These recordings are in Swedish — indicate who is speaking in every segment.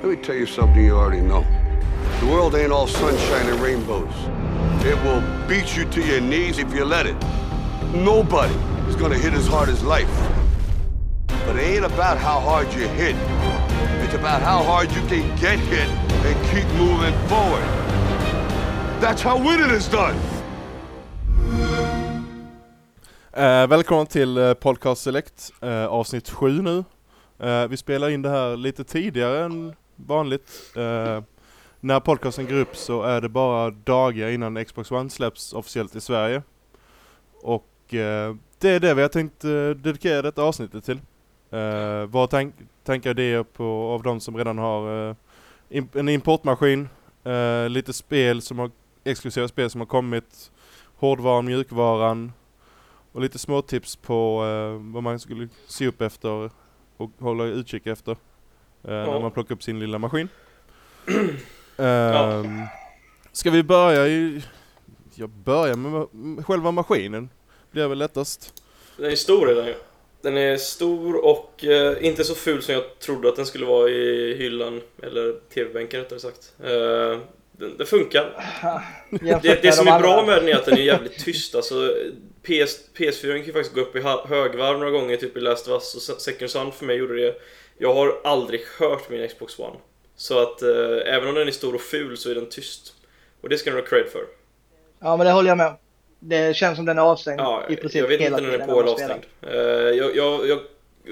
Speaker 1: Let me tell you something you already know. The world ain't all sunshine and rainbows. It will beat you to your knees if you let it. Nobody is gonna hit as hard as life. But it ain't about how hard you hit. It's about how hard you can get hit and keep moving forward. That's how winning is done.
Speaker 2: Eh, välkommen till eh, Podcast Select, eh, avsnitt 7 nu. Eh, vi spelar in det här lite tidigare än vanligt. Eh, när podcasten går upp så är det bara dagar innan Xbox One släpps officiellt i Sverige. Och eh, det är det vi har tänkt eh, dedikera detta avsnittet till. Eh, vad tank tankar det är på av de som redan har eh, imp en importmaskin, eh, lite spel som har, exklusiva spel som har kommit, hårdvaran, mjukvaran, och lite små tips på eh, vad man skulle se upp efter och hålla utkik efter eh, när man plockar upp sin lilla maskin. Ehm, Ska vi börja i... Jag börjar med själva maskinen. Blir väl lättast.
Speaker 3: Den är stor är den ju. Den är stor och eh, inte så ful som jag trodde att den skulle vara i hyllan, eller tv-bänken rättare sagt. Eh, den, den funkar. Det, det som är bra med den är att den är jävligt tyst. Alltså, PS, PS4 kan ju faktiskt gå upp i högvarv några gånger, typ i Last of Us och Se- Second Son för mig gjorde det. Jag har aldrig hört min Xbox One. Så att eh, även om den är stor och ful så är den tyst. Och det ska den ha cred för.
Speaker 4: Ja men det håller jag med. Det känns som den är avstängd
Speaker 3: Ja,
Speaker 4: i princip
Speaker 3: jag vet
Speaker 4: hela
Speaker 3: inte när den är på eller avstängd. Eh, jag, jag, jag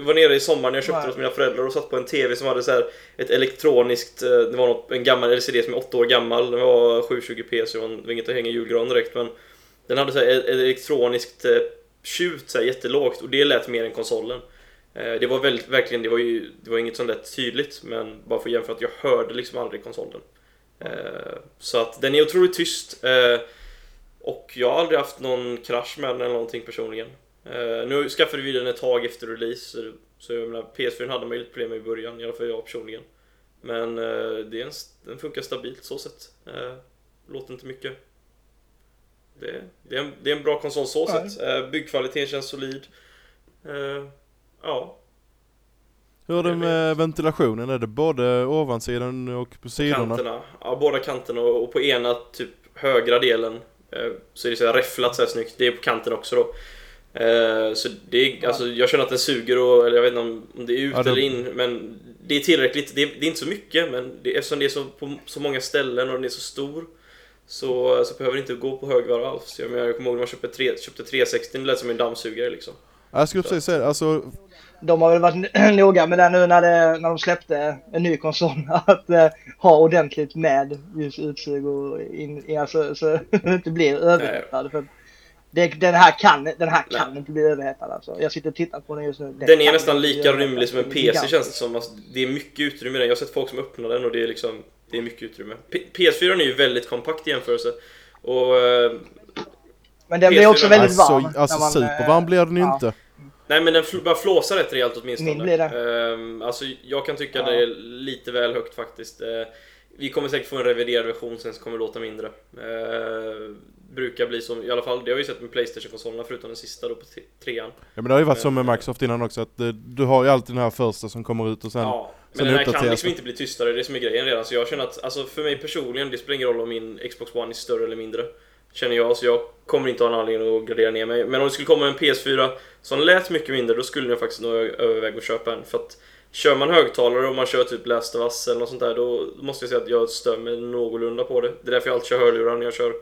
Speaker 3: var nere i sommar när jag köpte den hos mina föräldrar och satt på en TV som hade så här ett elektroniskt, eh, det var något, en gammal LCD som är 8 år gammal, den var 720p så det var, inget att hänga i julgran direkt men den hade så här ett ett elektroniskt eh, tjut så här jättelågt och det lät mer än konsolen. Eh, det var väldigt, verkligen, det var ju det var inget som lät tydligt men bara för att jämföra att jag hörde liksom aldrig konsolen. Eh, så att den är otroligt tyst. Eh, och jag har aldrig haft någon krasch med den eller någonting personligen. Nu skaffade vi den ett tag efter release, så- jag menar, PS4 hade man ju lite problem med i början, i alla fall jag personligen. Men det är en, den funkar stabilt så sett. Låter inte mycket. Det, det, är en, det är en bra konsol så sett. Byggkvaliteten känns solid. Ja,
Speaker 2: Hur är det med ventilationen? Är det både ovansidan och på sidorna?
Speaker 3: kanterna. Ja, båda kanterna och, på ena typ högra delen eh, så är det så här räfflat så här snyggt. Det är på kanten också då. Eh, så det är, alltså, jag känner att den suger och, eller jag vet inte om, det är ut
Speaker 2: Ja, det-
Speaker 3: eller in, men det är tillräckligt. Det är, det är inte så mycket, men det, eftersom det är så på så många ställen och den är så stor så, så behöver det inte gå på högvarv alls. Jag, menar, jag kommer ihåg när man köpte, tre, köpte 360, det lät som en dammsugare liksom.
Speaker 2: Ja, Jag skulle precis säga alltså
Speaker 4: De har väl varit noga med det nu när, det, när de släppte en ny konsol att eh, ha ordentligt med just utsug och in, alltså, så det inte blir överhettad. För det, den här kan, den här kan
Speaker 3: Nej.
Speaker 4: inte bli överhettad alltså. Jag sitter och tittar på den just nu.
Speaker 3: Den är
Speaker 4: kan
Speaker 3: nästan lika rymlig som en
Speaker 4: Den är
Speaker 3: PC känns det som. Alltså, det är mycket utrymme i den. Jag har sett folk som öppnar den och det är liksom Det är mycket utrymme. P- PS4 är ju väldigt kompakt i jämförelse. Och eh,
Speaker 4: Men den blir också
Speaker 3: PS4
Speaker 4: väldigt
Speaker 2: alltså,
Speaker 4: varm.
Speaker 2: alltså
Speaker 4: när man,
Speaker 2: supervarm
Speaker 4: eh,
Speaker 2: blir den ju
Speaker 4: ja.
Speaker 2: inte.
Speaker 3: Nej men den fl- bara flåsar rätt rejält åtminstone.
Speaker 4: Min blir det.
Speaker 3: Ehm, alltså jag kan tycka
Speaker 4: Ja.
Speaker 3: det är lite väl högt faktiskt. Eh, vi kommer säkert få en reviderad version sen som kommer låta mindre. Eh, brukar bli som, i alla fall det har vi sett med Playstation-konsolerna förutom den sista då på trean.
Speaker 2: Ja men det har ju varit så med Microsoft innan också att du har ju alltid den här första som kommer ut och sen...
Speaker 3: Ja,
Speaker 2: sen
Speaker 3: men den här kan liksom
Speaker 2: det.
Speaker 3: inte bli tystare, det är det som är grejen redan. Så jag känner att, alltså för mig personligen, det spelar ingen roll om min Xbox One är större eller mindre. Känner jag, så jag kommer inte ha en anledning att gradera ner mig. Men om det skulle komma en PS4 som lät mycket mindre, då skulle jag faktiskt nog överväga att köpa en. För att kör man högtalare och man kör typ Last of Us eller något sånt där, då måste jag säga att jag stör mig någorlunda på det. Det är därför jag alltid kör hörlurar när jag kör.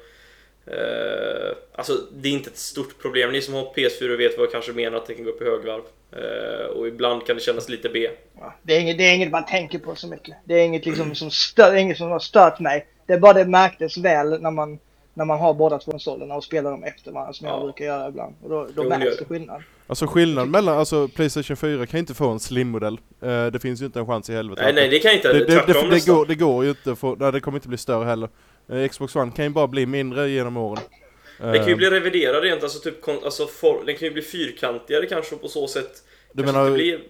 Speaker 3: Eh, alltså, det är inte ett stort problem. Ni som har PS4 vet vad jag kanske menar att det kan gå upp i högvarv. Eh, och ibland kan det kännas lite B.
Speaker 4: Ja, det, är inget, det är inget man tänker på så mycket. Det är inget liksom som stör, det är inget som har stört mig. Det är bara det märktes väl när man, när man har båda två konsolerna och spelar dem efter varandra som
Speaker 3: Ja.
Speaker 4: jag brukar göra ibland. Och då, då
Speaker 3: Jo, det
Speaker 4: märks
Speaker 3: det.
Speaker 4: det skillnad.
Speaker 2: Alltså skillnaden mellan, alltså Playstation 4 kan inte få en slim-modell. Eh, det finns ju inte en chans i helvete.
Speaker 3: Nej, nej, det kan inte.
Speaker 2: det, det, det, det,
Speaker 3: nästan.
Speaker 2: går, det går ju inte, att få, nej, det kommer inte bli större heller. Eh, Xbox One kan ju bara bli mindre genom åren.
Speaker 3: Den kan ju
Speaker 2: Eh,
Speaker 3: bli reviderad rent, alltså typ, alltså for, den kan ju bli fyrkantigare kanske på så sätt.
Speaker 2: Du menar,
Speaker 3: blir,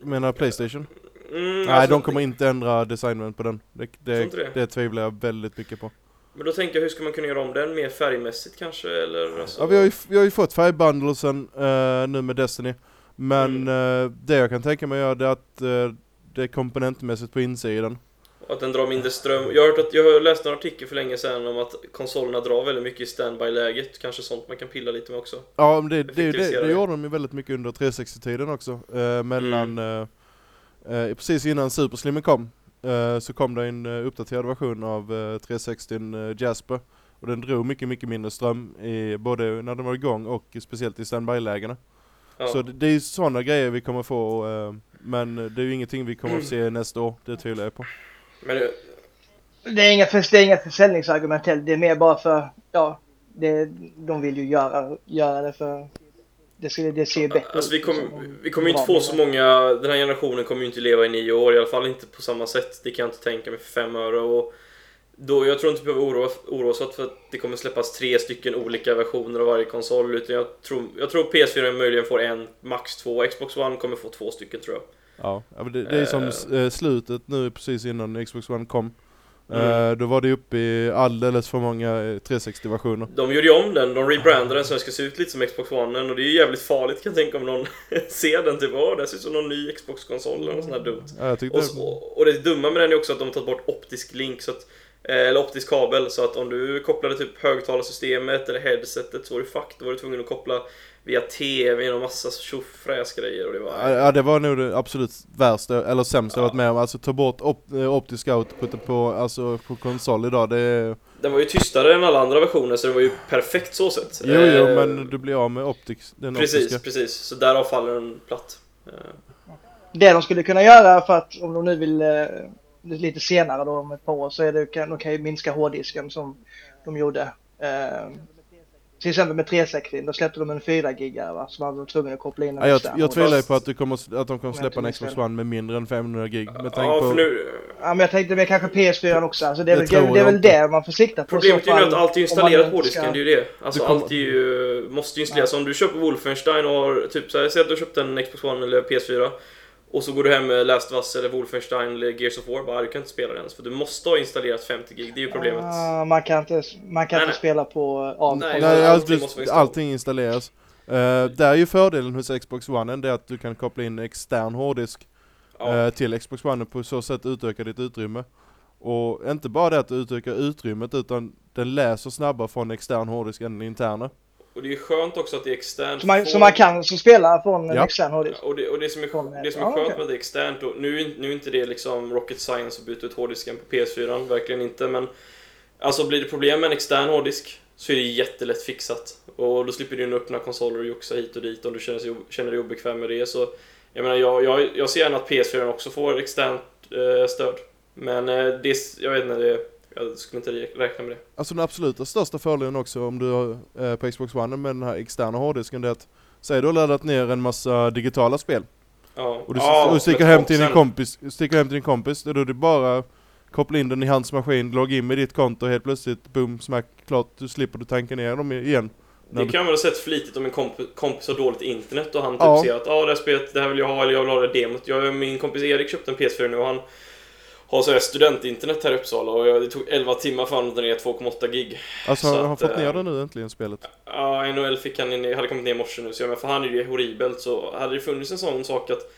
Speaker 2: menar Playstation?
Speaker 3: mm,
Speaker 2: Nej,
Speaker 3: alltså,
Speaker 2: de kommer inte ändra designen på den. Det, det,
Speaker 3: det?
Speaker 2: det tvivlar jag väldigt mycket på.
Speaker 3: Men då tänker jag, hur ska man kunna göra om den mer färgmässigt kanske? Eller alltså,
Speaker 2: Ja, vi har ju, vi har ju fått färgbundlesen uh, nu med Destiny. Men
Speaker 3: Mm.
Speaker 2: eh, det jag kan tänka mig göra det är att eh, det är komponentmässigt på insidan.
Speaker 3: Att den drar mindre ström. Jag har, hört att, jag har läst en artikel för länge sedan om att konsolerna drar väldigt mycket i standby-läget. Kanske sånt man kan pilla lite med också.
Speaker 2: Ja, men det, det, det, det gjorde de ju väldigt mycket under 360-tiden också. Eh, mellan,
Speaker 3: Mm.
Speaker 2: eh, eh, precis innan Super Slimmen kom, eh, så kom det en eh, uppdaterad version av eh, 360 eh, Jasper. Och den drog mycket, mycket mindre ström i, både när den var igång och speciellt i standby-lägena.
Speaker 3: Ja.
Speaker 2: Så det, det är sådana grejer vi kommer få, eh, men det är ju ingenting vi kommer att se nästa år, det tvivlar jag på.
Speaker 3: Men det,
Speaker 4: Det är inga, för, det är inga försäljningsargument heller. Det är mer bara för, ja, det, de vill ju göra, göra det för det ser, det ser bättre
Speaker 3: alltså vi
Speaker 4: ut.
Speaker 3: kommer
Speaker 4: liksom.
Speaker 3: vi kommer ju inte få så många, den här generationen kommer ju inte leva i nio år, i alla fall inte på samma sätt. Det kan jag inte tänka mig för fem öre. Och då, jag tror inte vi behöver oroa, oroa oss för att det kommer släppas tre stycken olika versioner av varje konsol. Utan jag tror, jag tror PS4 möjligen får en, max två. Xbox One kommer få två stycken tror jag.
Speaker 2: Ja, det, det är som
Speaker 3: Eh.
Speaker 2: eh, slutet nu precis innan Xbox One kom.
Speaker 3: Mm.
Speaker 2: Eh, då var det uppe i alldeles för många eh, 360-versioner.
Speaker 3: De gjorde ju om den, de rebrandade den så den ska se ut lite som Xbox One och det är ju jävligt farligt kan jag tänka om någon ser den typ åh det ser ut som någon ny Xbox-konsol eller något sånt här dumt.
Speaker 2: Ja,
Speaker 3: Och, så- och det dumma med den är också att de har tagit bort optisk link, så att, eh, eller optisk kabel, så att om du kopplade typ högtalarsystemet eller headsetet så var du fucked. Då var du tvungen att koppla via TV och massa tjoffräs grejer och det var...
Speaker 2: Ja, ja, det var nog det absolut värsta, eller sämsta jag varit med om. Alltså ta bort op eh, optisk output på, alltså, på konsol idag, det.
Speaker 3: Den var ju tystare än alla andra versioner så det var ju perfekt så sett.
Speaker 2: Jo, jo,
Speaker 3: Eh,
Speaker 2: men du blir av med optics, den
Speaker 3: Precis,
Speaker 2: optiska.
Speaker 3: precis. Så därav faller den platt. Eh,
Speaker 4: Det de skulle kunna göra för att om de nu vill eh, lite senare då om ett par år så är det, kan, de kan ju minska hårddisken som de gjorde. Eh, till exempel med 360, då släppte de en 4 giga va, så man var tvungen att koppla in en
Speaker 2: Ja, jag, jag tvivlar ju på att, du kommer, att de kommer släppa en Xbox One med mindre än 500 gig. Med tanke på...
Speaker 3: nu...
Speaker 4: Ja men jag tänkte med kanske PS4 också, alltså det är,
Speaker 2: Det
Speaker 4: väl, det, är väl det man får sikta på.
Speaker 3: Problemet är ju att allt är installerat på hårddisken,
Speaker 4: ska-
Speaker 3: det är ju det. Alltså
Speaker 2: kommer-
Speaker 3: allt är ju, måste ju installeras. Om du köper Wolfenstein och har, typ såhär, säg att du har köpt en Xbox One eller PS4 och så går du hem med Last of Us eller Wolfenstein eller Gears of War, bara du kan inte spela den ens för du måste ha installerat 50 gig, det är ju problemet.
Speaker 4: Ah, man kan inte, man kan
Speaker 3: Nej,
Speaker 4: inte
Speaker 3: nej.
Speaker 4: spela på av.
Speaker 3: Nej,
Speaker 2: Nej,
Speaker 3: allting
Speaker 2: allting,
Speaker 3: måste installerat.
Speaker 2: allting installeras. Uh, där är ju fördelen hos Xbox One, det är att du kan koppla in extern hårddisk
Speaker 3: Ja.
Speaker 2: eh, till Xbox One och på så sätt utöka ditt utrymme. Och inte bara det att du utökar utrymmet utan den läser snabbare från extern hårddisk än den interna.
Speaker 3: Och det är skönt också att det är externt.
Speaker 4: Så man, så man kan så spela från en
Speaker 2: Ja.
Speaker 4: extern hårddisk.
Speaker 3: Och det, och det som
Speaker 4: Från-
Speaker 3: är, det som är
Speaker 4: ja,
Speaker 3: skönt
Speaker 4: okej.
Speaker 3: med att det är externt, och nu, är- nu är inte det liksom rocket science att byta ut hårddisken på PS4, verkligen inte, men alltså blir det problem med en extern hårddisk så är det jättelätt fixat. Och då slipper du öppna konsoler och joxa hit och dit om du känner, sig, känner dig obekväm med det. Så jag menar, jag, jag, jag ser gärna att PS4 också får externt eh, stöd. Men eh, det, jag vet inte, det, jag skulle inte räkna med det.
Speaker 2: Alltså den absoluta största fördelen också om du har eh, på Xbox One med den här externa hårddisken det är att Säg du har laddat ner en massa digitala spel
Speaker 3: Ja.
Speaker 2: och du,
Speaker 3: ja,
Speaker 2: och sticker, hem till din kompis, sticker hem till din kompis, då är det bara koppla in den i hans maskin, logga in med ditt konto och helt plötsligt boom, smack, klart, du slipper du tanka ner dem igen.
Speaker 3: Det kan man ha sett flitigt om en komp- kompis har dåligt internet och han typ
Speaker 2: Ja.
Speaker 3: ser att ja, det här spelet, det här vill jag ha eller jag vill ha det demot. Jag, min kompis Erik köpte en PS4 nu och han har så här studentinternet här i Uppsala och jag, det tog 11 timmar för honom att ner 2,8 gig.
Speaker 2: Alltså
Speaker 3: Så
Speaker 2: han har
Speaker 3: att,
Speaker 2: fått
Speaker 3: eh,
Speaker 2: ner det nu äntligen spelet.
Speaker 3: Ja, NHL fick han in, hade kommit ner i morse nu så jag men för han är ju horribelt så hade det funnits en sån sak att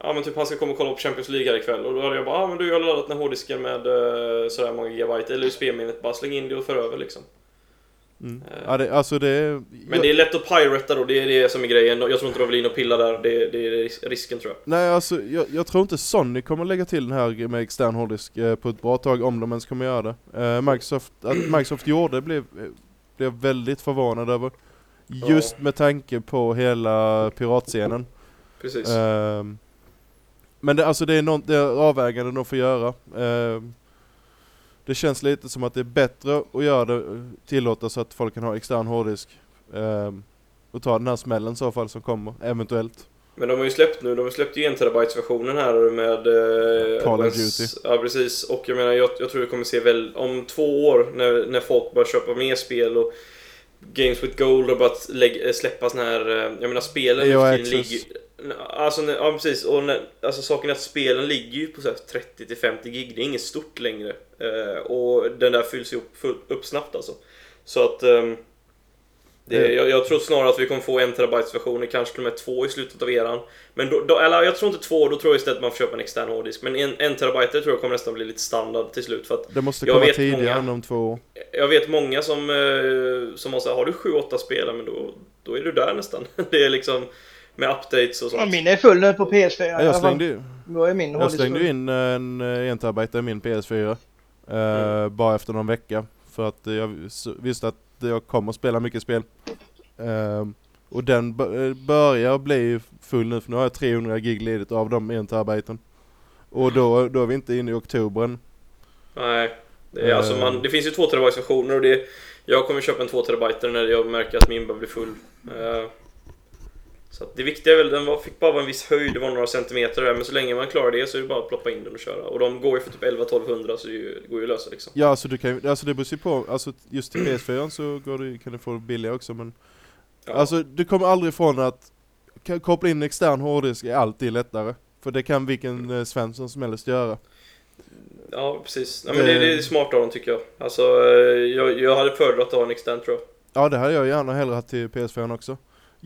Speaker 3: Ja men typ han ska komma och kolla på Champions League här ikväll och då hade jag bara ja men du jag har laddat den här hårddisken med uh, sådär många gigabyte eller USB-minnet bara släng in det och för över liksom.
Speaker 2: Mm.
Speaker 3: Eh.
Speaker 2: Ja, det, alltså det.
Speaker 3: Men det är lätt att pirata då, det är det som är grejen. Jag tror inte de vill in och pilla där, det, det är ris- risken tror jag.
Speaker 2: Nej alltså jag, jag tror inte Sony kommer lägga till den här med extern hårddisk eh, på ett bra tag om de ens kommer göra det. Eh, Microsoft, att Microsoft gjorde det blev, blev väldigt förvånad över. Just med tanke på hela piratscenen.
Speaker 3: Precis.
Speaker 2: Ehm, men det, alltså det är, någon, det är avväganden de får göra. Det känns lite som att det är bättre att göra det, tillåta så att folk kan ha extern hårddisk. ehm, och ta den här smällen i så fall som kommer, eventuellt.
Speaker 3: Men de har ju släppt nu, de har släppt ju 1 terabytes versionen här med... Eh,
Speaker 2: Call of Duty.
Speaker 3: Ja precis, och jag menar jag, jag tror vi kommer se väl om två år när, när folk börjar köpa mer spel och Games with Gold har börjat eh, släppa såna här, eh, jag menar spelen
Speaker 2: EO Access.
Speaker 3: ligger Alltså, ja precis, och när, alltså saken är att spelen ligger ju på så här 30-50 gig, det är inget stort längre. Eh, och den där fylls ju upp, full, upp snabbt alltså. Så att... ehm, Det, jag, jag tror snarare att vi kommer få en terabytes versioner, kanske till och med två i slutet av eran. Men då, då, eller jag tror inte två, då tror jag istället att man får köpa en extern hårddisk. Men en, en terabyte tror jag kommer nästan bli lite standard till slut. För att
Speaker 2: Det måste
Speaker 3: jag
Speaker 2: komma tidigare än om två år.
Speaker 3: jag vet många som, eh, som har sagt, har du 7-8 spel, men då, då är du där nästan. Det är liksom med updates och
Speaker 4: Ja,
Speaker 3: sånt.
Speaker 4: min är full nu på PS4.
Speaker 2: Ja, jag slängde ju, jag slängde ju in en eh, en terabyte i min PS4. eh,
Speaker 3: Mm.
Speaker 2: Bara efter någon vecka. För att eh, jag visste att jag kommer spela mycket spel. Ehm, och den eh, börjar bli full nu för nu har jag 300 gig ledigt av de 1 terabyten. Och då, då är vi inte inne i oktober än.
Speaker 3: Nej, det, är, alltså
Speaker 2: Eh.
Speaker 3: man, det finns ju 2 terabytes versioner och det, jag kommer köpa en 2 terabyte när jag märker att min börjar bli full. Eh, så det viktiga är väl, den var, fick bara vara en viss höjd, det var några centimeter där, men så länge man klarar det så är det bara att ploppa in den och köra. Och de går ju för typ 11-1200 så det, ju- det går ju att lösa liksom.
Speaker 2: Ja alltså du kan alltså det beror ju på, alltså just till PS4 så går det, kan du få billigare också men
Speaker 3: Ja.
Speaker 2: Alltså du kommer aldrig ifrån att koppla in extern hårddisk är alltid lättare. För det kan vilken eh, Svensson som helst göra.
Speaker 3: Ja, precis. Ja, men det, det är
Speaker 2: Eh.
Speaker 3: smart av dem tycker jag. Alltså, eh, jag, jag hade föredragit att ha en extern tror jag.
Speaker 2: Ja det hade jag gärna hellre haft till PS4 också.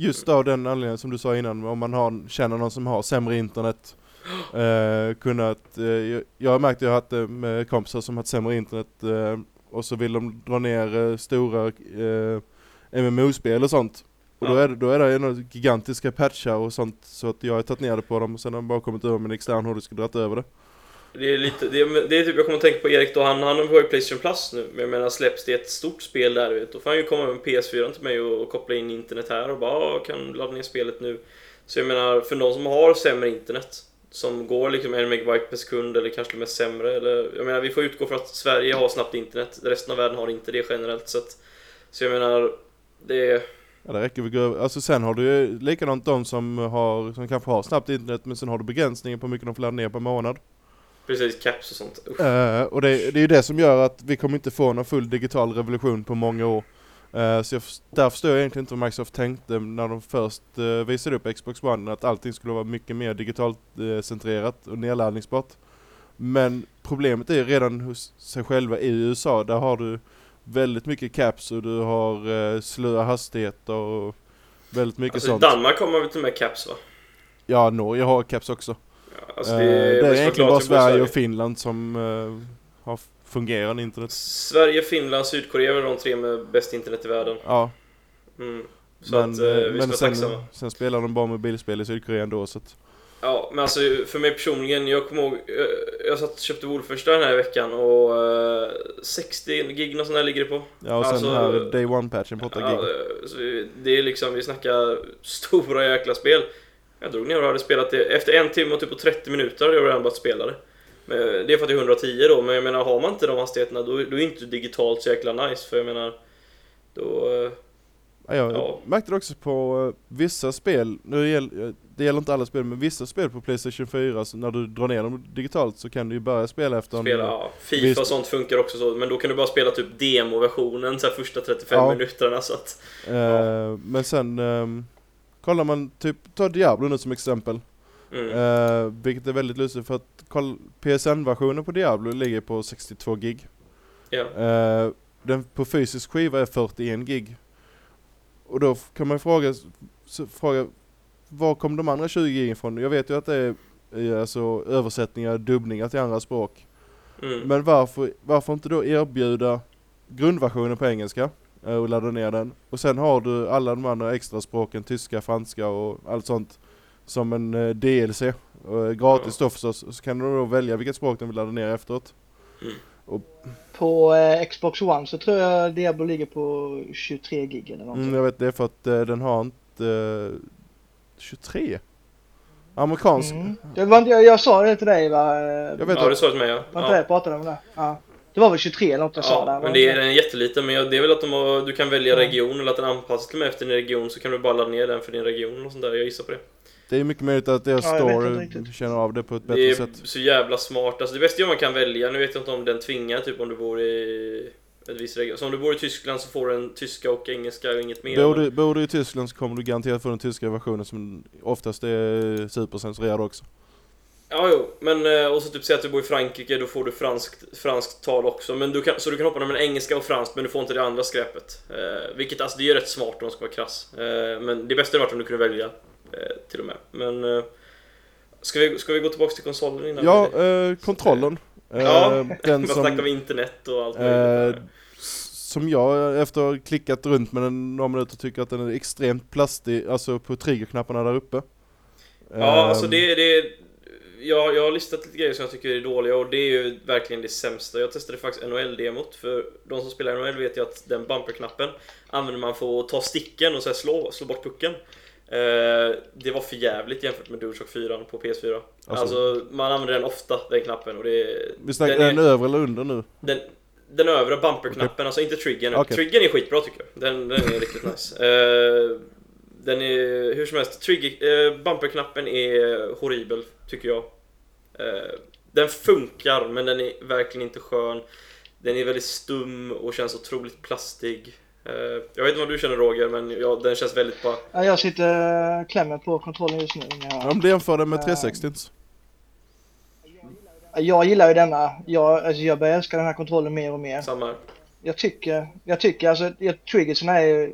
Speaker 2: Just av den anledningen som du sa innan, om man har, känner någon som har sämre internet. Eh, kunnat, eh, jag, har märkt att jag har haft det med kompisar som har haft sämre internet eh, och så vill de dra ner eh, stora eh, MMO-spel och sånt. Och då
Speaker 3: Ja.
Speaker 2: är det, då är det några gigantiska patchar och sånt så att jag har tagit ner det på dem och sen har de bara kommit över med en extern hårddisk och dragit över det.
Speaker 3: Det är lite, det är, det är typ, jag kommer att tänka på Erik då, han, han har ju Playstation Plus nu, men jag menar släpps det ett stort spel där du vet, då får han ju komma med en PS4 till mig och, och koppla in internet här och bara "Ah, kan ladda ner spelet nu. Så jag menar, för någon som har sämre internet, som går liksom en megabyte per sekund eller kanske till med sämre, eller jag menar vi får utgå från att Sverige har snabbt internet, resten av världen har inte det generellt så att. Så jag menar, det är...
Speaker 2: Ja det räcker väl över. Alltså sen har du ju likadant de som har, som kanske har snabbt internet men sen har du begränsningen på hur mycket de får ladda ner per månad.
Speaker 3: Precis, caps och sånt.
Speaker 2: Eh, och det, det är ju det som gör att vi kommer inte få någon full digital revolution på många år. Eh, så jag, där förstår jag egentligen inte vad Microsoft tänkte när de först uh, visade upp Xbox One, att allting skulle vara mycket mer digitalt centrerat och nedladdningsbart. Men problemet är redan hos sig själva i USA, där har du väldigt mycket caps och du har uh, slöa hastigheter och väldigt mycket
Speaker 3: Alltså, i
Speaker 2: sånt.
Speaker 3: Danmark har man väl till och med caps va?
Speaker 2: Ja, Norge har caps också.
Speaker 3: Alltså,
Speaker 2: Eh, det är
Speaker 3: måste
Speaker 2: egentligen
Speaker 3: förklara
Speaker 2: bara
Speaker 3: både
Speaker 2: Sverige och Finland som eh, har fungerande internet.
Speaker 3: Sverige, Finland, Sydkorea är väl de tre med bäst internet i världen.
Speaker 2: Ja,
Speaker 3: Mm. Så
Speaker 2: men,
Speaker 3: att eh, vi ska vara
Speaker 2: sen,
Speaker 3: tacksamma.
Speaker 2: sen spelar de bara mobilspel i Sydkorea ändå så att,
Speaker 3: Ja, men alltså för mig personligen, jag kommer ihåg, eh, jag satt och köpte Wolfenstein den här veckan och eh, 60 gig och sånt där ligger det på.
Speaker 2: Ja och sen
Speaker 3: Alltså,
Speaker 2: här Day One-patchen på 8
Speaker 3: Ja,
Speaker 2: gig.
Speaker 3: det är liksom, vi snackar stora jäkla spel. Jag drog ner och hade spelat det, efter en timme och typ på 30 minuter hade jag redan börjat spela det. Men det är för att det är 110 då, men jag menar har man inte de hastigheterna då, då är inte digitalt så jäkla nice för jag menar då... eh,
Speaker 2: Ja, jag
Speaker 3: ja.
Speaker 2: märkte det också på eh, vissa spel, nu det, gäller, det gäller inte alla spel, men vissa spel på Playstation 4, så när du drar ner dem digitalt så kan du ju börja spela efter
Speaker 3: Spela,
Speaker 2: en...
Speaker 3: ja, Fifa och sånt funkar också så, men då kan du bara spela typ demoversionen så här första 35
Speaker 2: Ja.
Speaker 3: minuterna så att...
Speaker 2: eh, Men sen ehm, kollar man, typ, ta Diablo nu som exempel.
Speaker 3: Mm.
Speaker 2: Eh, vilket är väldigt lustigt för att PSN-versionen på Diablo ligger på 62 gig.
Speaker 3: Ja.
Speaker 2: Eh, den på fysisk skiva är 41 gig. Och då kan man fråga, fråga var kom de andra 20 gig ifrån? Jag vet ju att det är alltså, översättningar, dubbningar till andra språk.
Speaker 3: Mm.
Speaker 2: Men varför, varför inte då erbjuda grundversionen på engelska och ladda ner den? Och sen har du alla de andra extra språken, tyska, franska och allt sånt som en eh, DLC. Eh, gratis då förstås. Och så kan du då välja vilket språk du vill ladda ner efteråt.
Speaker 4: På eh, Xbox One så tror jag Diablo ligger på 23 gig eller någonting.
Speaker 2: Mm, jag vet det är för att eh, den har inte eh, 23. Amerikansk.
Speaker 4: Mm. Det var jag, jag sa det till dig va?
Speaker 2: Jag vet
Speaker 3: Ja, det
Speaker 2: att,
Speaker 3: sa du till mig ja.
Speaker 4: Var inte det
Speaker 3: ja.
Speaker 4: jag pratade om det? Ja. Det var väl 23 eller något jag sa där.
Speaker 3: Men
Speaker 4: det
Speaker 3: det är är jätteliten, men jag- det är väl att de har, du kan välja
Speaker 4: Ja.
Speaker 3: region eller att den anpassas till med efter din region så kan du bara ladda ner den för din region och sånt där, jag gissar på det.
Speaker 2: det är mycket möjligt att deras
Speaker 4: Ja,
Speaker 2: store känner av det på ett
Speaker 3: Det
Speaker 2: bättre
Speaker 3: är
Speaker 2: sätt.
Speaker 3: så jävla smart, alltså det bästa är om man kan välja, nu vet jag inte om den tvingar typ om du bor i ett visst region. Så om du bor i Tyskland så får du en tyska och engelska och inget mer.
Speaker 2: Bor du, bor du i Tyskland så kommer du garanterat få den tyska versionen som oftast är supercensurerad också.
Speaker 3: Ja, jo, men eh, och så typ säg att du bor i Frankrike, då får du franskt, franskt tal också. Men du kan, så du kan hoppa med engelska och franskt, men du får inte det andra skräpet. Eh, vilket alltså, det är rätt smart om man ska vara krass. Eh, men det bästa hade varit om du kunde välja, eh, till och med. Men... Eh, ska, vi, ska vi gå tillbaka till konsolen innan?
Speaker 2: Ja, eh, kontrollen. Eh,
Speaker 3: Ja,
Speaker 2: den
Speaker 3: Man
Speaker 2: som,
Speaker 3: snackar om internet och allt
Speaker 2: eh,
Speaker 3: möjligt.
Speaker 2: som jag efter att ha klickat runt med den några minuter tycker att den är extremt plastig, alltså på triggerknapparna där uppe.
Speaker 3: Ja, alltså det, det jag, jag har listat lite grejer som jag tycker är dåliga och det är ju verkligen det sämsta. Jag testade faktiskt NHL-demot, för de som spelar NHL vet ju att den bumperknappen använder man för att ta sticken och så slå, slå bort pucken. Eh, det var för jävligt jämfört med DualShock 4 på PS4.
Speaker 2: Alltså-
Speaker 3: Alltså, man använder den ofta, den knappen. Och det,
Speaker 2: Vi snackar
Speaker 3: den,
Speaker 2: den,
Speaker 3: är,
Speaker 2: övre eller under nu?
Speaker 3: den, den övre bumperknappen, alltså inte triggern.
Speaker 2: Okej.
Speaker 3: Triggern är skitbra tycker jag. Den, den är riktigt nice. Eh, den är hur som helst, trigger, eh, bumperknappen är horribel tycker jag. Eh, den funkar men den är verkligen inte skön. Den är väldigt stum och känns otroligt plastig. Eh, jag vet inte vad du känner Roger men ja, den känns väldigt bara...
Speaker 4: Ja, jag sitter klämmer på kontrollen just nu. Ja.
Speaker 2: Om du jämför den med 360
Speaker 4: Jag gillar ju denna. Jag, alltså jag börjar älska den här kontrollen mer och mer.
Speaker 3: Samma.
Speaker 4: Jag tycker, jag tycker alltså, jag, triggersen är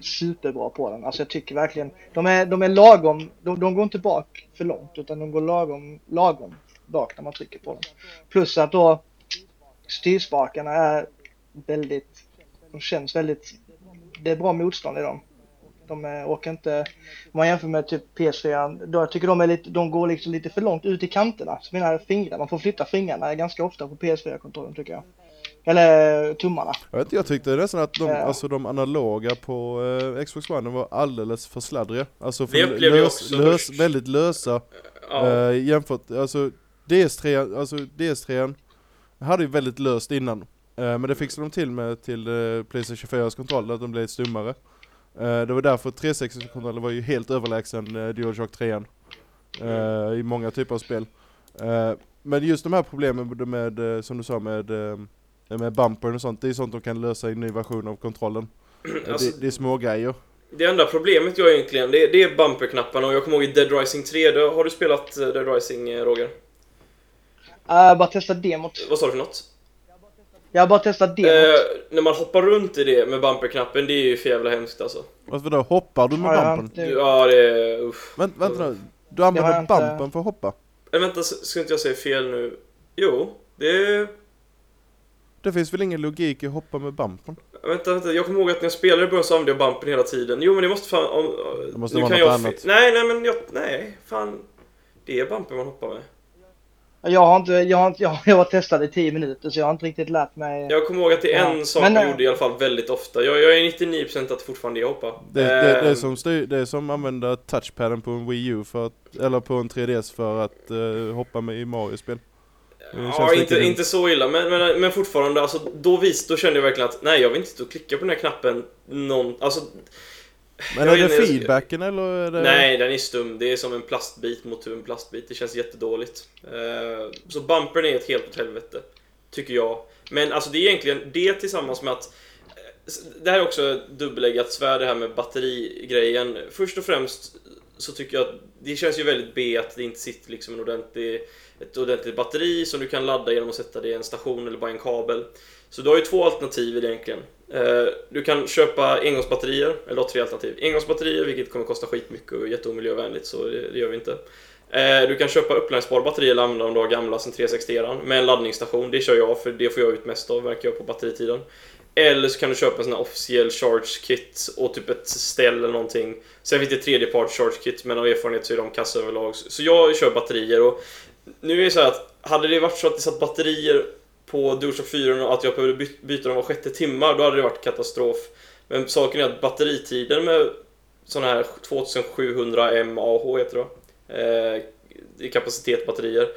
Speaker 4: superbra på den. Alltså jag tycker verkligen, de är, de är lagom, de, de går inte bak för långt utan de går lagom, lagom bak när man trycker på dem. Plus att då styrspakarna är väldigt, de känns väldigt, det är bra motstånd i dem. De är, åker inte, om man jämför med typ PS4, då jag tycker de är lite, de går liksom lite för långt ut i kanterna. Så mina fingrar, man får flytta fingrarna ganska ofta på PS4-kontrollen tycker jag. Eller tummarna.
Speaker 2: Jag, vet, inte, jag tyckte nästan att de,
Speaker 4: Ja.
Speaker 2: alltså de analoga på eh, Xbox One var alldeles för sladdriga. Alltså för lös,
Speaker 3: också
Speaker 2: lös, väldigt lösa
Speaker 3: Ja,
Speaker 2: eh, jämfört, alltså DS3, alltså DS3 hade ju väldigt löst innan. Eh, men det fixade de till med till eh, Playstation 4s kontroll, att de blev stummare. Eh, det var därför 360-kontrollen var ju helt överlägsen eh, DualShock 3 eh, i många typer av spel. Eh, men just de här problemen med, med som du sa med, med bumpern och sånt, det är sånt de kan lösa i en ny version av kontrollen.
Speaker 3: Alltså-
Speaker 2: det, det är små grejer.
Speaker 3: Det enda problemet jag egentligen, det, det är bumperknapparna och jag kommer ihåg i Dead Rising 3, då, har du spelat eh, Dead Rising eh, Roger?
Speaker 4: Uh, bara testa demot.
Speaker 3: Vad sa du för något?
Speaker 4: Jag har bara testat demot.
Speaker 3: Eh, när man hoppar runt i det med bumperknappen, det är ju för jävla hemskt alltså.
Speaker 2: Varför då? Hoppar du med
Speaker 4: Ja,
Speaker 2: bumpern?
Speaker 3: Ja, det är... Uff.
Speaker 2: Vänt, vänta nu, du använder
Speaker 4: jag inte-
Speaker 2: för att hoppa?
Speaker 3: Äh, vänta, ska inte jag säga fel nu? Jo, det är...
Speaker 2: Det finns väl ingen logik i att hoppa med bumpen?
Speaker 3: Vänta, vänta, jag kommer ihåg att när jag spelade i början så använde jag bumpen hela tiden. Jo, men det måste fan... Om,
Speaker 2: Det måste
Speaker 3: nu
Speaker 2: vara
Speaker 3: kan
Speaker 2: något
Speaker 3: jag
Speaker 2: annat.
Speaker 3: Nej, nej, men jag... Nej, fan. Det är bumpen man hoppar med.
Speaker 4: Jag har inte, jag har inte, jag, jag har testat i 10 minuter så jag har inte riktigt lärt mig.
Speaker 3: Jag kommer ihåg att det är
Speaker 4: Ja.
Speaker 3: en sak
Speaker 4: Men,
Speaker 3: jag
Speaker 4: eh,
Speaker 3: gjorde i alla fall väldigt ofta. Jag, jag är 99% att fortfarande är att hoppa.
Speaker 2: Det, det, det, är
Speaker 3: Eh,
Speaker 2: som styr, det är som att använda touchpaden på en Wii U för att, eller på en 3DS för att eh, hoppa med i Mario-spel.
Speaker 3: Ja, inte,
Speaker 2: dumt.
Speaker 3: inte så illa, men, men, men fortfarande, alltså, då, vis, då kände jag verkligen att nej, jag vill inte stå och klicka på den här knappen någon, alltså,
Speaker 2: Men är det
Speaker 3: jag-
Speaker 2: feedbacken eller är det...
Speaker 3: nej, den är stum. Det är som en plastbit mot en plastbit. Det känns jättedåligt. Eh, så bumpern är ett helt åt helvete, tycker jag. Men alltså det är egentligen det tillsammans med att eh, det här är också ett dubbeleggat svärd det här med batterigrejen. Först och främst så tycker jag att det känns ju väldigt B att det inte sitter liksom en ordentlig, ett ordentligt batteri som du kan ladda genom att sätta det i en station eller bara en kabel. Så du har ju två alternativ egentligen. Eh, du kan köpa engångsbatterier, eller ha tre alternativ. Engångsbatterier, vilket kommer kosta skitmycket och jätteomiljövänligt, så det, det gör vi inte. Eh, du kan köpa uppladdningsbara batterier eller använda de du har gamla sen 360 eran med en laddningsstation. Det kör jag, för det får jag ut mest av, verkar jag på batteritiden. Eller så kan du köpa en sån här officiell charge kit och typ ett ställ eller någonting. Sen finns det tredjepart charge kit, men av erfarenhet så är de kassa överlag. Så jag kör batterier och nu är det så här att hade det varit så att det satt batterier på DualShock 4 och att jag behövde byta dem var sjätte timmar, då hade det varit katastrof. Men saken är att batteritiden med sån här 2700 mAh heter det va? eh, i kapacitet batterier.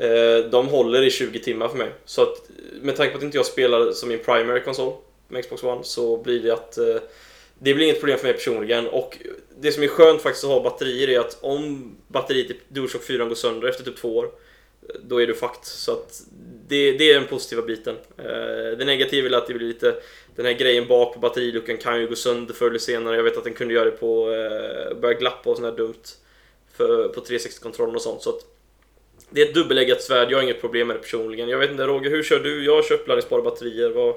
Speaker 3: Eh, de håller i 20 timmar för mig. Så att med tanke på att inte jag spelar som min primary konsol med Xbox One så blir det att eh, det blir inget problem för mig personligen och det som är skönt faktiskt att ha batterier är att om batteriet i DualShock 4 går sönder efter typ två år eh, då är du fucked. Så att det, det är den positiva biten. Det negativa är att det blir lite den här grejen bak på batteriluckan kan ju gå sönder förr eller senare. Jag vet att den kunde göra det på, börja glappa och sånt där dumt för, på 360-kontrollen och sånt. Så att det är ett dubbeleggat svärd, jag har inget problem med det personligen. Jag vet inte Roger, hur kör du? Jag kör uppladdningsbara batterier. Vad...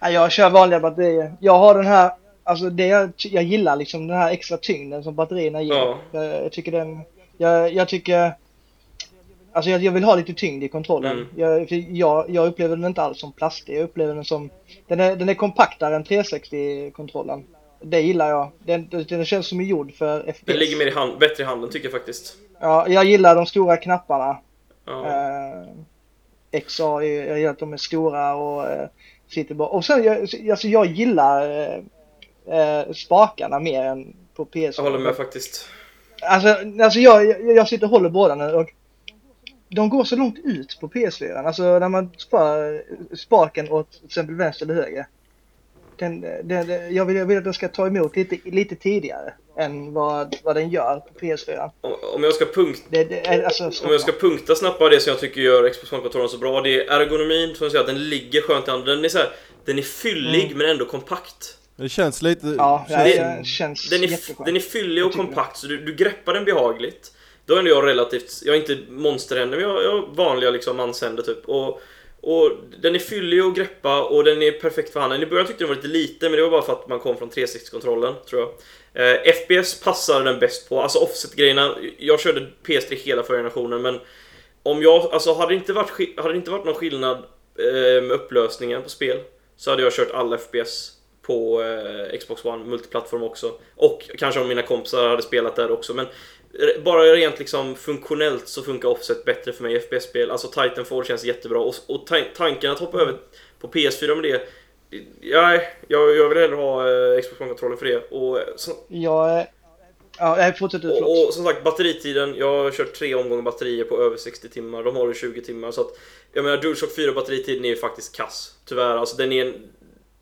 Speaker 4: Ja, jag kör vanliga batterier. Jag har den här, alltså det jag, jag gillar liksom den här extra tyngden som batterierna ger.
Speaker 3: Ja.
Speaker 4: Jag, jag tycker den, jag, jag tycker, alltså jag, jag vill ha lite tyngd i kontrollen.
Speaker 3: Mm.
Speaker 4: Jag, jag, jag upplever den inte alls som plastig, jag upplever den som, den är, den är kompaktare än 360-kontrollen. Det gillar jag. Den, den känns som gjord för FPS.
Speaker 3: Den ligger mer i hand, bättre i handen tycker jag faktiskt.
Speaker 4: Ja, jag gillar de stora knapparna.
Speaker 3: Ja.
Speaker 4: Eh, XA, är- jag gillar att de är stora och eh, sitter bra. Och sen, jag, alltså jag gillar eh, eh, spakarna mer än på PS.
Speaker 3: Jag håller med faktiskt.
Speaker 4: Alltså, alltså jag, jag, jag sitter och håller båda nu och de går så långt ut på PS4. Alltså när man spar spaken åt till exempel vänster eller höger. Den, den, den, jag, vill, jag vill att den ska ta emot lite, lite tidigare än vad, vad den gör på PS4.
Speaker 3: Om, om jag ska punkt,
Speaker 4: Det, det alltså
Speaker 3: Om jag ska punkta snabbt bara det som jag tycker gör Xbox One-kontrollen så bra, det är ergonomin, som jag säger, att den ligger skönt i handen. Den är så här, den är fyllig men ändå kompakt.
Speaker 2: Det känns lite...
Speaker 4: Ja, det,
Speaker 3: det-
Speaker 4: det känns
Speaker 3: Den är, den är fyllig och kompakt, så du, du greppar den behagligt. Då är ändå jag relativt, jag är inte monsterhänder, men jag, jag har vanliga liksom manshänder typ. Och, och den är fyllig att greppa och den är perfekt för handen. I början tyckte jag den var lite liten, men det var bara för att man kom från 360-kontrollen, tror jag. Eh, FPS passar den bäst på, alltså offset-grejerna. Jag körde PS3 hela förra generationen, men om jag, alltså hade det inte varit, hade det inte varit någon skillnad eh, med upplösningen på spel så hade jag kört alla FPS på eh, Xbox One, multiplattform också. Och kanske om mina kompisar hade spelat där också, men bara rent liksom funktionellt så funkar offset bättre för mig i FPS-spel. Alltså Titanfall känns jättebra och, och tan- tanken att hoppa över på PS4 med det Ja, jag, jag vill hellre ha eh, Xbox One-kontrollen för det. Och, eh, så,
Speaker 4: Jag. Ja, jag fortsätter förlåt.
Speaker 3: och, och som sagt, batteritiden. Jag har kört tre omgångar batterier på över 60 timmar. De håller 20 timmar. Så att, jag menar, DualShock 4 batteritiden är ju faktiskt kass. Tyvärr, alltså den är,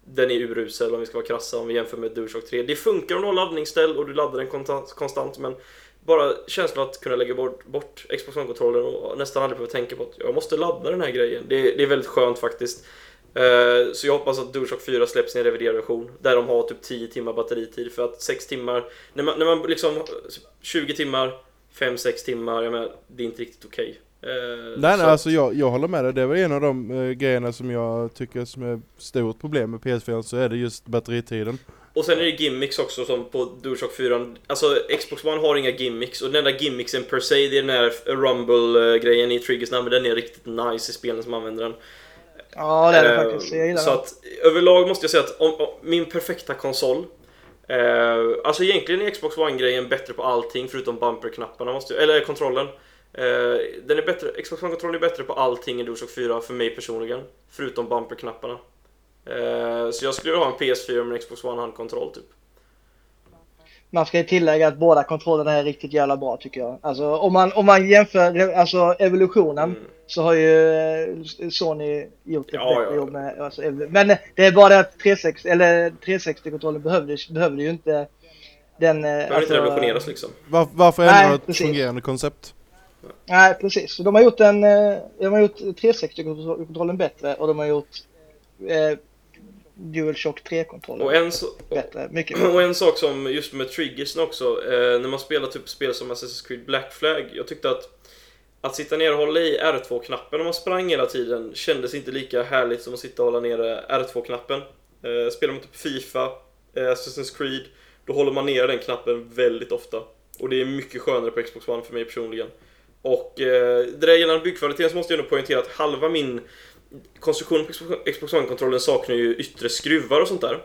Speaker 3: den är urusel om vi ska vara krassa om vi jämför med DualShock 3. Det funkar om du har laddningsställ och du laddar den konstant men bara känslan att kunna lägga bort, bort Xbox One-kontrollen och nästan aldrig behöva tänka på att jag måste ladda den här grejen. Det, det är väldigt skönt faktiskt. Eh, Så jag hoppas att DualShock 4 släpps i en reviderad version där de har typ 10 timmar batteritid för att 6 timmar, när man, när man liksom 20 timmar, 5-6 timmar, jag menar, det är inte riktigt okej. Eh,
Speaker 2: Nej, nej
Speaker 3: så-
Speaker 2: alltså jag, jag håller med dig. Det var en av de eh, grejerna som jag tycker som är stort problem med PS4 så är det just batteritiden.
Speaker 3: Och sen är det gimmicks också som på DualShock 4. Alltså Xbox One har inga gimmicks och den enda gimmicksen per se det är den här Rumble-grejen i Triggersna men den är riktigt nice i spelen som använder den.
Speaker 4: Ja, det är det
Speaker 3: Eh,
Speaker 4: faktiskt. Jag gillar
Speaker 3: Så att överlag måste jag säga att om, om, min perfekta konsol eh, Alltså egentligen är Xbox One-grejen bättre på allting förutom bumperknapparna, måste jag, eller kontrollen. Eh, den är bättre, Xbox One-kontrollen är bättre på allting i DualShock 4 för mig personligen. Förutom bumperknapparna. Eh, så jag skulle ha en PS4 med Xbox One-handkontroll typ.
Speaker 4: Man ska ju tillägga att båda kontrollerna är riktigt jävla bra tycker jag. Alltså om man, om man jämför alltså, evolutionen
Speaker 3: Mm.
Speaker 4: så har ju eh, Sony gjort ett
Speaker 3: Ja,
Speaker 4: bättre
Speaker 3: ja.
Speaker 4: jobb med alltså, Men det är bara det att 360, eller 360-kontrollen behövde, behövde ju inte den... eh,
Speaker 3: Behöver inte revolutioneras liksom.
Speaker 2: Var, varför ändra ett
Speaker 4: precis.
Speaker 2: fungerande koncept?
Speaker 4: Nej, precis. De har gjort en, eh, de har gjort 360-kontrollen bättre och de har gjort eh, DualShock 3-kontrollen
Speaker 3: Och en, så,
Speaker 4: bättre. Mycket
Speaker 3: och en sak som just med triggersen också, eh, när man spelar typ spel som Assassin's Creed Black Flag, jag tyckte att att sitta ner och hålla i R2-knappen när man sprang hela tiden kändes inte lika härligt som att sitta och hålla nere R2-knappen. Eh, spelar man typ Fifa, eh, Assassin's Creed, då håller man ner den knappen väldigt ofta. Och det är mycket skönare på Xbox One för mig personligen. Och eh, det där gällande byggkvaliteten så måste jag nog poängtera att halva min Konstruktionen på Xbox- One-kontrollen saknar ju yttre skruvar och sånt där.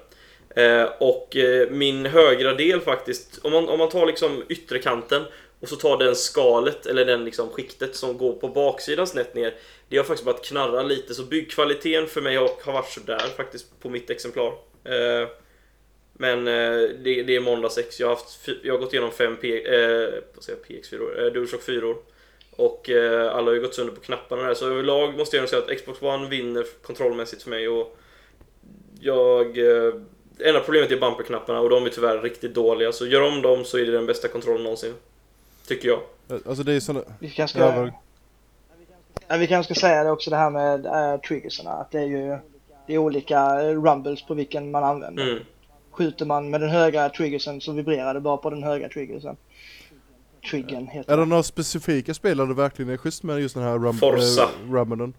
Speaker 3: Eh, och eh, min högra del faktiskt, om man, om man tar liksom yttre kanten och så tar den skalet, eller den liksom skiktet som går på baksidan snett ner. Det har faktiskt börjat knarra lite, så byggkvaliteten för mig har, har varit sådär faktiskt på mitt exemplar. Eh, men eh, det, det är måndag 6, jag har, haft, jag har gått igenom fem P, eh, vad säger jag, PX4, eh, DualShock 4 och eh, alla har ju gått sönder på knapparna där, så överlag måste jag nog säga att Xbox One vinner kontrollmässigt för mig och jag... Eh, enda problemet är bumperknapparna och de är tyvärr riktigt dåliga, så gör om dem så är det den bästa kontrollen någonsin. Tycker jag.
Speaker 2: Alltså det är såna...
Speaker 4: Vi kanske ska, ja, vi kanske ska säga det också det här med äh, triggerserna. Att det är ju det är olika eh, rumbles på vilken man använder.
Speaker 3: Mm.
Speaker 4: Skjuter man med den höga triggersen så vibrerar det bara på den höga triggersen. Triggern heter
Speaker 2: Är det några specifika spel där du verkligen är schysst med just den här rum,
Speaker 3: Forza.
Speaker 2: eh, rummen?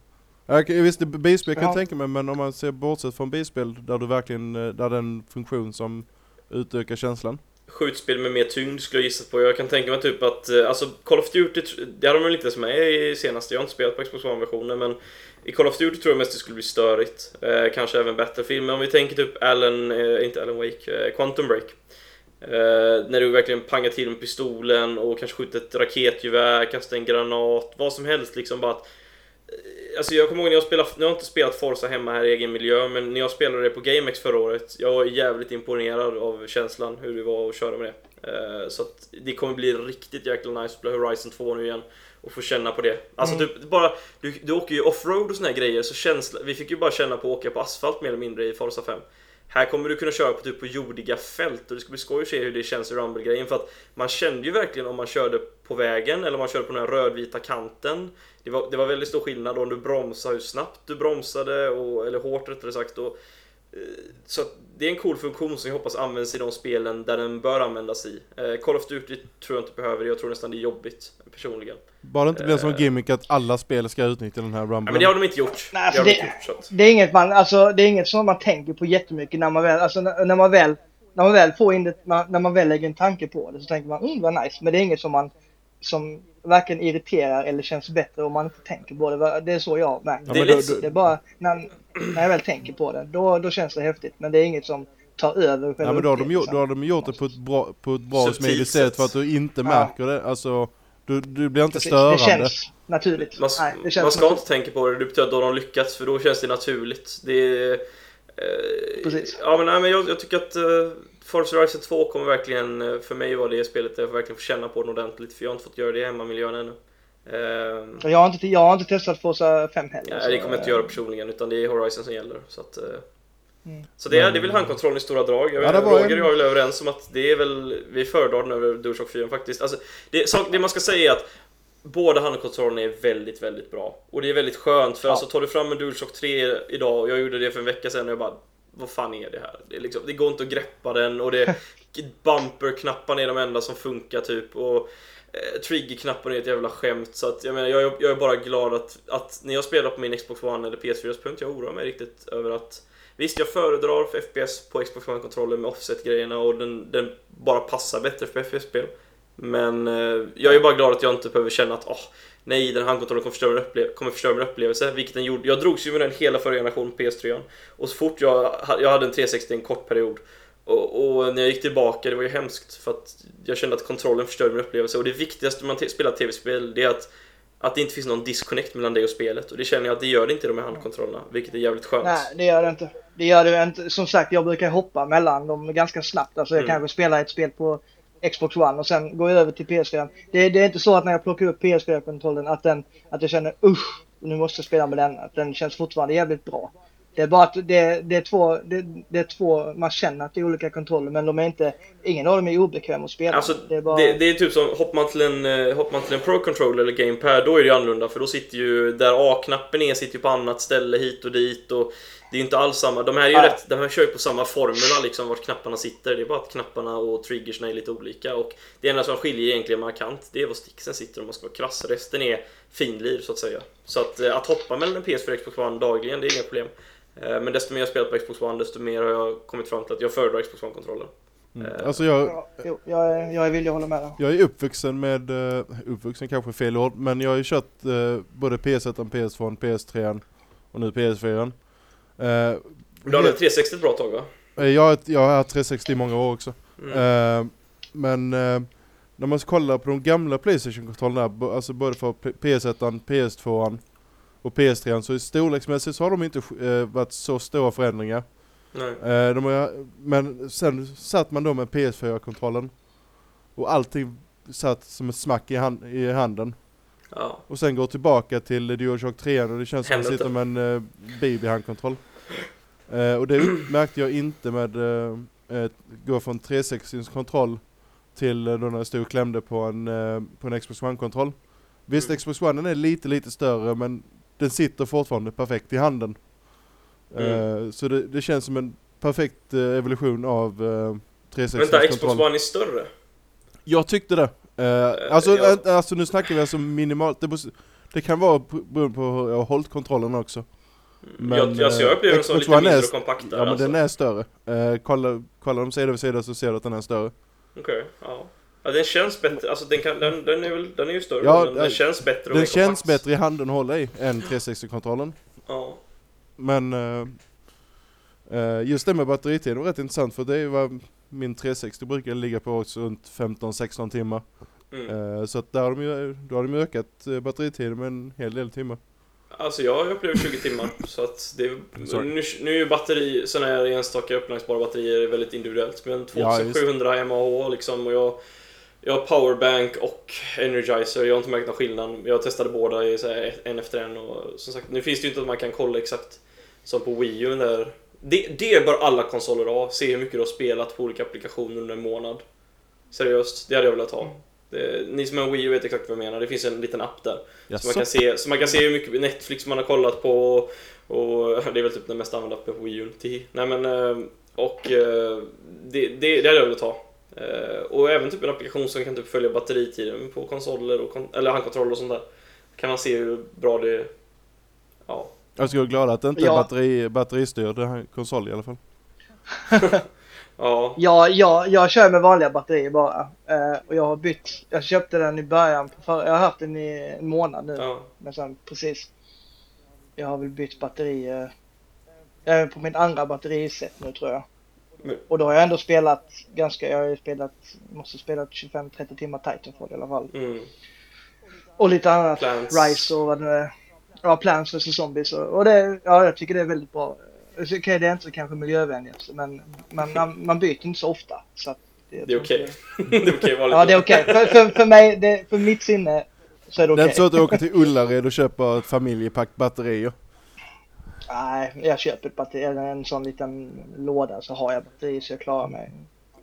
Speaker 2: Ja, okej, visst, det- bilspel kan jag
Speaker 4: Ja.
Speaker 2: tänka mig, men om man ser bortsett från bilspel där du verkligen, eh, där det är en funktion som utökar känslan.
Speaker 3: skjutspel med mer tyngd skulle jag gissa på. Jag kan tänka mig typ att, eh, alltså Call of Duty, det hade de väl inte ens med i senaste, jag har inte spelat på Xbox One-versionen men i Call of Duty tror jag mest det skulle bli störigt. Eh, kanske även Battlefield, men om vi tänker typ Alan, eh, inte Alan Wake, eh, Quantum Break. Eh, när du verkligen pangar till med pistolen och kanske skjuter ett raketgevär, kastar en granat, vad som helst liksom bara att eh, Alltså jag kommer ihåg när jag spelade, nu har jag inte spelat Forza hemma här i egen miljö, men när jag spelade det på GameX förra året, jag var jävligt imponerad av känslan, hur det var att köra med det. Eh, Så att det kommer bli riktigt jäkla nice att spela Horizon 2 nu igen och få känna på det. Alltså
Speaker 4: Mm.
Speaker 3: typ bara, du, du åker ju offroad och såna här grejer, så känsla, vi fick ju bara känna på att åka på asfalt mer eller mindre i Forza 5. Här kommer du kunna köra på typ på jordiga fält och det ska bli skoj att se hur det känns i Rumble-grejen för att man kände ju verkligen om man körde på vägen eller om man körde på den här rödvita kanten. Det var, det var väldigt stor skillnad om du bromsade, hur snabbt du bromsade, och, eller hårt rättare sagt. Och, eh, så att det är en cool funktion som jag hoppas används i de spelen där den bör användas i. Eh, Call of Duty tror jag inte behöver det, jag tror nästan det är jobbigt personligen.
Speaker 2: Bara det inte blir en sån
Speaker 3: Eh.
Speaker 2: gimmick att alla spel ska utnyttja den här rumben.
Speaker 3: Ja, men det har de inte gjort.
Speaker 4: Nej,
Speaker 3: det
Speaker 4: alltså
Speaker 3: har de
Speaker 4: det-
Speaker 3: inte gjort.
Speaker 4: Det är inget man, alltså det är inget som man tänker på jättemycket när man väl, alltså när, när man väl, när man väl får in det, när, man väl lägger en tanke på det så tänker man mm vad nice. Men det är inget som man, som varken irriterar eller känns bättre om man inte tänker på det. Det är så jag märker.
Speaker 3: Det är lite-
Speaker 4: Det är bara, när, när jag väl tänker på det, då, då känns det häftigt. Men det är inget som tar över själva
Speaker 2: Ja men då har, de gjort, då har de gjort det på ett bra, på ett bra och smidigt sätt för att du inte
Speaker 4: Ja.
Speaker 2: märker det. Alltså, du, du blir inte
Speaker 4: Precis,
Speaker 2: störande.
Speaker 4: Det känns naturligt.
Speaker 3: Man,
Speaker 4: Nej, det känns
Speaker 3: man ska
Speaker 4: naturligt.
Speaker 3: inte tänka på det, det betyder att då har de lyckats för då känns det naturligt. Det är, eh,
Speaker 4: Precis.
Speaker 3: Ja men, nej, men jag, jag tycker att uh, Forza Horizon 2 kommer verkligen eh, för mig vara det spelet där jag verkligen får känna på den ordentligt för jag har inte fått göra det i hemmamiljön ännu. Ehm,
Speaker 4: Jag har inte, jag har inte testat Forza 5 heller.
Speaker 3: Ja,
Speaker 4: så,
Speaker 3: det kommer jag inte göra personligen utan det är Horizon som gäller. Så, att, eh,
Speaker 4: Mm.
Speaker 3: så det, är, det är väl handkontrollen i stora drag. Jag
Speaker 2: Ja,
Speaker 3: vet,
Speaker 2: var
Speaker 3: Roger
Speaker 2: en-
Speaker 3: och jag är väl överens om att det är väl, vi föredrar den över DualShock 4 faktiskt. Alltså, det, sak- det man ska säga är att båda handkontrollerna är väldigt, väldigt bra. Och det är väldigt skönt för
Speaker 4: Ja.
Speaker 3: alltså tar du fram en DualShock 3 idag och jag gjorde det för en vecka sedan och jag bara vad fan är det här? Det, är liksom, det går inte att greppa den och det bumper-knapparna är de enda som funkar typ och eh, trigger-knappen är ett jävla skämt så att jag menar jag, är- jag är bara glad att, att när jag spelar på min Xbox One eller PS4 så behöver inte jag oroa mig riktigt över att Visst, jag föredrar för FPS på Xbox One-kontrollen med offset-grejerna och den, den bara passar bättre för FPS-spel. Men eh, jag är bara glad att jag inte behöver känna att oh, nej, den här handkontrollen kommer förstöra, min upple- kommer förstöra min upplevelse, vilket den gjorde. Jag drogs ju med den hela förra generationen PS3 och så fort jag, jag hade en 360 en kort period och, och när jag gick tillbaka, det var ju hemskt för att jag kände att kontrollen förstörde min upplevelse och det viktigaste när man te- spelar tv-spel det är att att det inte finns någon disconnect mellan dig och spelet och det känner jag att det gör det inte i de här handkontrollerna, vilket är jävligt skönt.
Speaker 4: Nej, det gör det inte. Det gör det inte. Som sagt, jag brukar hoppa mellan dem ganska snabbt. Alltså jag
Speaker 3: Mm.
Speaker 4: kanske spelar ett spel på Xbox One och sen går jag över till PS4. Det, det är inte så att när jag plockar upp PS4-kontrollen att, den, att jag känner usch, nu måste jag spela med den. Att den känns fortfarande jävligt bra. Det är bara att det, det, är två, det, det är två, man känner att det är olika kontroller men de är inte, ingen av dem är obekväm att spela.
Speaker 3: Alltså,
Speaker 4: det är bara,
Speaker 3: det, det är typ som, hoppar man till en, eh, hoppar man till en Pro Controller eller GamePad, då är det ju annorlunda för då sitter ju, där A-knappen är, sitter ju på annat ställe hit och dit och det är ju inte alls samma, de här är ju
Speaker 4: Nej.
Speaker 3: rätt, de här kör ju på samma formula liksom vart knapparna sitter, det är bara att knapparna och triggersna är lite olika och det enda som skiljer egentligen markant, det är var sticksen sitter om man ska vara krass, resten är finlir så att säga. Så att, eh, att hoppa mellan en PS4 och Xbox One dagligen, det är inga problem. Eh, Men desto mer jag spelat på Xbox One, desto mer har jag kommit fram till att jag föredrar Xbox One-kontrollen.
Speaker 2: Mm.
Speaker 3: Eh,
Speaker 2: Alltså jag,
Speaker 4: jag, är, jag är villig att hålla med dig.
Speaker 2: jag är uppvuxen med, uppvuxen kanske är fel ord, men jag har ju kört både PS1, PS2, PS3 och nu PS4. Uh,
Speaker 3: Du hade 360 ett bra tag va?
Speaker 2: jag, har ett- jag har haft 360 i många år också.
Speaker 3: Mm.
Speaker 2: Eh, men eh, när man kollar på de gamla Playstation-kontrollerna, alltså både för P- PS1, PS2 och PS3 så i storleksmässigt så har de inte eh, varit så stora förändringar. Eh, har, men sen satt man då med PS4-kontrollen och allting satt som ett smack i, hand, i handen.
Speaker 3: Ja.
Speaker 2: Och sen går tillbaka till DualShock 3 och det känns som att
Speaker 3: Händer
Speaker 2: sitta med en uh, babyhandkontroll. Eh, och det märkte jag inte med uh, uh, gå från 360 kontroll till uh, då när jag stod och klämde på en, eh, på en Xbox One-kontroll. Visst,
Speaker 3: Mm.
Speaker 2: Xbox One är lite, lite större men den sitter fortfarande perfekt i handen. Eh,
Speaker 3: Mm.
Speaker 2: så det, det känns som en perfekt eh, evolution av uh, 360
Speaker 3: Vänta,
Speaker 2: kontroll.
Speaker 3: Xbox One är större?
Speaker 2: Jag tyckte det. Eh, alltså,
Speaker 3: ja.
Speaker 2: eh, alltså nu snackar vi alltså minimalt. Det, måste, det kan vara beroende på hur jag har hållit kontrollen också. Men,
Speaker 3: jag, alltså, jag
Speaker 2: eh,
Speaker 3: upplever den som
Speaker 2: Xbox
Speaker 3: lite mindre
Speaker 2: är-
Speaker 3: och kompaktare.
Speaker 2: Ja men
Speaker 3: alltså.
Speaker 2: den är större. Eh, kolla, kollar de sida vid sida så ser du att den är större.
Speaker 3: Okej, ja. ja. Den känns bättre, alltså den, kan, den, den, är, väl, den är ju större,
Speaker 2: Ja,
Speaker 3: men den
Speaker 2: det-
Speaker 3: känns bättre
Speaker 2: Den känns bättre i handen hålla i än 360-kontrollen.
Speaker 3: Ja.
Speaker 2: Men eh, eh, just det med batteritiden var rätt intressant för det är vad min 360 brukar ligga på också runt 15-16 timmar.
Speaker 3: Mm.
Speaker 2: Eh, så att där har de ju, då har de ökat eh, batteritiden med en hel del timmar.
Speaker 3: Alltså jag upplever 20 timmar, så att det nu, nu är ju batteri, sådana här enstaka upplagsbara batterier väldigt individuellt. Men
Speaker 2: Ja, just.
Speaker 3: 2700 mAh liksom och jag, jag har powerbank och energizer, jag har inte märkt någon skillnad. Jag testade båda i så här, en efter en och som sagt, nu finns det ju inte att man kan kolla exakt som på Wii U där. Det, det bör alla konsoler ha, se hur mycket du har spelat på olika applikationer under en månad. Seriöst, det hade jag velat ha. Ni som har Wii U vet exakt vad jag menar, det finns en liten app där. Så man, kan se, så man kan se hur mycket Netflix man har kollat på och det är väl typ den mest använda appen på Wii U. Nej men eh, och eh, det, det, det hade jag velat ha. Eh, Och även typ en applikation som kan typ följa batteritiden på konsoler och kon- eller handkontroller och sånt där. Kan man se hur bra det Ja.
Speaker 2: Jag ska vara glad att det inte är
Speaker 4: Ja.
Speaker 2: batteri, batteristyrd konsol i alla fall.
Speaker 3: Ja.
Speaker 4: Ja, jag, jag kör med vanliga batterier bara. Eh, och jag har bytt. Jag köpte den i början. På förra, jag har haft den i en månad nu.
Speaker 3: ja.
Speaker 4: Nästan precis. Jag har väl bytt batterier. Jag är på min andra batteriset nu tror jag.
Speaker 3: Men-
Speaker 4: Och då har jag ändå spelat ganska, jag har ju spelat, måste spelat 25-30 timmar Titanfall i alla fall.
Speaker 3: Mm.
Speaker 4: Och lite annat.
Speaker 3: Plants.
Speaker 4: Rise och vad det nu är. Ja, Plants vs Zombies och, och det, ja jag tycker det är väldigt bra. Okej, det är inte så kanske miljövänligt men man, man, man byter inte så ofta. Så att
Speaker 3: Det är okej.
Speaker 4: inte-
Speaker 3: det är okej
Speaker 4: Ja, det är okej. För, för, för mig, det, för mitt sinne så är det
Speaker 2: Det är
Speaker 4: okej.
Speaker 2: inte så att du åker till Ullared och köper ett familjepack batterier.
Speaker 4: Nej, jag köper ett batteri, eller en sån liten låda så har jag batteri så jag klarar mig.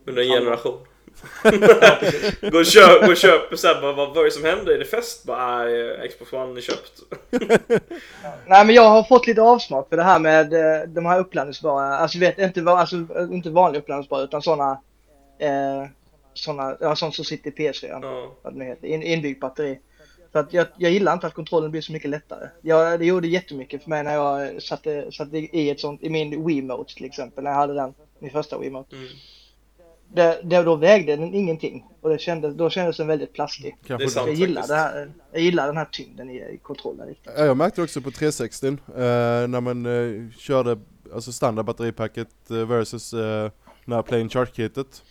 Speaker 3: Under en generation. gå och köp, gå och köp så här, bara, vad, vad är det som händer? Är det fest? Bara, nej, Xbox One är köpt.
Speaker 4: Nej men jag har fått lite avsmak för det här med eh, de här uppladdningsbara, alltså vet inte, alltså, inte vanliga uppladdningsbara utan såna eh, såna, ja sånt som sitter i PS4,
Speaker 3: Ja.
Speaker 4: vad det heter, in, inbyggt batteri. För att jag, jag gillar inte att kontrollen blir så mycket lättare. Jag, det gjorde jättemycket för mig när jag satte, satte i ett sånt, i min Wiimote till exempel, när jag hade den, min första Wiimote.
Speaker 3: Mm.
Speaker 4: Det, det, då vägde den ingenting och det kändes, då kändes den väldigt plastig.
Speaker 3: Det är
Speaker 2: Kanske
Speaker 3: sant.
Speaker 4: Jag gillar, det här, jag gillar den här tyngden i, i kontrollen. riktigt.
Speaker 2: Ja, jag märkte också på 360 eh, när man eh, körde alltså standard batteripacket eh, versus eh, när plain charge kitet.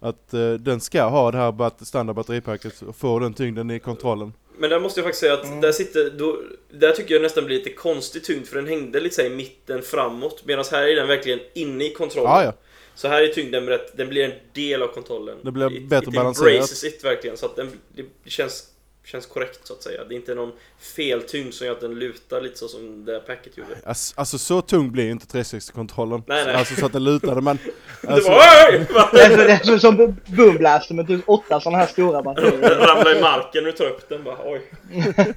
Speaker 2: Att eh, den ska ha det här bat- standard batteripacket och få den tyngden i kontrollen.
Speaker 3: Men där måste jag faktiskt säga att
Speaker 4: Mm.
Speaker 3: där sitter, då, där tycker jag nästan blir lite konstigt tyngd för den hängde lite så i mitten framåt medan här är den verkligen inne i kontrollen.
Speaker 2: Ja, ja.
Speaker 3: Så här är tyngden rätt, den blir en del av kontrollen.
Speaker 2: Det blir
Speaker 3: It-
Speaker 2: bättre
Speaker 3: it
Speaker 2: balanserat.
Speaker 3: embraces it verkligen så att den, det känns, känns korrekt så att säga. Det är inte någon feltyngd som gör att den lutar lite så som det här packet gjorde.
Speaker 2: Alltså, alltså så tung blir inte 360-kontrollen.
Speaker 3: Nej, nej.
Speaker 2: Alltså så att den lutade men...
Speaker 3: det
Speaker 2: Alltså,
Speaker 3: var?
Speaker 4: Det är, så, det är så, som Boomblaster med typ åtta sådana här stora batterier.
Speaker 3: Den ramlar i marken när du tar upp den bara oj.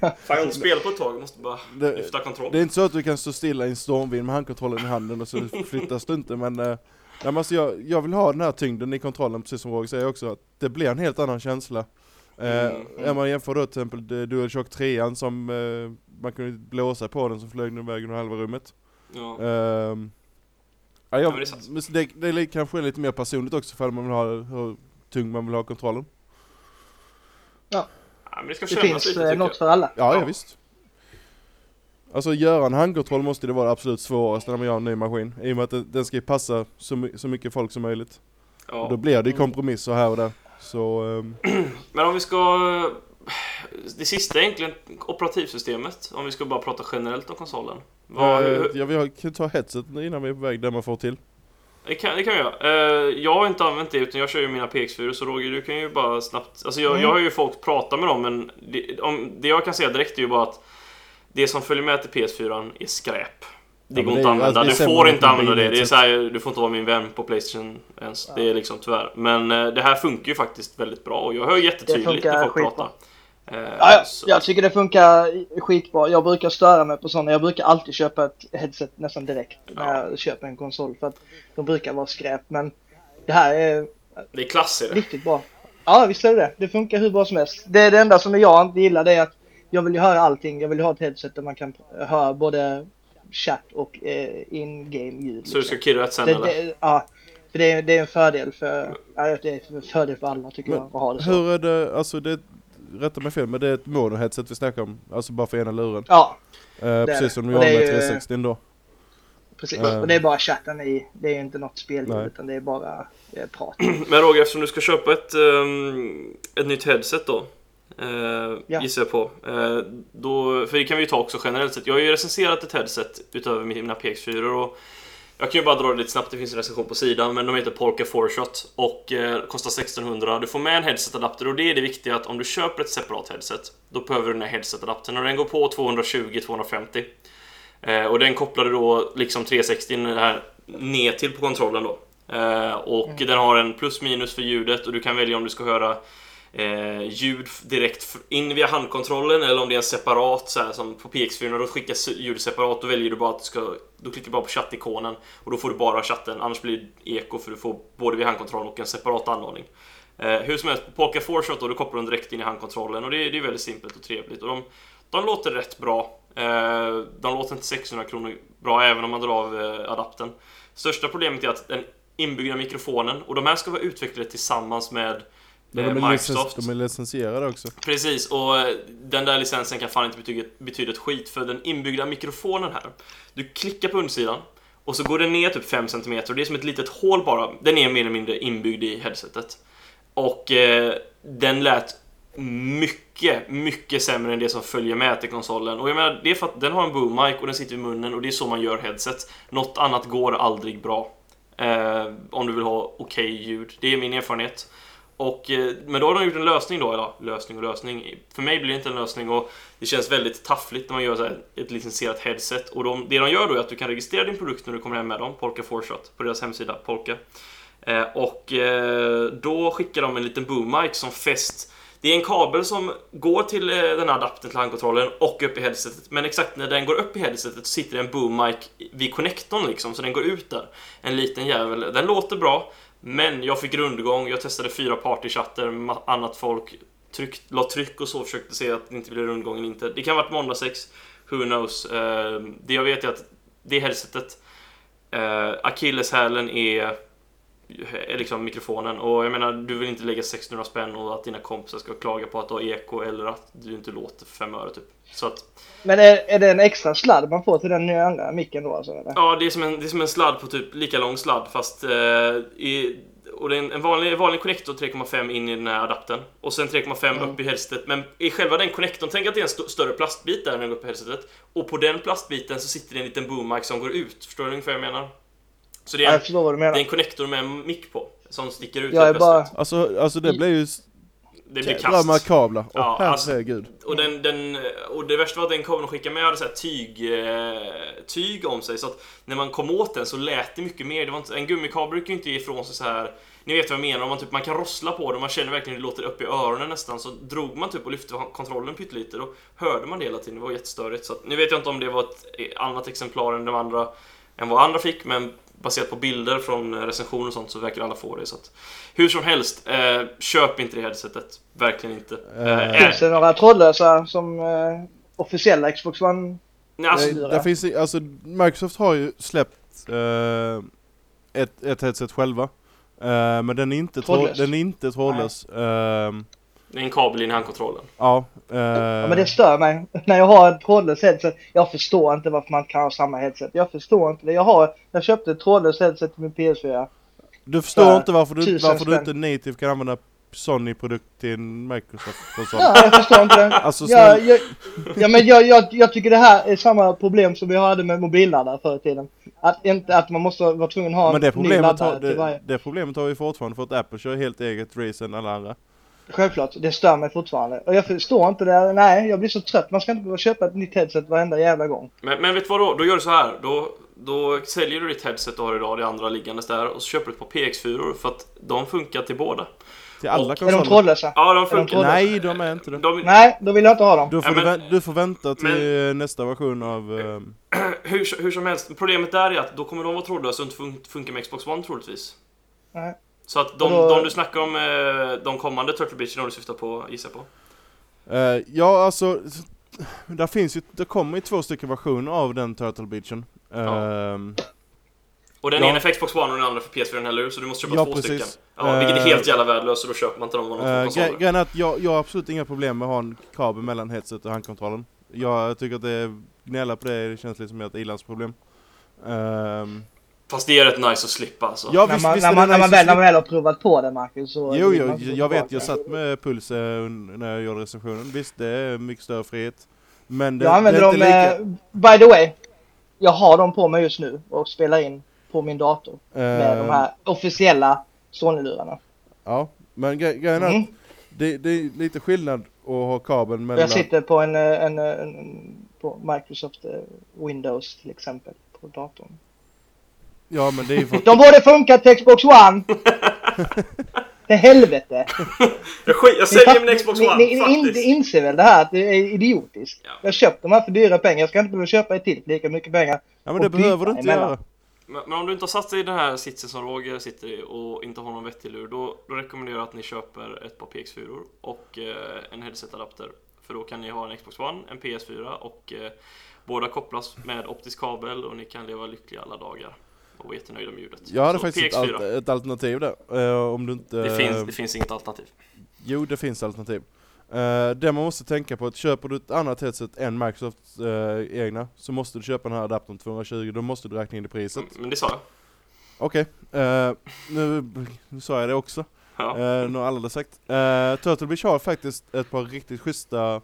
Speaker 3: Fan jag spelat på ett tag, jag måste bara
Speaker 2: det,
Speaker 3: lyfta kontroll.
Speaker 2: det är inte så att du kan stå stilla i en stormvind med handkontrollen i handen och så flyttas du inte men... Eh, nej, men alltså jag, jag vill ha den här tyngden i kontrollen precis som Roger säger också. Att det blir en helt annan känsla. Eh,
Speaker 3: Mm.
Speaker 2: Om man jämför då till exempel DualShock 3 som eh, man kunde blåsa på den så flög den iväg under halva rummet.
Speaker 3: Ja.
Speaker 2: Ehm, ja,
Speaker 3: Ja,
Speaker 2: jag,
Speaker 3: men det är
Speaker 2: det, det är kanske lite mer personligt också för man vill ha hur tung man vill ha kontrollen.
Speaker 3: Ja, men det ska
Speaker 4: Det finns
Speaker 3: lite
Speaker 4: eh, något
Speaker 3: jag.
Speaker 4: för alla.
Speaker 2: Ja, ja.
Speaker 3: Ja.
Speaker 2: visst. Alltså göra en handkontroll måste det vara det absolut svåraste när man gör en ny maskin. I och med att det- den ska passa så, my- så mycket folk som möjligt.
Speaker 3: Ja.
Speaker 2: Då blir det kompromisser här och där. Så ehm,
Speaker 3: Men om vi ska... Det sista är egentligen operativsystemet, om vi ska bara prata generellt om konsolen. Vad,
Speaker 2: eh,
Speaker 3: hur,
Speaker 2: ja, vi har- kan ta headset innan vi är på väg där man får till.
Speaker 3: det, kan, det kan vi göra. Eh, jag har inte använt det, utan jag kör ju mina PX4, så Roger, du kan ju bara snabbt... Alltså jag,
Speaker 4: Mm.
Speaker 3: jag har ju folk prata med dem, men det, om, det jag kan säga direkt är ju bara att det som följer med till PS4 är skräp. Det
Speaker 2: Ja,
Speaker 3: går
Speaker 2: men
Speaker 3: inte
Speaker 2: det
Speaker 3: att
Speaker 2: är-
Speaker 3: använda.
Speaker 2: alltså, det är
Speaker 3: du får inte använda det. Det är så här, du får inte vara min vän på Playstation ens. Det är liksom tyvärr. Men eh, det här funkar ju faktiskt väldigt bra och jag hör jättetydligt när folk
Speaker 4: skitbra.
Speaker 3: pratar. Eh,
Speaker 4: Ja, ja,
Speaker 3: så-
Speaker 4: jag tycker det funkar skitbra. Jag brukar störa mig på sådana. Jag brukar alltid köpa ett headset nästan direkt när jag köper en konsol. För att de brukar vara skräp. Men det här är
Speaker 3: Det är klass i det.
Speaker 4: riktigt bra. Ja, visst är det det. Det funkar hur bra som helst. Det, är det enda som jag inte gillar det är att jag vill ju höra allting. Jag vill ha ett headset där man kan höra både chatt och eh, in-game ljud.
Speaker 3: Så du ska
Speaker 4: liksom.
Speaker 3: kirra ett sen
Speaker 4: det,
Speaker 3: eller?
Speaker 4: det, Ja, för det är, det är en fördel för, ja, det är en fördel för alla tycker
Speaker 2: Men
Speaker 4: jag att ha det så.
Speaker 2: Hur är det, alltså det, rätta mig fel, men det är ett mono-headset vi snackar om. Alltså bara för ena luren.
Speaker 4: Ja,
Speaker 2: Eh, precis som
Speaker 4: det är
Speaker 2: med
Speaker 4: ju-
Speaker 2: 360 då.
Speaker 4: precis.
Speaker 2: Mm.
Speaker 4: Och det är bara chatten i. Det är inte något spelljud
Speaker 2: Nej.
Speaker 4: utan det är bara eh, prat.
Speaker 3: Men Roger, eftersom du ska köpa ett, ehm, ett nytt headset då. Uh,
Speaker 4: Ja.
Speaker 3: Gissar jag på. Eh, då, för det kan vi ju ta också generellt sett. Jag har ju recenserat ett headset utöver mina PX4 och jag kan ju bara dra det lite snabbt, det finns en recension på sidan, men de heter Polka 4Shot och eh, kostar 1600. Du får med en headset-adapter och det är det viktiga att om du köper ett separat headset, då behöver du den här headset-adaptern och den går på 220-250. Eh, och den kopplar du då liksom 360 här ner till på kontrollen då. Eh, och den har en plus minus för ljudet och du kan välja om du ska höra eh, ljud direkt in via handkontrollen eller om det är en separat så här, som på PX4 då skickas ljud separat då väljer du bara att du ska då klickar du bara på chattikonen och då får du bara chatten annars blir det eko för du får både via handkontrollen och en separat anordning. Eh, hur som helst, på Polka 4Shot då, då kopplar de direkt in i handkontrollen och det, är- det är väldigt simpelt och trevligt och de, de låter rätt bra. Eh, de låter inte 600 kronor bra även om man drar av eh, adaptern. Största problemet är att den inbyggda mikrofonen och de här ska vara utvecklade tillsammans med eh,
Speaker 2: de,
Speaker 3: Microsoft.
Speaker 2: licens, de är licensierade också.
Speaker 3: Precis, och den där licensen kan fan inte betyda, betyda ett skit för den inbyggda mikrofonen här. Du klickar på undersidan och så går den ner typ 5 cm och det är som ett litet hål bara. Den är mer eller mindre inbyggd i headsetet. Och eh, den lät mycket, mycket sämre än det som följer med till konsolen. Och jag menar, det är för att den har en boom mic och den sitter i munnen och det är så man gör headset. Något annat går aldrig bra. Eh, om du vill ha okej ljud. Det är min erfarenhet. Och, eh, men då har de gjort en lösning då, eller lösning och lösning. För mig blir det inte en lösning och det känns väldigt taffligt när man gör så här ett licensierat headset. Och de, det de gör då är att du kan registrera din produkt när du kommer hem med dem, Polka Forshot, på deras hemsida, Polka. Eh, och eh, då skickar de en liten boom mic som fäst det är en kabel som går till eh, den här adaptern till handkontrollen och upp i headsetet. Men exakt när den går upp i headsetet så sitter det en boom mic vid connectorn liksom, så den går ut där. En liten jävel. Den låter bra, men jag fick rundgång, jag testade fyra partychatter, annat folk, tryck, la tryck och så, försökte se att det inte blev rundgång eller inte. Det kan ha varit måndagsex, who knows. Eh, det jag vet är att det headsetet, eh, akilleshälen är liksom mikrofonen och jag menar du vill inte lägga 600 spänn och att dina kompisar ska klaga på att du har eko eller att du inte låter för fem öre typ. Så att
Speaker 4: Men är, är det en extra sladd man får till den nya andra micken då alltså? Eller?
Speaker 3: ja, det är som en, det är som en sladd på typ lika lång sladd fast eh, i, och det är en, en vanlig, vanlig connector 3,5 in i den här adaptern och sen 3,5
Speaker 4: Mm.
Speaker 3: upp i headsetet men i själva den connectorn, tänk att det är en st- större plastbit där när den går upp i headsetet och på den plastbiten så sitter det en liten boom mic som går ut. Förstår du ungefär vad jag menar? Så det är en,
Speaker 4: jag förstår vad du
Speaker 3: det är
Speaker 4: menar.
Speaker 3: en connector med en mick på som sticker ut
Speaker 4: Jag är
Speaker 3: helt
Speaker 4: bara...
Speaker 3: plötsligt.
Speaker 2: Alltså, alltså det blir ju
Speaker 3: Det blir
Speaker 2: jävla
Speaker 3: kast.
Speaker 2: makabla. Åh
Speaker 3: Ja, alltså-
Speaker 2: herregud.
Speaker 3: Och, den, den, och det värsta var att den de skickade med hade så här tyg, eh, tyg om sig så att när man kom åt den så lät det mycket mer. Det var inte, en gummikabel brukar ju inte ge ifrån sig så här. Ni vet vad jag menar, om man, typ, man kan rossla på det och man känner verkligen hur det låter upp i öronen nästan. Så drog man typ och lyfte kontrollen pyttelite då hörde man det hela tiden. Det var jättestörigt. Så att, nu vet jag inte om det var ett annat exemplar än de andra än vad andra fick, men baserat på bilder från recensioner och sånt så verkar alla få det. Så att, hur som helst, eh, köp inte det headsetet. Verkligen inte.
Speaker 2: Eh,
Speaker 3: Eh,
Speaker 4: Finns det några trådlösa som eh, officiella Xbox One?
Speaker 3: nej, alltså,
Speaker 2: där finns, alltså, Microsoft har ju släppt eh, ett, ett headset själva. Eh, men den är inte, tråd,
Speaker 4: Trådlös.
Speaker 2: den är inte trådlös.
Speaker 3: Det en kabel i handkontrollen.
Speaker 2: ja, eh,
Speaker 4: Ja, men det stör mig. När jag har ett trådlöst headset. Jag förstår inte varför man kan ha samma headset. Jag förstår inte det. Jag, har, jag köpte ett trådlöst headset till min PS4.
Speaker 2: Du förstår
Speaker 4: för
Speaker 2: inte varför du, varför du inte native kan använda Sony-produkt till en Microsoft-konsol.
Speaker 4: Ja, jag förstår inte det.
Speaker 2: Alltså,
Speaker 4: Ja, jag, ja men jag, jag, jag tycker det här är samma problem som vi hade med mobilladdare förr i tiden. Att, inte, att man måste vara tvungen att ha
Speaker 2: men det
Speaker 4: en ny
Speaker 2: problemet,
Speaker 4: laddare
Speaker 2: har,
Speaker 4: till varje.
Speaker 2: det, det problemet har vi fortfarande för att Apple kör helt eget race än alla andra.
Speaker 4: Självklart, det stör mig fortfarande. Och jag förstår inte det. Nej, jag blir så trött. Man ska inte behöva köpa ett nytt headset varenda jävla gång.
Speaker 3: Men, men vet du vad då? Då gör du så här. Då, då säljer du ditt headset du har idag, det andra liggandes där, och så köper du ett par PX4 för att de funkar till båda.
Speaker 2: Till alla
Speaker 3: Och-
Speaker 4: Är de trådlösa?
Speaker 3: Ja, de
Speaker 4: de
Speaker 3: funkar.
Speaker 4: trådlösa?
Speaker 2: Nej, de är inte det.
Speaker 3: De,
Speaker 4: Nej, då vill jag inte ha dem.
Speaker 2: Då får
Speaker 3: Ja,
Speaker 2: du,
Speaker 3: men-
Speaker 2: du får vänta till nästa version av... ehm,
Speaker 3: hur, hur som helst, problemet där är att då kommer de vara trådlösa och inte fun- funka med Xbox One troligtvis.
Speaker 4: Nej.
Speaker 3: Så att de,
Speaker 4: då-
Speaker 3: de du snackar om, eh, de kommande Turtle Beach, de du syftar på, gissar på?
Speaker 2: Eh, ja, alltså, där finns ju, det kommer ju två stycken versioner av den Turtle Beachen. Ehm,
Speaker 3: Och den
Speaker 2: Ja.
Speaker 3: ena för Xbox One och den andra för PS4, eller hur? Så du måste köpa
Speaker 2: Ja,
Speaker 3: två
Speaker 2: precis.
Speaker 3: stycken. Ja, vilket är
Speaker 2: Eh,
Speaker 3: helt jävla värdelöst, så då köper man inte dem av två
Speaker 2: Eh, Grejen är att jag, jag har absolut inga problem med att ha en kabel mellan headset och handkontrollen. Jag tycker att det gnälla på det, det känns lite som ett ilandsproblem. Um,
Speaker 3: Fast det är rätt nice att slippa alltså.
Speaker 2: ja
Speaker 4: när
Speaker 2: visst,
Speaker 4: man,
Speaker 2: visst
Speaker 4: när
Speaker 2: är
Speaker 4: man,
Speaker 2: det
Speaker 4: när man,
Speaker 2: nice
Speaker 4: väl, när man väl har provat på det Marcus så...
Speaker 2: Jo, jo, jag vet, jag satt med puls eh, när jag gjorde recensionen. Visst, det är mycket större frihet. Men det,
Speaker 4: Jag
Speaker 2: det
Speaker 4: använder
Speaker 2: är
Speaker 4: dem,
Speaker 2: inte lika...
Speaker 4: eh, by the way. Jag har dem på mig just nu och spelar in på min dator. Med
Speaker 2: eh,
Speaker 4: de här officiella Sony-lurarna.
Speaker 2: Ja, men gre- grejen är
Speaker 4: Mm.
Speaker 2: att det, det är lite skillnad att ha kabeln mellan...
Speaker 4: Jag sitter på en, eh, en, en, en på Microsoft eh, Windows till exempel på datorn.
Speaker 2: Ja, men det är ju för.
Speaker 4: De borde funka till Xbox One! Till helvete!
Speaker 3: Jag, skit, jag säljer min Xbox One,
Speaker 4: ni, ni, in,
Speaker 3: faktiskt.
Speaker 4: ni inser väl det här att det är idiotiskt?
Speaker 3: Ja.
Speaker 4: Jag har köpt de här för dyra pengar. Jag ska inte behöva köpa ett till för lika mycket pengar.
Speaker 2: Ja, men det behöver du inte
Speaker 4: emellan.
Speaker 2: göra.
Speaker 3: Men, men om du inte har satt dig i den här sitsen som Roger sitter i och inte har någon vettig lur, då, då rekommenderar jag att ni köper ett par PX4 och eh, en headset-adapter. För då kan ni ha en Xbox One, en PS4 och eh, båda kopplas med optisk kabel och ni kan leva lyckliga alla dagar. Och vara jättenöjda med ljudet.
Speaker 2: Jag hade
Speaker 3: Så
Speaker 2: faktiskt ett,
Speaker 3: PX4.
Speaker 2: al- ett alternativ där. eh, om du inte...
Speaker 3: Det finns, det finns inget alternativ.
Speaker 2: Jo, det finns alternativ. Eh, det man måste tänka på är att köper du ett annat headset än Microsofts eh, egna så måste du köpa den här adaptern 220, då måste du räkna in i priset.
Speaker 3: Men det sa jag.
Speaker 2: Okej, eh, nu, nu sa jag det också.
Speaker 3: Ja.
Speaker 2: Uh, nu har alla det sagt. Uh, Turtle Beach har faktiskt ett par riktigt schyssta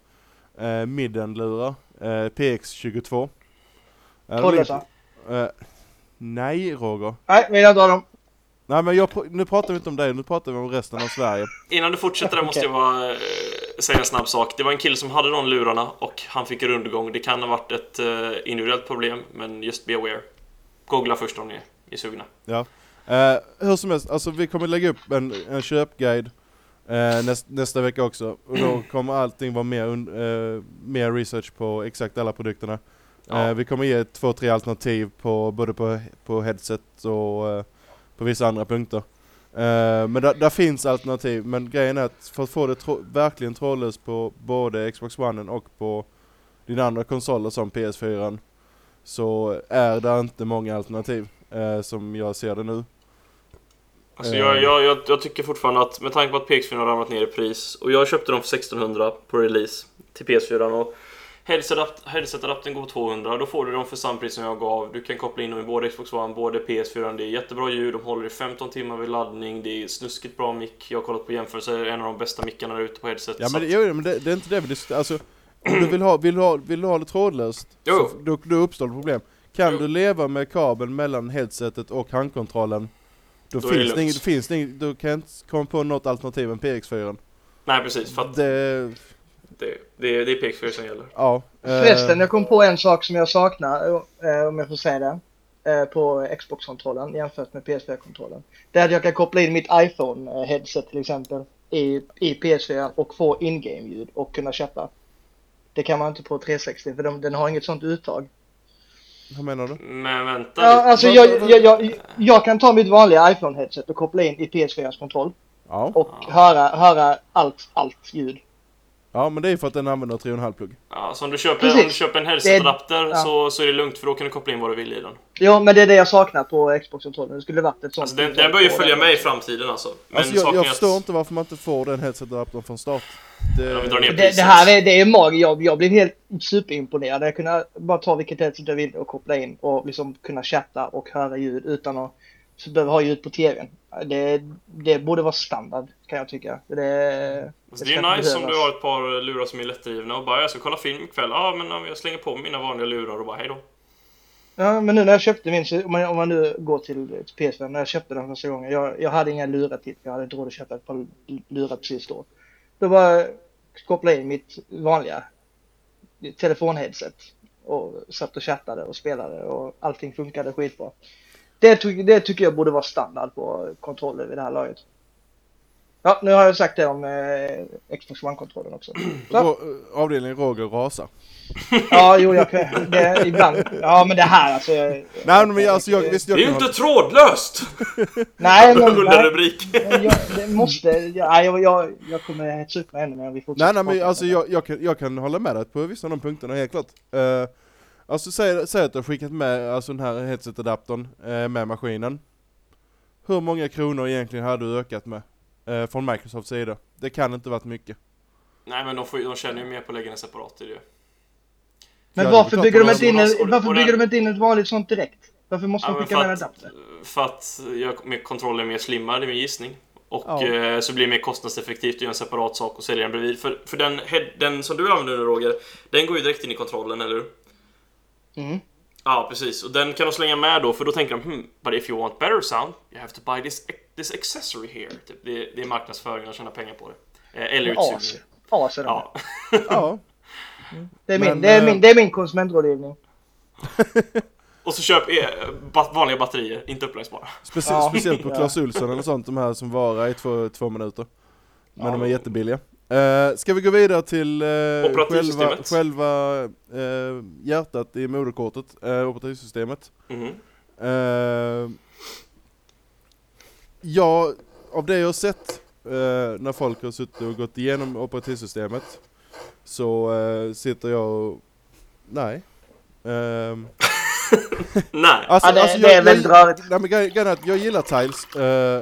Speaker 2: uh, midend-lurar. Uh, PX22. Uh,
Speaker 4: Trådlösa?
Speaker 2: Uh, nej Roger.
Speaker 4: Nej, vill jag inte ha dem.
Speaker 2: Nej men jag, pr- nu pratar vi inte om dig, nu pratar vi om resten av Sverige.
Speaker 3: Innan du fortsätter där måste jag bara eh, säga en snabb sak. Det var en kille som hade de lurarna och han fick rundgång. Det kan ha varit ett eh, individuellt problem, men just be aware. Googla först om ni är sugna.
Speaker 2: Ja. Eh, hur som helst, alltså vi kommer lägga upp en, en köpguide eh, näst, nästa vecka också. Och då kommer allting vara mer, eh, mer research på exakt alla produkterna.
Speaker 3: Ja.
Speaker 2: Eh, vi kommer ge två, tre alternativ på både på, på headset och eh, på vissa andra punkter. Eh, men där, där finns alternativ, men grejen är att för att få det trå- verkligen trådlöst på både Xbox One och på dina andra konsoler som PS4 så är det inte många alternativ som jag ser det nu.
Speaker 3: Alltså jag, jag, jag, jag tycker fortfarande att med tanke på att PS4 har ramlat ner i pris och jag köpte dem för 1600 på release till PS4 och headset-adapt- headset-adaptern går 200 då får du dem för samma pris som jag gav. Du kan koppla in dem i både Xbox One, både PS4. Det är jättebra ljud, de håller i 15 timmar vid laddning, det är snuskigt bra mick. Jag har kollat på jämförelser, en av de bästa mickarna där ute på headset.
Speaker 2: Ja men, jo, men det, det är inte det vi. Alltså, om du vill ha, vill ha, vill ha det trådlöst,
Speaker 3: Jo.
Speaker 2: så, då, då uppstår det problem. Kan
Speaker 3: Jo.
Speaker 2: du leva med kabeln mellan headsetet och handkontrollen, då,
Speaker 3: Då
Speaker 2: finns det inget, finns det inget, då kan jag inte komma på något alternativ än PX4.
Speaker 3: Nej precis, för att
Speaker 2: Det,
Speaker 3: det, det, det är PS4 som gäller.
Speaker 2: ja. eh,
Speaker 4: Förresten, jag kom på en sak som jag saknar, eh, om jag får säga det. eh, På Xbox-kontrollen jämfört med PS4-kontrollen. Det är att jag kan koppla in mitt iPhone-headset till exempel i, i PS4 och få in-game-ljud och kunna chatta. Det kan man inte på 360 för de, den har inget sånt uttag.
Speaker 2: Vad menar du?
Speaker 3: Men vänta
Speaker 4: Ja, alltså jag, jag, jag, jag kan ta mitt vanliga iPhone-headset och koppla in i PS4s kontroll
Speaker 2: Ja.
Speaker 4: och
Speaker 3: Ja.
Speaker 4: höra, höra allt, allt ljud.
Speaker 2: Ja, men det är för att den använder 3,5-plugg.
Speaker 3: Ja, så om du köper,
Speaker 4: Precis.
Speaker 3: om du köper en headset-adapter
Speaker 4: ja.
Speaker 3: så, så är det lugnt för då kan du koppla in vad du vill i den.
Speaker 4: Jo, men det är det jag saknar på Xbox-kontrollen. Det skulle varit ett sånt.
Speaker 3: Alltså den, den bör ju följa med i.
Speaker 2: Alltså
Speaker 3: framtiden alltså. Men
Speaker 2: jag,
Speaker 3: saken
Speaker 2: jag
Speaker 3: är
Speaker 2: förstår
Speaker 3: att-
Speaker 2: inte varför man inte får den headset-adaptern från start. Det,
Speaker 3: Ja, ner
Speaker 4: Det, det här är, det är mag. Jag, jag blev helt superimponerad. Jag kunde bara ta vilket headset jag ville och koppla in och liksom kunna chatta och höra ljud utan att så behöva ha ljud på tvn. Det, det borde vara standard kan jag tycka. Det, det,
Speaker 3: Alltså, det är nice om du har ett par lurar som är lättdrivna och bara jag ska kolla film ikväll. Ja men om jag slänger på mina vanliga lurar och bara hejdå.
Speaker 4: Ja, men nu när jag köpte min, om man, om man nu går till PS4, när jag köpte den första gången. Jag, jag hade inga lurar till, jag hade inte råd att köpa ett par lurar precis då. Då bara koppla in mitt vanliga telefonheadset och satt och chattade och spelade och allting funkade skitbra. Det, ty, det tycker jag borde vara standard på kontroller vid det här laget. Ja, nu har jag sagt det om eh, Xbox One-kontrollen också. Så.
Speaker 2: Avdelningen Roger rasar.
Speaker 4: Ja, jo, jag kan, det, ibland. Ja, men det här alltså. Jag,
Speaker 2: Nej men alltså jag, visst
Speaker 3: Det
Speaker 2: jag
Speaker 3: är ju inte trådlöst!
Speaker 4: Nej, men...
Speaker 3: Under
Speaker 4: nej,
Speaker 3: rubrik.
Speaker 4: men jag, det måste... Jag, jag, jag, jag kommer hetsa upp mig ännu mer om vi fortsätter
Speaker 2: Nej nej men alltså
Speaker 4: det.
Speaker 2: jag, jag, kan, jag kan hålla med dig på vissa av de punkterna helt klart. Uh, alltså säg, säg att du har skickat med alltså den här headset-adaptern eh, med maskinen. Hur många kronor egentligen hade du ökat med? eh, från Microsofts sida. Det kan inte varit mycket.
Speaker 3: Nej men de, får, ju- de tjänar ju mer på att lägga den separat i det.
Speaker 4: Men
Speaker 2: Ja,
Speaker 4: varför
Speaker 2: det
Speaker 4: bygger de inte in,
Speaker 3: och-
Speaker 4: en, varför bygger de inte in ett vanligt sånt direkt? Varför måste
Speaker 3: Ja,
Speaker 4: de skicka med en adapter?
Speaker 3: för att jag, med kontrollen är mer slimmad, det är min gissning. Och
Speaker 2: Ja.
Speaker 3: eh, så blir det mer kostnadseffektivt att göra en separat sak och sälja den bredvid. För, för den, head, den som du använder nu Roger, den går ju direkt in i kontrollen, eller hur?
Speaker 4: Mm.
Speaker 3: Ja, precis. Och den kan de slänga med då, för då tänker de hmm, but if you want better sound, you have to buy this, this accessory here. Typ. Det, det är marknadsföring och tjäna pengar på det. Eh, eller utsugning.
Speaker 4: As är de.
Speaker 3: Ja.
Speaker 2: Ja,
Speaker 4: Det är min,
Speaker 2: Men,
Speaker 4: det är
Speaker 2: eh,
Speaker 4: min, det är min konsumentrådgivning.
Speaker 3: Och så köp ba- vanliga batterier, inte upplagsbara.
Speaker 2: specie
Speaker 4: Ja.
Speaker 2: speciellt på. Clas Ohlson eller sånt, de här som varar i två, två minuter. Men
Speaker 3: Ja.
Speaker 2: de är jättebilliga. Uh, ska vi gå vidare till uh, själva,
Speaker 3: Operativsystemet.
Speaker 2: själva eh, hjärtat i moderkortet, uh, operativsystemet.
Speaker 3: Mhm.
Speaker 2: Uh, ja, av det jag har sett när folk har suttit och gått igenom operativsystemet så sitter jag och... Nej. Ehm,
Speaker 3: Nej.
Speaker 2: alltså,
Speaker 4: Ja, det-
Speaker 2: alltså,
Speaker 4: det är väldigt rörigt.
Speaker 2: Nej, men grejen att jag gillar tiles,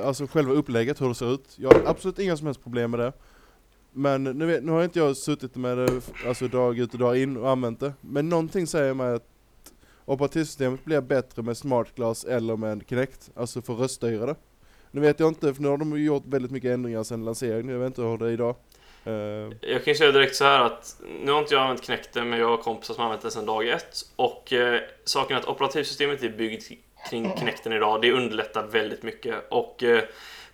Speaker 2: alltså själva upplägget, hur det ser ut. Jag har absolut inga som helst problem med det. Men nu, vet, nu har inte jag suttit med det alltså dag ut och dag in och använt det. Men någonting säger mig att operativsystemet blir bättre med smart glass eller med en Kinect, alltså för röststyra det. Nu vet jag inte, för nu har de gjort väldigt mycket ändringar sedan lanseringen, jag vet inte hur det är idag. Eh,
Speaker 3: jag kan ju säga direkt så här att nu har inte jag använt Kinecten men jag har kompisar som har använt den sedan dag ett och eh, saken är att operativsystemet är byggt kring Kinecten idag. Det underlättar väldigt mycket och eh,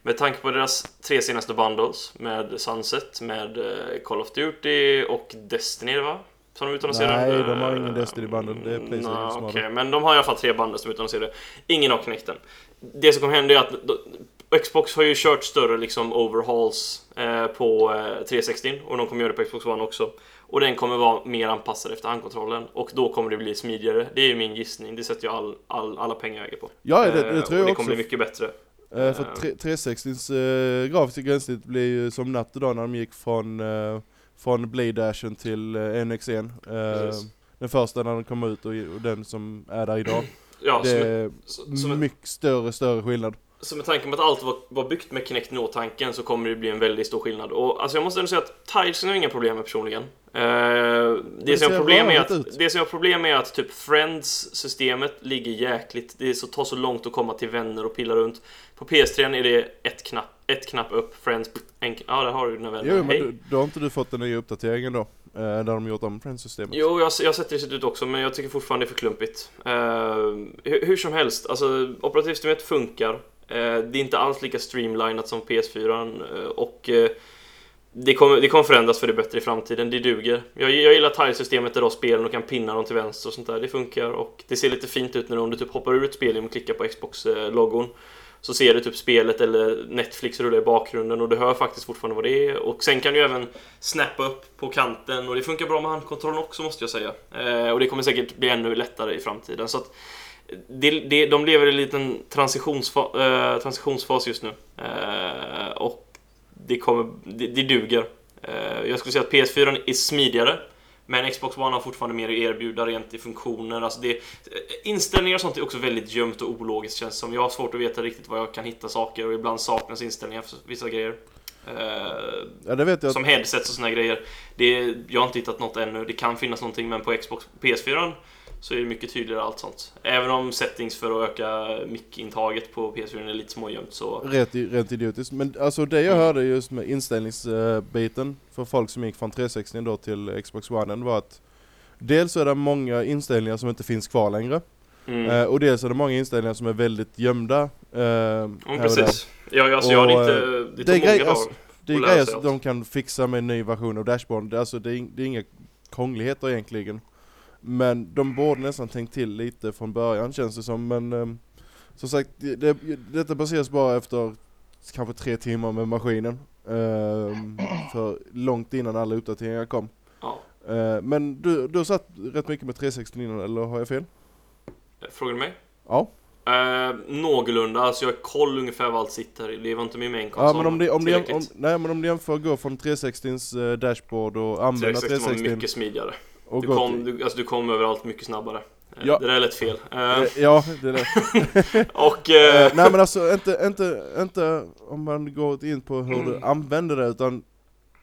Speaker 3: med tanke på deras tre senaste bundles med Sunset, med eh, Call of Duty och Destiny va? Som de utannonserade?
Speaker 2: Nej, de har ingen
Speaker 3: Eh,
Speaker 2: Destiny bundle, det är PlayStation
Speaker 3: nej,
Speaker 2: som har
Speaker 3: okej,
Speaker 2: det.
Speaker 3: men de har i alla fall tre bundles som utannonserade. Ingen har Kinecten. Det som kommer hända är att Xbox har ju kört större liksom overhauls eh, på eh, 360 och de kommer göra det på Xbox One också. Och den kommer vara mer anpassad efter handkontrollen och då kommer det bli smidigare. Det är ju min gissning, det sätter jag all, all, alla pengar jag äger på.
Speaker 2: Ja, det, det
Speaker 3: Eh,
Speaker 2: tror
Speaker 3: och
Speaker 2: jag
Speaker 3: det
Speaker 2: också.
Speaker 3: kommer bli mycket bättre.
Speaker 2: Eh, för att tre- 360s uh, grafiska gränssnitt blir ju som natt och dag när de gick från, uh, från Blade Dashen till uh, NX1. Uh,
Speaker 3: Precis.
Speaker 2: den första när den kom ut och, och den som är där idag.
Speaker 3: Ja,
Speaker 2: det är
Speaker 3: som, som,
Speaker 2: mycket större, större skillnad.
Speaker 3: Så med tanke på att allt var, var byggt med Kinect Nå-tanken så kommer det bli en väldigt stor skillnad. Och alltså jag måste ändå säga att Tilesen har inga problem med personligen. Eh, det,
Speaker 2: det
Speaker 3: som jag problem är att,
Speaker 2: ut.
Speaker 3: det som jag har problem med är att typ Friends-systemet ligger jäkligt. Det är så, tar så långt att komma till vänner och pilla runt. På PS3 är det ett knapp, ett knapp upp, Friends, en, ja där har du dina vänner.
Speaker 2: Jo, men du, då har inte du fått den nya uppdateringen då? eh, där de gjort om Friends-systemet?
Speaker 3: Jo, jag, jag har sett det sett ut också, men jag tycker fortfarande det är för klumpigt. Eh, hur, hur som helst, alltså operativsystemet funkar. Eh, det är inte alls lika streamlinat som PS4 eh, och det kommer, det kommer förändras för det bättre i framtiden, det duger. Jag, jag gillar tilesystemet där du har spelen och kan pinna dem till vänster och sånt där, det funkar och det ser lite fint ut när du, om du typ hoppar ur ett spel genom att klicka på Xbox-logon så ser du typ spelet eller Netflix rulla i bakgrunden och du hör faktiskt fortfarande vad det är och sen kan du även snappa upp på kanten och det funkar bra med handkontrollen också måste jag säga. Eh, och det kommer säkert bli ännu lättare i framtiden så att det, det, de lever i en liten transitionsfa, eh, transitionsfas just nu. Eh, och det, kommer, det, det duger. Eh, jag skulle säga att PS4 är smidigare. Men Xbox One har fortfarande mer att erbjuda rent i funktioner. Alltså det, inställningar och sånt är också väldigt gömt och ologiskt känns som. Jag har svårt att veta riktigt var jag kan hitta saker och ibland saknas inställningar för vissa grejer. Eh,
Speaker 2: Ja,
Speaker 3: som headsets och såna grejer. Det, jag har inte hittat något ännu. Det kan finnas någonting men på Xbox PS4 så är det mycket tydligare allt sånt. Även om settings för att öka mic-intaget på PS4 är lite smågömt så...
Speaker 2: I- rent idiotiskt. Men alltså det jag hörde just med inställningsbiten för folk som gick från 360 då till Xbox One var att dels är det många inställningar som inte finns kvar längre.
Speaker 3: Mm.
Speaker 2: Eh, och dels är det många inställningar som är väldigt gömda. Eh, och där.
Speaker 3: precis. Ja, alltså, jag har
Speaker 2: Och,
Speaker 3: inte...
Speaker 2: eh,
Speaker 3: Det
Speaker 2: det är
Speaker 3: tog många
Speaker 2: grej-
Speaker 3: dagar.
Speaker 2: alltså, Det är
Speaker 3: och
Speaker 2: grejer som de kan fixa med en ny version av är alltså, det, är, det är inga krångligheter egentligen. Men de borde nästan tänkt till lite från början känns det som. Men ehm, som sagt, det, det, detta baseras bara efter kanske tre timmar med maskinen. Ehm, för långt innan alla uppdateringar kom.
Speaker 3: Ja.
Speaker 2: Eh, men du, du har satt rätt mycket med 360 innan, eller har jag fel?
Speaker 3: Frågar du mig?
Speaker 2: Ja.
Speaker 3: Eh, någorlunda, alltså jag har koll ungefär vad allt sitter. Det var inte min main konsol.
Speaker 2: Ja men om det, om det, om, nej men om du jämför gå från 360s eh, dashboard och använda
Speaker 3: 360 var
Speaker 2: 360
Speaker 3: mycket smidigare.
Speaker 2: Och
Speaker 3: Du kom, du, alltså du kom överallt mycket snabbare. Eh,
Speaker 2: Ja.
Speaker 3: Det där är lätt fel. Eh,
Speaker 2: Eh, Ja, det är det.
Speaker 3: och... Eh,
Speaker 2: nej men alltså inte, inte, inte om man går in på hur du använder det utan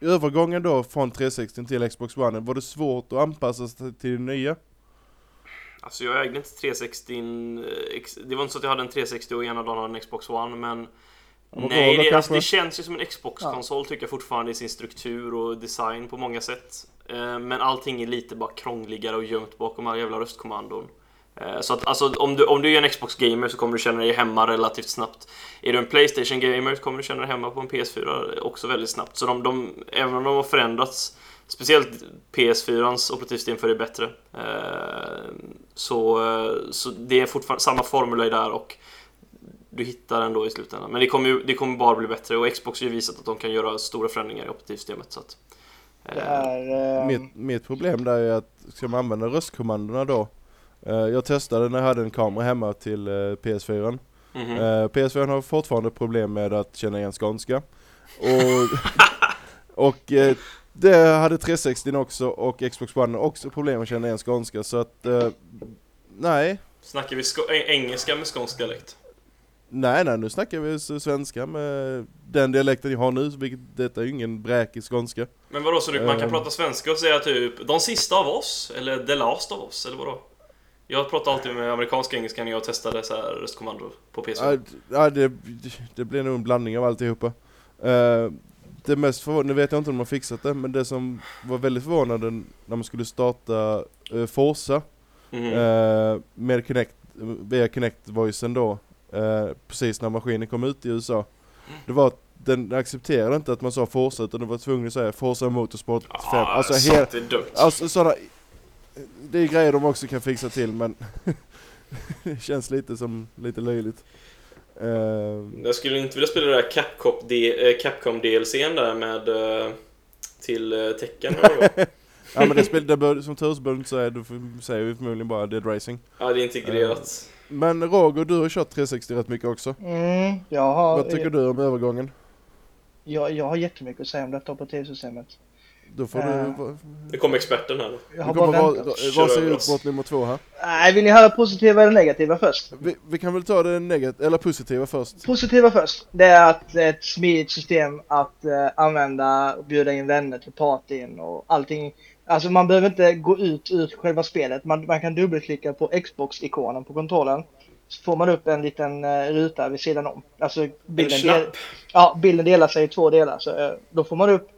Speaker 2: övergången då från 360 till Xbox One, var det svårt att anpassa sig till det nya?
Speaker 3: Alltså jag ägde inte 360 eh, ex- Det var inte så att jag hade en 360 och ena dagen hade en Xbox One men Nej, det, alltså, det känns ju som en Xbox-konsol tycker jag fortfarande i sin struktur och design på många sätt. Eh, men allting är lite bara krångligare och gömt bakom alla jävla röstkommandon. Eh, så att alltså, om du, om du är en Xbox-gamer så kommer du känna dig hemma relativt snabbt. Är du en Playstation-gamer så kommer du känna dig hemma på en PS4 också väldigt snabbt. Så de, de, även om de har förändrats, speciellt PS4ans operativsystem för det är bättre. Eh, så, så det är fortfarande samma formula där och du hittar ändå i slutändan. Men det kommer, ju, det kommer bara bli bättre och Xbox har ju visat att de kan göra stora förändringar i operativsystemet. Så att,
Speaker 4: det är... eh,
Speaker 2: Mitt, mitt problem där är att ska man använda röstkommandona då eh, Jag testade när jag hade en kamera hemma till eh, PS4
Speaker 3: mhm.
Speaker 2: eh, PS4 har fortfarande problem med att känna igen skånska Och, och eh, det hade 360 också och Xbox One också problem med att känna igen skånska så att eh, Nej,
Speaker 3: Snackar vi engelska med skånsk dialekt?
Speaker 2: Nej nej nu snackar vi svenska med den dialekten jag har nu, vilket detta är ju ingen bräkig skånska
Speaker 3: Men vadå, så du, man kan
Speaker 2: Eh.
Speaker 3: prata svenska och säga typ De sista av oss? Eller The last of oss? Eller vadå? Jag pratar alltid med amerikansk engelska när jag testade så här röstkommando på PC.
Speaker 2: Ja, det, det blir nog en blandning av alltihopa. Uh, det mest förvånande, nu vet jag inte om de har fixat det, men det som var väldigt förvånande när man skulle starta uh, Forza eh, med Kinect, via Kinect-voicen då, eh, precis när maskinen kom ut i USA. Det var att den accepterade inte att man sa Forza utan du var tvungen att säga Forza Motorsport 5.
Speaker 3: Ah,
Speaker 2: alltså,
Speaker 3: sånt
Speaker 2: hel,
Speaker 3: är dumt.
Speaker 2: alltså sådana, det är grejer de också kan fixa till men det känns lite som lite löjligt. Eh,
Speaker 3: Jag skulle inte vilja spela det där Capcom, D- eh, Capcom DLCn där med eh, till eh, tecken.
Speaker 2: ja men det spel, det bör, som tur så behöver du inte säga, du får- säger ju förmodligen bara Dead Racing.
Speaker 3: ja, det är integrerat.
Speaker 2: Men Roger, du har kört 360 rätt mycket också.
Speaker 4: Mm, jag har,
Speaker 2: Vad tycker du om övergången?
Speaker 4: jag, jag har jättemycket att säga om detta operativsystemet.
Speaker 2: Då får
Speaker 4: Eh,
Speaker 2: du,
Speaker 3: Det kommer experten här nu.
Speaker 4: Jag har
Speaker 2: kommer
Speaker 4: bara
Speaker 2: ra,
Speaker 4: väntat.
Speaker 3: oss.
Speaker 2: mot nummer två här.
Speaker 4: Nej, vill ni höra positiva eller negativa först?
Speaker 2: Vi, vi kan väl ta det negativa, eller positiva först.
Speaker 4: Positiva först. Det är att det är ett smidigt system att eh, använda och bjuda in vänner till partyn och allting. Alltså man behöver inte gå ut ur själva spelet. Man, man kan dubbelklicka på Xbox-ikonen på kontrollen. Så får man upp en liten eh, ruta vid sidan om. Alltså
Speaker 3: En
Speaker 4: bilden, del, ja, bilden delar sig i två delar. Så, eh, då får man upp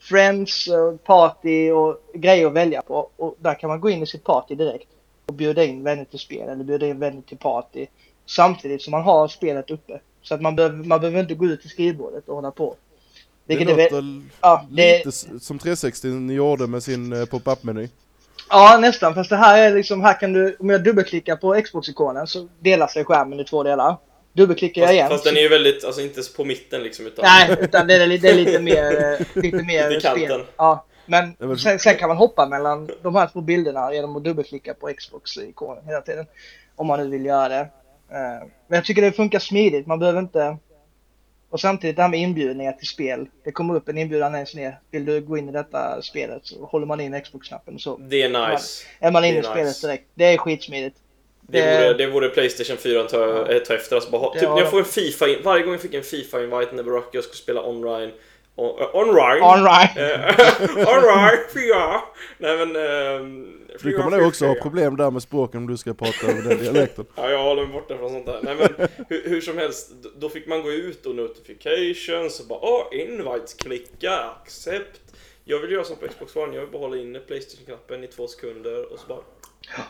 Speaker 4: Friends, eh, Party och grejer att välja på. Och där kan man gå in i sitt party direkt och bjuda in vänner till spel eller bjuda in vänner till party samtidigt som man har spelet uppe. Så att man behöver, man behöver inte gå ut till skrivbordet och hålla på.
Speaker 2: Det
Speaker 4: Vilket är vä-
Speaker 2: låter
Speaker 4: ja, det,
Speaker 2: lite s- som 360 gjorde med sin eh, pop-up-meny.
Speaker 4: ja, nästan. Fast det här är liksom, här kan du, om jag dubbelklickar på Xbox-ikonen så delar sig skärmen i två delar. Dubbelklickar jag
Speaker 3: Fast,
Speaker 4: igen.
Speaker 3: fast den är ju väldigt, alltså inte på mitten liksom utan...
Speaker 4: Nej, utan det är, det är lite mer, eh, lite mer
Speaker 3: Lite i kanten.
Speaker 4: spel. Ja, men
Speaker 2: Det
Speaker 4: sen, sen kan man hoppa mellan de här två bilderna genom att dubbelklicka på Xbox-ikonen hela tiden. Om man nu vill göra det. Eh, Men jag tycker det funkar smidigt. Man behöver inte... Och samtidigt det här med inbjudningar till spel. Det kommer upp en inbjudan längst ner. Vill du gå in i detta spelet så håller man in Xbox-knappen så
Speaker 3: Det är nice.
Speaker 4: är man inne i
Speaker 3: är
Speaker 4: spelet
Speaker 3: nice.
Speaker 4: direkt. Det är skitsmidigt.
Speaker 3: Det
Speaker 4: Det-
Speaker 3: vore, det vore Playstation 4 att ta, ta efter. Alltså bara, typ jag får en FIFA, varje gång jag fick en FIFA-invite när Barack och jag skulle spela online. On, online? Eh, Alright, fyra! Nej men... ehm,
Speaker 2: Du kommer nog också ha problem där med språken om du ska prata över den dialekten.
Speaker 3: Ja, jag håller mig borta från sånt där. Nej men hur, hur som helst, då fick man gå ut och notifications och bara åh, invites, klicka, accept. Jag vill göra som på Xbox One, jag vill bara hålla inne Playstation-knappen i två sekunder och så bara...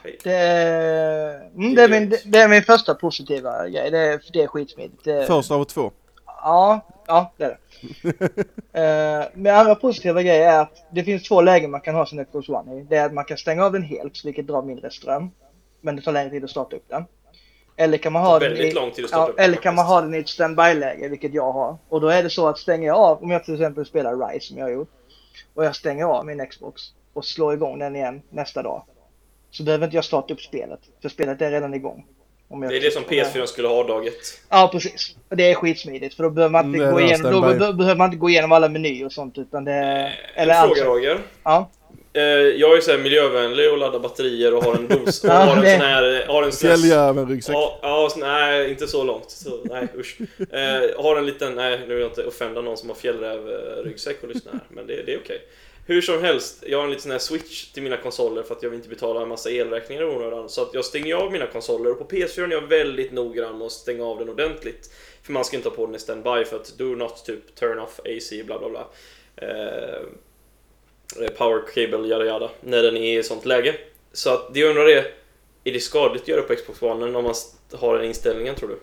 Speaker 3: Hej.
Speaker 4: Det, är- mm, det, är min, det, är min första positiva grej. Det är, det är skitsmidigt. Det,
Speaker 2: Först av två.
Speaker 4: Ja, ja det är det. uh, men andra positiva grejer är att det finns två lägen man kan ha sin Xbox One i. Det är att man kan stänga av den helt, vilket drar mindre ström. Men det tar längre tid att starta upp den. Eller kan man ha den i,
Speaker 3: lång tid att starta
Speaker 4: ja,
Speaker 3: upp
Speaker 4: eller kan man ha den i ett standby-läge, vilket jag har. Och då är det så att stänger jag av, om jag till exempel spelar Rise som jag har gjort, och jag stänger av min Xbox och slår igång den igen nästa dag. Så behöver inte jag starta upp spelet, för spelet är redan igång. Om jag
Speaker 3: Det är det som PS4 skulle ha dag ett.
Speaker 4: Ja, precis. Och det är skitsmidigt, för då behöver man inte,
Speaker 2: är
Speaker 4: gå, igenom, då be- behöver man inte gå igenom alla menyer och sånt, utan det... Eller
Speaker 3: en fråga Roger.
Speaker 4: Ja.
Speaker 3: Eh, jag är så här miljövänlig och laddar batterier och har en dos och
Speaker 4: Ja,
Speaker 3: har en sån här... Har en sån här
Speaker 2: Fjälljäveln-ryggsäck.
Speaker 3: Ja, ja så, nej, inte så långt. Så, nej, usch. Eh, har en liten, nej, nu vill jag inte offenda någon som har fjällräv-ryggsäck och lyssnar här, men det, det är okej. Hur som helst, jag har en liten sån här switch till mina konsoler för att jag vill inte betala en massa elräkningar i onödan. Så att jag stänger av mina konsoler och på PS4 är jag väldigt noggrann med att stänga av den ordentligt. För man ska inte ha på den i standby för att do not typ turn off AC bla bla bla. Eh, eh, power cable yada yada när den är i sånt läge. Så att det jag undrar är, är det skadligt att göra på Xbox One om man har den inställningen tror du?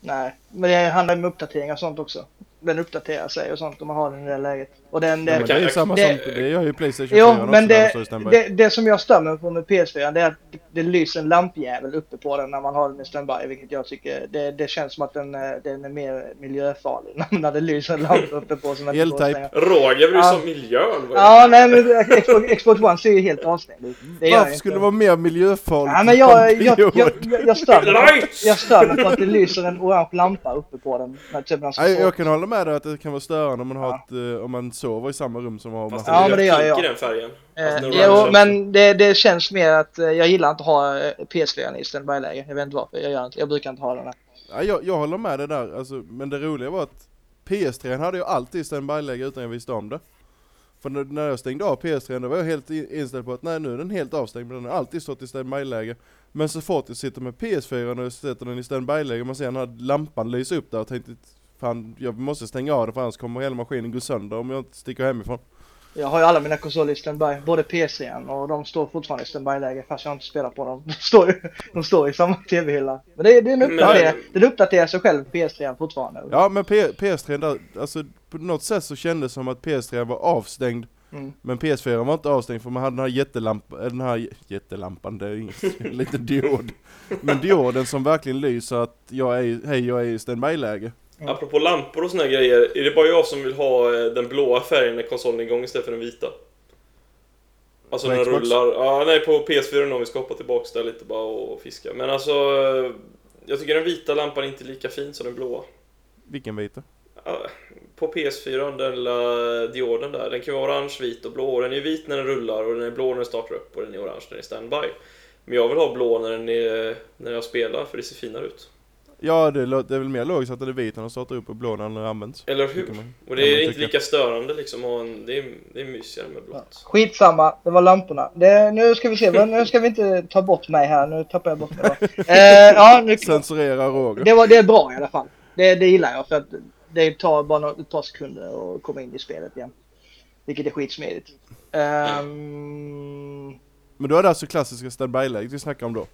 Speaker 4: Nej, men det handlar ju om uppdateringar och sånt också. Den uppdaterar sig och sånt om man har den i det läget. Och den...
Speaker 2: Ja,
Speaker 4: det,
Speaker 2: men det är ju samma
Speaker 4: det-
Speaker 2: som, det gör ju Playstation 4
Speaker 4: Jo,
Speaker 2: också
Speaker 4: men
Speaker 2: när de
Speaker 4: det, det, det som jag stör mig på med PS4 det är att det, det lyser en lampjävel uppe på den när man har den i standby. Vilket jag tycker, det, det känns som att den, eh, den är mer miljöfarlig när det lyser en lampa uppe på stänga.
Speaker 3: Roger bryr sig
Speaker 4: Ja.
Speaker 3: om miljön.
Speaker 4: Ja, nej men Xbox, Xbox One ser ju helt avstängd ut.
Speaker 2: Varför skulle det vara mer miljöfarligt?
Speaker 4: Ja, men jag, jag, jag, jag, jag, stör mig på,
Speaker 3: Lights!
Speaker 4: jag stör mig på att det lyser en orange lampa uppe på den. När typ
Speaker 2: Nej,
Speaker 4: få-
Speaker 2: jag kan hålla med dig att det kan vara störande om man, har
Speaker 4: Ja.
Speaker 2: ett, eh, om man sover i samma rum som har
Speaker 3: Fast
Speaker 4: Ja, men det gör jag.
Speaker 3: i den färgen.
Speaker 4: Eh, jo, men det, det känns mer att eh, jag gillar inte att ha eh, PS4 i standby-läge. Jag vet inte varför. Jag, gör inte, jag brukar inte ha den här.
Speaker 2: Ja, jag, jag håller med dig där, alltså, men det roliga var att PS3 hade jag alltid standby-läge utan jag visste om det. För när, när jag stängde av PS3 då var jag helt in- inställd på att nej nu är den helt avstängd, men den har alltid stått i standby-läge. Men så fort jag sitter med PS4 och jag sätter den i standby-läge och man ser den här lampan lysa upp där och tänkte fan jag måste stänga av det för annars kommer hela maskinen gå sönder om jag inte sticker hemifrån.
Speaker 4: Jag har ju alla mina konsoler i standby. Både PS4 och de står fortfarande i standby-läge fast jag inte spelar på dem. De står ju de står i samma TV-hylla. Men det, det är en
Speaker 3: Men-
Speaker 4: uppdatering. Den uppdaterar sig själv PS3 fortfarande.
Speaker 2: Ja men P- PS3 där, alltså på något sätt så kändes det som att PS3 var avstängd
Speaker 4: Mm.
Speaker 2: Men PS4 var inte avstängd för man hade den här jättelampan, den här jä- jättelampan, det är ingen en liten diod. Men dioden som verkligen lyser att jag är, i- hej jag är i standby-läge.
Speaker 3: Apropå lampor och såna här grejer, är det bara jag som vill ha eh, den blåa färgen när konsolen är igång istället för den vita? Alltså
Speaker 2: På
Speaker 3: när den rullar. Ja, nej på PS4 om vi ska hoppa tillbaks där lite bara och fiska. Men alltså, eh, jag tycker den vita lampan är inte lika fin som den blåa.
Speaker 2: Vilken vita?
Speaker 3: Ja, På PS4, den lilla dioden där, den kan vara orange, vit och blå. Och Den är vit när den rullar och den är blå när den startar upp och den är orange när den är standby. Men jag vill ha blå när, den är, när jag spelar för det ser finare ut.
Speaker 2: Ja det, det är väl mer logiskt att den är vit när den startar upp och blå när den används.
Speaker 3: Eller hur?
Speaker 2: man.
Speaker 3: Och det är inte
Speaker 2: tycka.
Speaker 3: lika störande liksom. Och en, det, är, det är mysigare med blått.
Speaker 4: Skitsamma, det var lamporna. Det, nu ska vi se, men nu ska vi inte ta bort mig här. Nu tappar jag bort mig. Eh, ja, nu,
Speaker 2: Censurera Roger.
Speaker 4: det, var, det är bra i alla fall. Det, det gillar jag för att det tar bara några, ett par sekunder att komma in i spelet igen. Vilket är skitsmidigt. Ehm,
Speaker 2: Men då är det alltså klassiska standby-läget vi snackar om då?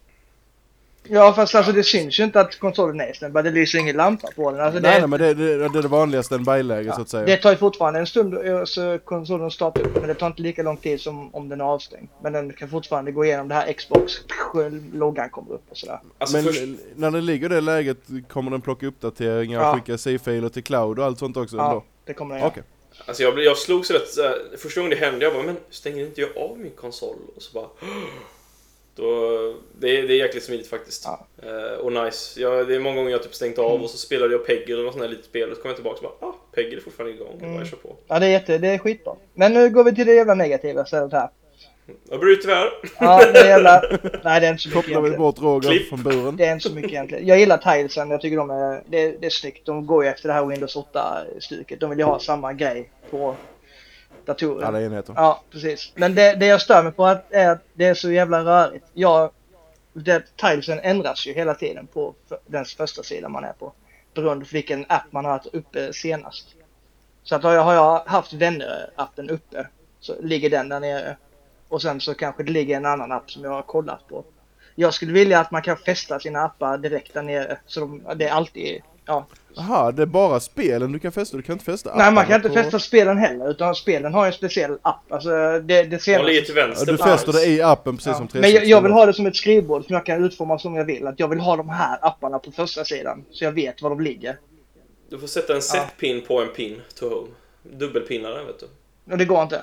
Speaker 4: Ja fast alltså det syns ju inte att konsolen är stängd. bara Det lyser ingen lampa på den. Alltså,
Speaker 2: nej
Speaker 4: det,
Speaker 2: nej men det, det, det är det vanliga standby-läget så att säga.
Speaker 4: det tar ju fortfarande en stund eh, så konsolen startar upp. Men det tar inte lika lång tid som om den är avstängd. Men den kan fortfarande gå igenom det här Xbox. Loggan kommer upp och sådär.
Speaker 3: Alltså
Speaker 2: men
Speaker 3: först,
Speaker 2: när den ligger i det läget kommer den plocka uppdateringar,
Speaker 4: Ja.
Speaker 2: skicka C-filer till cloud och allt sånt också
Speaker 4: Ja,
Speaker 2: ändå?
Speaker 4: det kommer den göra.
Speaker 2: Okej.
Speaker 3: alltså jag, jag slogs rätt Första gången det hände jag bara men stänger inte jag av min konsol? Och så bara då, det, är, det är jäkligt smidigt faktiskt.
Speaker 4: Ja.
Speaker 3: Eh, och nice. Jag, det är många gånger jag typ stängt av och så spelade jag Peggy eller något sånt där litet spel och så kom jag tillbaka och bara ah, Peggy är fortfarande igång. Mm.
Speaker 4: Mm.
Speaker 3: Jag kör på.
Speaker 4: Ja, det är jätte, det är skitbra. Men nu går vi till det jävla negativa istället här.
Speaker 3: Jag bryter här.
Speaker 4: Ja, det är jävla... Nej, det är inte så mycket
Speaker 2: Kopplar vi
Speaker 4: egentligen.
Speaker 2: bort Roger
Speaker 3: Klipp.
Speaker 2: från buren?
Speaker 4: Det är inte så mycket egentligen. Jag gillar tilesen, jag tycker de är, det, det är snyggt. De går ju efter det här Windows 8-stuket. De vill ju ha samma grej på datorer.
Speaker 2: Alla enheter.
Speaker 4: Ja, precis. Men det, det jag stör mig på att, är att det är så jävla rörigt. Jag, det, tilesen ändras ju hela tiden på den första sidan man är på. Beroende på vilken app man har haft uppe senast. Så att har jag, har jag haft vänner-appen uppe så ligger den där nere. Och sen så kanske det ligger en annan app som jag har kollat på. Jag skulle vilja att man kan fästa sina appar direkt där nere. Så de, det är alltid, ja,
Speaker 2: Jaha, det är bara spelen du kan fästa, du kan inte fästa
Speaker 4: Nej, man kan inte
Speaker 2: på-
Speaker 4: fästa spelen heller, utan spelen har en speciell app. Alltså, det, det senaste...
Speaker 3: till
Speaker 2: Ja,
Speaker 3: vänster
Speaker 2: du fäster det i appen precis
Speaker 4: Ja.
Speaker 2: som
Speaker 4: Men jag,
Speaker 2: 360.
Speaker 4: jag vill ha det som ett skrivbord som jag kan utforma som jag vill. Att jag vill ha de här apparna på första sidan så jag vet var de ligger.
Speaker 3: Du får sätta en set pin på en pin to home. Dubbelpinnare vet du.
Speaker 4: Och det går inte.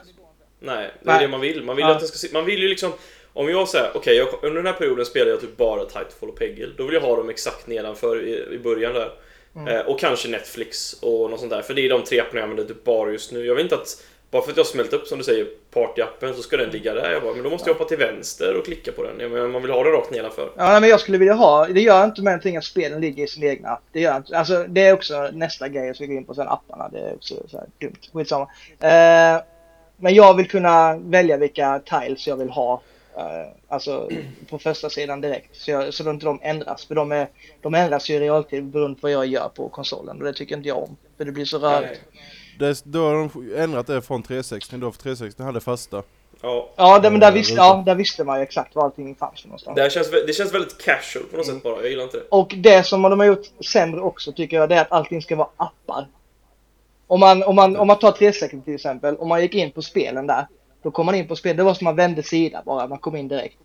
Speaker 3: Nej, det är
Speaker 4: Nej.
Speaker 3: det man vill. Man vill
Speaker 4: Ja.
Speaker 3: att den ska se, Man vill ju liksom... Om jag säger, okej, jag- under den här perioden spelar jag typ bara Titanfall och Peggle. Då vill jag ha dem exakt nedanför i, i början där.
Speaker 4: Mm.
Speaker 3: Eh, och kanske Netflix och något sånt där. För det är de tre apparna jag använder typ bara just nu. Jag vill inte att... Bara för att jag smält upp, som du säger, partyappen så ska den ligga där. Jag bara, men då måste jag hoppa till vänster och klicka på den. Menar, man vill ha den rakt nedanför.
Speaker 4: Ja, men jag skulle vilja ha, det gör inte med någonting att spelen ligger i sin egna app. Det gör inte, alltså det är också nästa grej jag ska gå in på sen, apparna. Det är också så här dumt. Skitsamma. Eh, men jag vill kunna välja vilka tiles jag vill ha. Eh, alltså på första sidan direkt. Så, jag, så inte de ändras. För de, är, de ändras ju i realtid beroende på vad jag gör på konsolen. Och det tycker inte jag om. För det blir så rörigt.
Speaker 2: Det, då har de ändrat det från 360 då, för 360 hade fasta.
Speaker 3: Ja.
Speaker 4: Ja, där, men där
Speaker 2: Eh,
Speaker 4: visste, ja, där visste man ju exakt var allting fanns någonstans.
Speaker 3: Det, känns, det känns väldigt casual på något sätt bara. Jag gillar inte det.
Speaker 4: Och det som de har gjort sämre också tycker jag det är att allting ska vara appar. Om man, om man, om man tar 360 till exempel, om man gick in på spelen där. Då kom man in på spel, det var som man vände sida bara, man kom in direkt.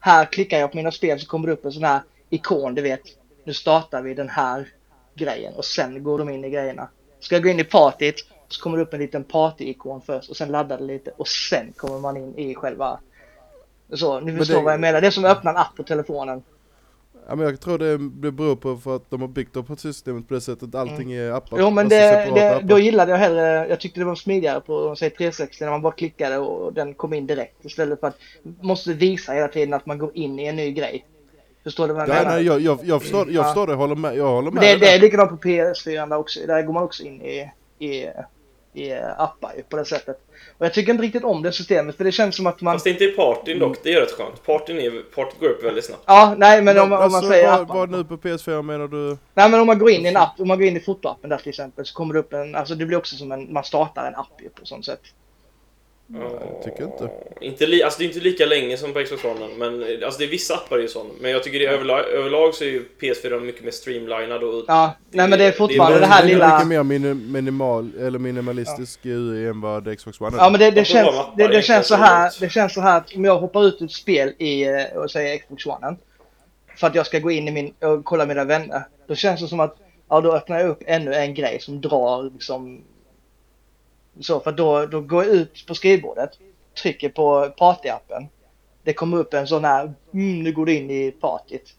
Speaker 4: Här klickar jag på mina spel så kommer det upp en sån här ikon, du vet. Nu startar vi den här grejen och sen går de in i grejerna. Ska jag gå in i partyt så kommer det upp en liten party-ikon först och sen laddar det lite och sen kommer man in i själva... Så, ni förstår
Speaker 2: det-
Speaker 4: vad jag menar. Det är som att öppna en app på telefonen.
Speaker 2: Ja men jag tror det, beror på för att de har byggt upp systemet på det sättet, allting är appar.
Speaker 4: Jo men
Speaker 2: Alltså
Speaker 4: det, det, då gillade jag hellre, jag tyckte det var smidigare på säg 360 när man bara klickade och den kom in direkt istället för att måste visa hela tiden att man går in i en ny grej. Förstår du vad jag
Speaker 2: Nej,
Speaker 4: menar?
Speaker 2: nej, jag, jag, jag förstår, jag
Speaker 4: Ja.
Speaker 2: förstår det, jag håller med, jag håller med
Speaker 4: det, det är likadant på PS4 där också, där går man också in i, i appar ju på det sättet. Och jag tycker inte riktigt om det systemet för det känns som att man...
Speaker 3: Fast inte i partyn dock. Det är rätt skönt. Partyn, är, partyn går upp väldigt snabbt.
Speaker 4: Ja, nej men om, om man
Speaker 2: alltså,
Speaker 4: säger
Speaker 2: vad, vad nu på PS4 menar du?
Speaker 4: Nej men om man går in i en app, om man går in i fotoappen där till exempel så kommer det upp en, alltså det blir också som en, man startar en app ju på sånt sätt.
Speaker 2: Jag tycker inte.
Speaker 3: Inte li, alltså det är inte lika länge som på Xbox One, men alltså det är vissa appar är ju sån. Men jag tycker det är överlag, överlag så är ju PS4 mycket mer streamlinad och...
Speaker 4: Ja, nej men det är fortfarande
Speaker 3: det
Speaker 4: det,
Speaker 3: är
Speaker 4: här
Speaker 2: det är
Speaker 4: lilla...
Speaker 2: mycket mer minim, minimal, eller minimalistisk UI än vad det Xbox One är.
Speaker 4: Ja men det, det, känns, det, det, känns så här, det känns så här att om jag hoppar ut ett spel i, eh, och säger Xbox One. För att jag ska gå in i min, och kolla mina vänner. Då känns det som att, ja då öppnar jag upp ännu en grej som drar liksom... Så för då, då går jag ut på skrivbordet, trycker på partyappen. Det kommer upp en sån här, mm, nu går du in i partyt.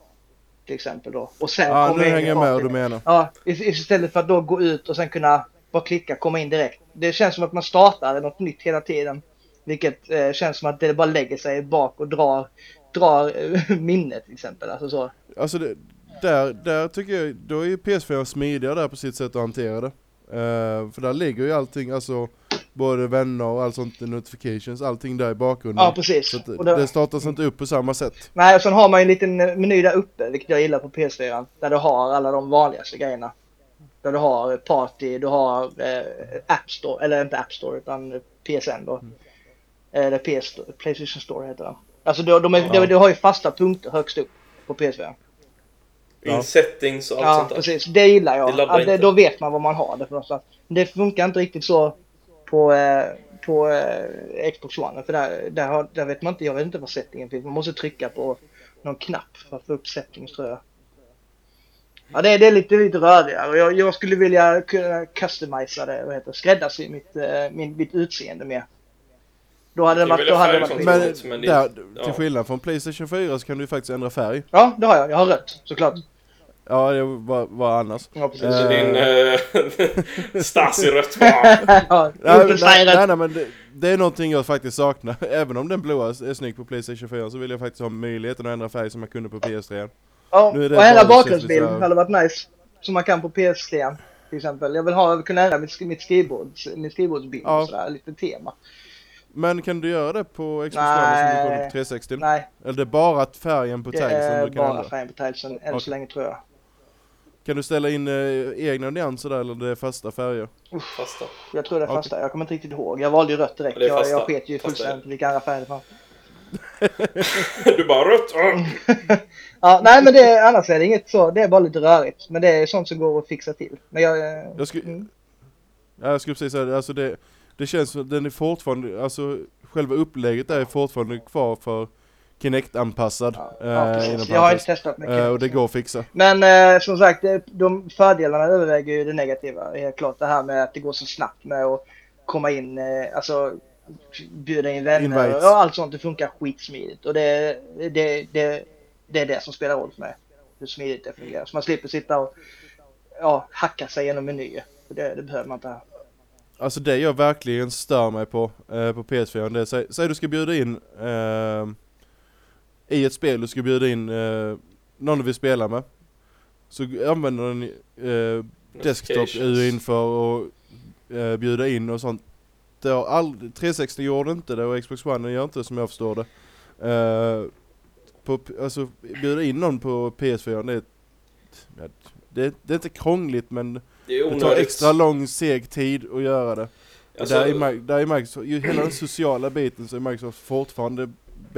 Speaker 4: Till exempel då. Och sen
Speaker 2: Ja,
Speaker 4: kommer jag in
Speaker 2: hänger
Speaker 4: i
Speaker 2: jag med vad du menar.
Speaker 4: Ja, is- istället för att då gå ut och sen kunna bara klicka, komma in direkt. Det känns som att man startar något nytt hela tiden. Vilket eh, känns som att det bara lägger sig bak och drar, drar eh, minnet till exempel. Alltså så.
Speaker 2: Alltså det, där, där tycker jag, då är ju PS4 smidigare där på sitt sätt att hantera det. Eh, för där ligger ju allting, alltså både vänner och allt sånt, notifications, allting där i bakgrunden.
Speaker 4: Ja, precis.
Speaker 2: Så
Speaker 4: då-
Speaker 2: det startas inte upp på samma sätt.
Speaker 4: Nej, och sen har man ju en liten eh, meny där uppe, vilket jag gillar på PS4. Där du har alla de vanligaste grejerna. Där du har Party, du har eh, App Store, eller inte App Store utan PSN då. Eller PS, Playstation Store heter den. Alltså de, de, är,
Speaker 2: Ja.
Speaker 4: de, du har ju fasta punkter högst upp på PS4.
Speaker 3: In
Speaker 2: Ja.
Speaker 3: settings och allt
Speaker 4: Ja,
Speaker 3: sånt där.
Speaker 4: precis. Det gillar jag.
Speaker 3: Det
Speaker 4: Att det,
Speaker 3: inte.
Speaker 4: då vet man vad man har det för någonstans. Men Det funkar inte riktigt så på, eh, på eh, Xbox One. För där, där, har, där vet man inte, jag vet inte vad settingen finns. Man måste trycka på någon knapp för att få upp settings tror jag. Ja, det är, det är lite, lite rörigare och jag, jag skulle vilja kunna customisa det, vad heter skräddarsy mitt, eh, min, mitt utseende mer. Då hade det varit, då
Speaker 3: ha
Speaker 4: hade varit.
Speaker 2: Men,
Speaker 3: men det-
Speaker 2: där,
Speaker 3: ja.
Speaker 2: till skillnad från Playstation 4 så kan du ju faktiskt ändra färg.
Speaker 4: Ja, det har jag. Jag har rött såklart.
Speaker 2: Ja, det var, var annars.
Speaker 4: Ja, precis.
Speaker 2: Eh,
Speaker 3: Så din uh, Stasi-rött bara.
Speaker 4: ja,
Speaker 2: Nej, men, nej, nej, det, det är någonting jag faktiskt saknar. Även om den blåa är snygg på Playstation 4 så vill jag faktiskt ha möjligheten att ändra färg som jag kunde på PS3.
Speaker 4: Ja,
Speaker 2: Nu är det
Speaker 4: och ändra
Speaker 2: bara- det känns
Speaker 4: bakgrundsbild
Speaker 2: lite så här-
Speaker 4: hade varit nice. Som man kan på PS3 till exempel. Jag vill ha, kunna ändra mitt, mitt, skrivbord, min skrivbordsbild
Speaker 2: Ja.
Speaker 4: och sådär, lite tema.
Speaker 2: Men kan du göra det på Xbox. One som du på 360?
Speaker 4: Nej,
Speaker 2: Eller det är bara att färgen på
Speaker 4: det
Speaker 2: tilesen
Speaker 4: är
Speaker 2: du kan
Speaker 4: bara
Speaker 2: ändra?
Speaker 4: färgen på tilesen än
Speaker 2: Okej.
Speaker 4: så länge tror jag.
Speaker 2: Kan du ställa in eh, egna nyanser där eller det är fasta färger?
Speaker 3: Fasta.
Speaker 4: Jag tror det är fasta, jag kommer inte riktigt ihåg. Jag valde ju rött direkt. Jag, jag sket ju fullständigt vilka andra färger det fanns.
Speaker 3: du bara rött!
Speaker 4: ja, nej men det, annars är det inget så, det är bara lite rörigt. Men det är sånt som går att fixa till. Men jag... eh,
Speaker 2: Jag, sku,
Speaker 4: Mm.
Speaker 2: ja, jag skulle precis säga det, alltså det, det känns som den är fortfarande, alltså själva upplägget är fortfarande kvar för Kinect-anpassad.
Speaker 4: Ja,
Speaker 2: eh,
Speaker 4: ja. Jag har inte testat med
Speaker 2: Eh,
Speaker 4: Kinect.
Speaker 2: och det går att fixa.
Speaker 4: Men eh, som sagt, det, de fördelarna överväger ju det negativa. Helt klart det här med att det går så snabbt med att komma in, eh, alltså bjuda in vänner
Speaker 2: Invites.
Speaker 4: och allt sånt. Det funkar skitsmidigt och det, det, det, det är det som spelar roll för mig. Hur smidigt det fungerar. Så man slipper sitta och ja, hacka sig genom menyer. Det, det behöver man inte ha.
Speaker 2: Alltså det jag verkligen stör mig på, eh, på PS4, det är, säg, säg du ska bjuda in, eh, i ett spel du ska bjuda in eh, någon du vill spela med. Så använder den eh, desktop UIn för att eh, bjuda in och sånt. Det har aldrig, 360 gjorde inte det och Xbox One gör inte det som jag förstår det. Eh, på, alltså bjuda in någon på PS4, det är, det, det är inte krångligt men
Speaker 3: Det
Speaker 2: det tar extra lång seg tid att göra det.
Speaker 3: Alltså,
Speaker 2: där, är, där är Microsoft, hela den sociala biten så är Microsoft fortfarande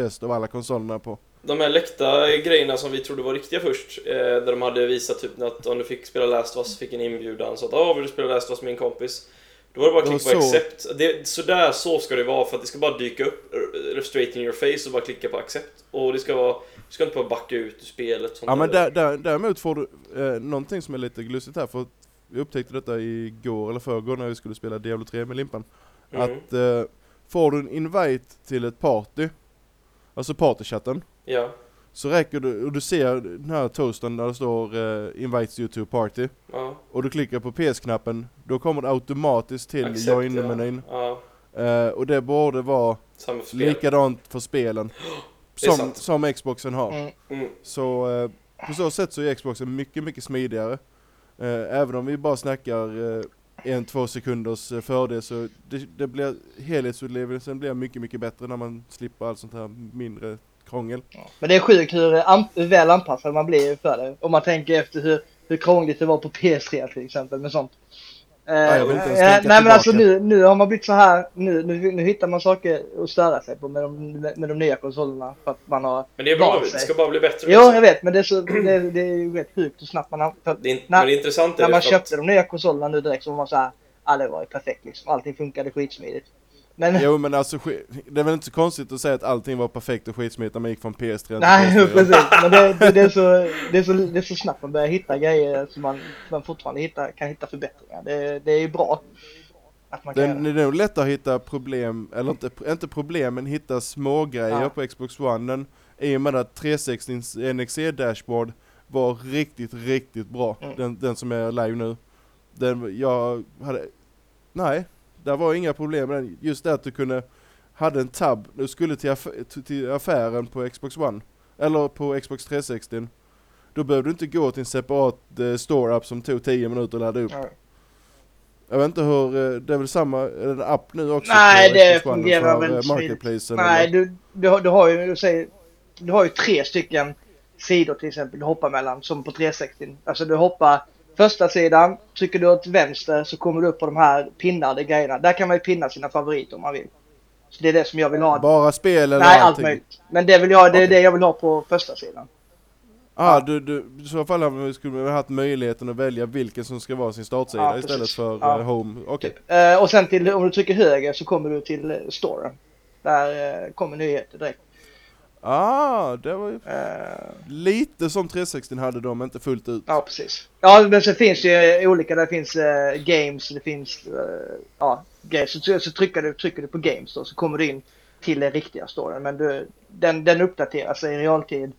Speaker 2: bäst av alla konsolerna på.
Speaker 3: De här läckta grejerna som vi trodde var riktiga först, eh, där de hade visat typ att om du fick spela Last of Us, fick en inbjudan, så att åh, vill du spela Last of Us med min kompis? Då var det bara att klicka på
Speaker 2: så.
Speaker 3: accept. Det, så där så ska det vara, för att det ska bara dyka upp straight in your face och bara klicka på accept. Och det ska vara, du ska inte bara backa ut ur spelet. Sånt
Speaker 2: Ja men
Speaker 3: där.
Speaker 2: där, där, däremot får du eh, någonting som är lite lustigt här för vi upptäckte detta igår eller förrgår när vi skulle spela Diablo 3 med Limpan.
Speaker 3: Mm.
Speaker 2: Att eh, får du en invite till ett party, alltså partychatten,
Speaker 3: Ja,
Speaker 2: så räcker du, och du ser den här toasten där det står eh, invites you to a party
Speaker 3: ja.
Speaker 2: och du klickar på PS-knappen, då kommer det automatiskt till
Speaker 3: Accept,
Speaker 2: join-menyn.
Speaker 3: Ja,
Speaker 2: Eh, och det borde vara
Speaker 3: samma spel.
Speaker 2: likadant för spelen. Som, som Xboxen har.
Speaker 4: Mm.
Speaker 3: Mm.
Speaker 2: Så eh, på så sätt så är Xboxen mycket, mycket smidigare. Eh, även om vi bara snackar eh, en, två sekunders eh, fördel så det, det blir, helhetsupplevelsen blir mycket, mycket bättre när man slipper allt sånt här mindre krångel.
Speaker 4: Men det är sjukt hur, eh, an- hur väl anpassad man blir för det. Om man tänker efter hur, hur krångligt det var på PS3 till exempel med sånt. Eh,
Speaker 2: jag vill inte ens
Speaker 4: eh, nej men alltså nu, nu har man blivit så här, nu, nu, nu hittar man saker att störa sig på med de, med, med de nya konsolerna för att man har
Speaker 3: Men det är bra, det ska bara bli bättre.
Speaker 4: Jo,
Speaker 3: liksom.
Speaker 4: jag vet, men det är, så, det, det är ju rätt sjukt hur snabbt man har... För,
Speaker 3: Det är,
Speaker 4: när,
Speaker 3: men det är
Speaker 4: när man
Speaker 3: för att-
Speaker 4: köpte de nya konsolerna nu direkt så var man så här, ja det var ju perfekt liksom. Allting funkade skitsmidigt. Men,
Speaker 2: Jo men alltså det är väl inte så konstigt att säga att allting var perfekt och skitsmidigt när man gick från PS3 till
Speaker 4: nej
Speaker 2: PS4.
Speaker 4: precis. Men det, det, det, är så, det, är så, det är så snabbt man börjar hitta grejer som man, man fortfarande hittar, kan hitta förbättringar. Det, det är ju bra. Att man
Speaker 2: Det
Speaker 4: kan
Speaker 2: det är nog lättare att hitta problem, eller inte, inte problem, men hitta små grejer
Speaker 4: Ja.
Speaker 2: på Xbox One. Den, I och med att 360 NXE dashboard var riktigt, riktigt bra.
Speaker 4: Mm.
Speaker 2: Den, den som är live nu. Den, jag hade, nej, det var inga problem med den. Just det att du kunde, hade en tab, du skulle till, aff till- affären på Xbox One, eller på Xbox 360. Då behövde du inte gå till en separat eh, store-app som tog 10 minuter att ladda upp.
Speaker 4: Ja.
Speaker 2: Jag vet inte hur, eh, det är väl samma, är det en app nu också
Speaker 4: Nej, det fungerar väl
Speaker 2: eh,
Speaker 4: smidigt.
Speaker 2: Marketplacen
Speaker 4: Nej,
Speaker 2: eller?
Speaker 4: du, du, har, du har ju, du säger, du har ju tre stycken sidor till exempel du hoppar mellan som på 360. Alltså du hoppar första sidan, trycker du åt vänster så kommer du upp på de här pinnade grejerna. Där kan man ju pinna sina favoriter om man vill. Så det är det som jag vill ha.
Speaker 2: Bara spel eller
Speaker 4: Nej, allt
Speaker 2: allting?
Speaker 4: möjligt. Men det, vill jag, det är det jag vill ha på första sidan.
Speaker 2: Ah, du, du, i så fall skulle vi haft möjligheten att välja vilken som ska vara sin startsida
Speaker 4: Ja,
Speaker 2: istället för
Speaker 4: Ja.
Speaker 2: eh, home. Okej.
Speaker 4: Eh, och sen till, om du trycker höger så kommer du till eh, storen. Där kommer nyheter direkt.
Speaker 2: Ah, det var ju
Speaker 4: Eh,
Speaker 2: lite som 360 hade de, inte fullt ut.
Speaker 4: Ja, precis. Ja, men så finns det ju olika. Det finns eh, games, det finns eh, ja, grejer. Så, så trycker, du, trycker du på games då så kommer du in till den riktiga storyn. Men du, den, den uppdateras i realtid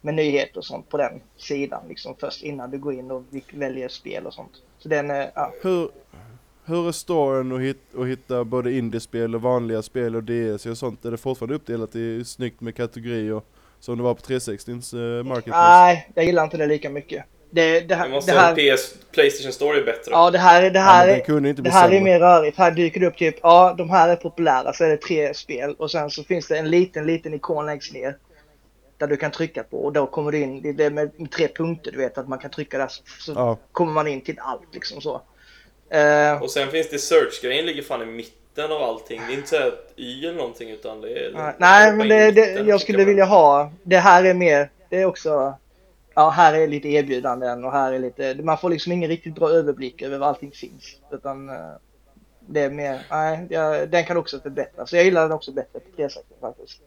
Speaker 4: med nyheter och sånt på den sidan liksom först innan du går in och väljer spel och sånt. Så den, ja.
Speaker 2: Hur, hur är storyn att, hit, att hitta både indiespel och vanliga spel och DLC och sånt? Är det fortfarande uppdelat i snyggt med kategorier som det var på 360s eh, Marketplace?
Speaker 4: Nej, jag gillar inte det lika mycket. Det, det, här,
Speaker 3: måste
Speaker 4: det här,
Speaker 3: PS, Playstation Store är bättre.
Speaker 4: ja, det här, det
Speaker 2: Ja,
Speaker 4: här
Speaker 2: inte
Speaker 4: Det
Speaker 2: bli
Speaker 4: här är mer rörigt. Här dyker det upp typ, ja de här är populära så är det tre spel och sen så finns det en liten, liten ikon längst ner. Där du kan trycka på och då kommer du in, det är med med tre punkter du vet att man kan trycka där så så
Speaker 2: Ja.
Speaker 4: kommer man in till allt liksom så. Eh,
Speaker 3: Och sen finns det search-grejen ligger fan i mitten av allting. Det är inte så här ett Y eller någonting utan det är...
Speaker 4: Nej, Nej men det, det,
Speaker 3: mitten
Speaker 4: jag skulle vilja ha, det här är mer, det är också, ja här är lite erbjudanden och här är lite, man får liksom ingen riktigt bra överblick över vad allting finns. Utan eh, det är mer, nej, jag, den kan också förbättras. Så jag gillar den också bättre på 360 faktiskt.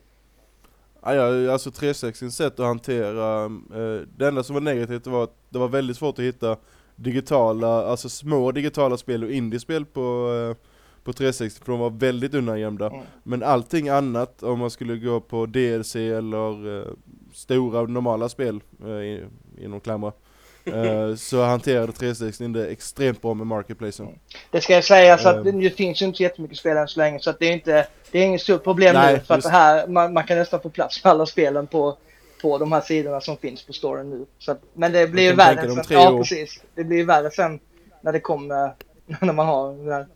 Speaker 2: Ja, ja, alltså 360 sätt att hantera, eh, det enda som var negativt var att det var väldigt svårt att hitta digitala, alltså små digitala spel och indiespel på, eh, på 360 för de var väldigt undangömda.
Speaker 4: Mm.
Speaker 2: Men allting annat, om man skulle gå på DLC eller eh, stora normala spel eh, inom klamra, eh, så hanterade 360 det extremt bra med marketplacen.
Speaker 4: Det ska jag säga så att
Speaker 2: Ehm.
Speaker 4: det, finns ju inte så jättemycket spel än så länge så att det är inte, det är inget stort problem
Speaker 2: Nej,
Speaker 4: nu för att
Speaker 2: just-
Speaker 4: det här, man, man kan nästan få plats med alla spelen på, på de här sidorna som finns på storen nu. Så att, men det blir ju värre sen. Ja precis. Det blir ju värre sen när det kommer, när man har det här,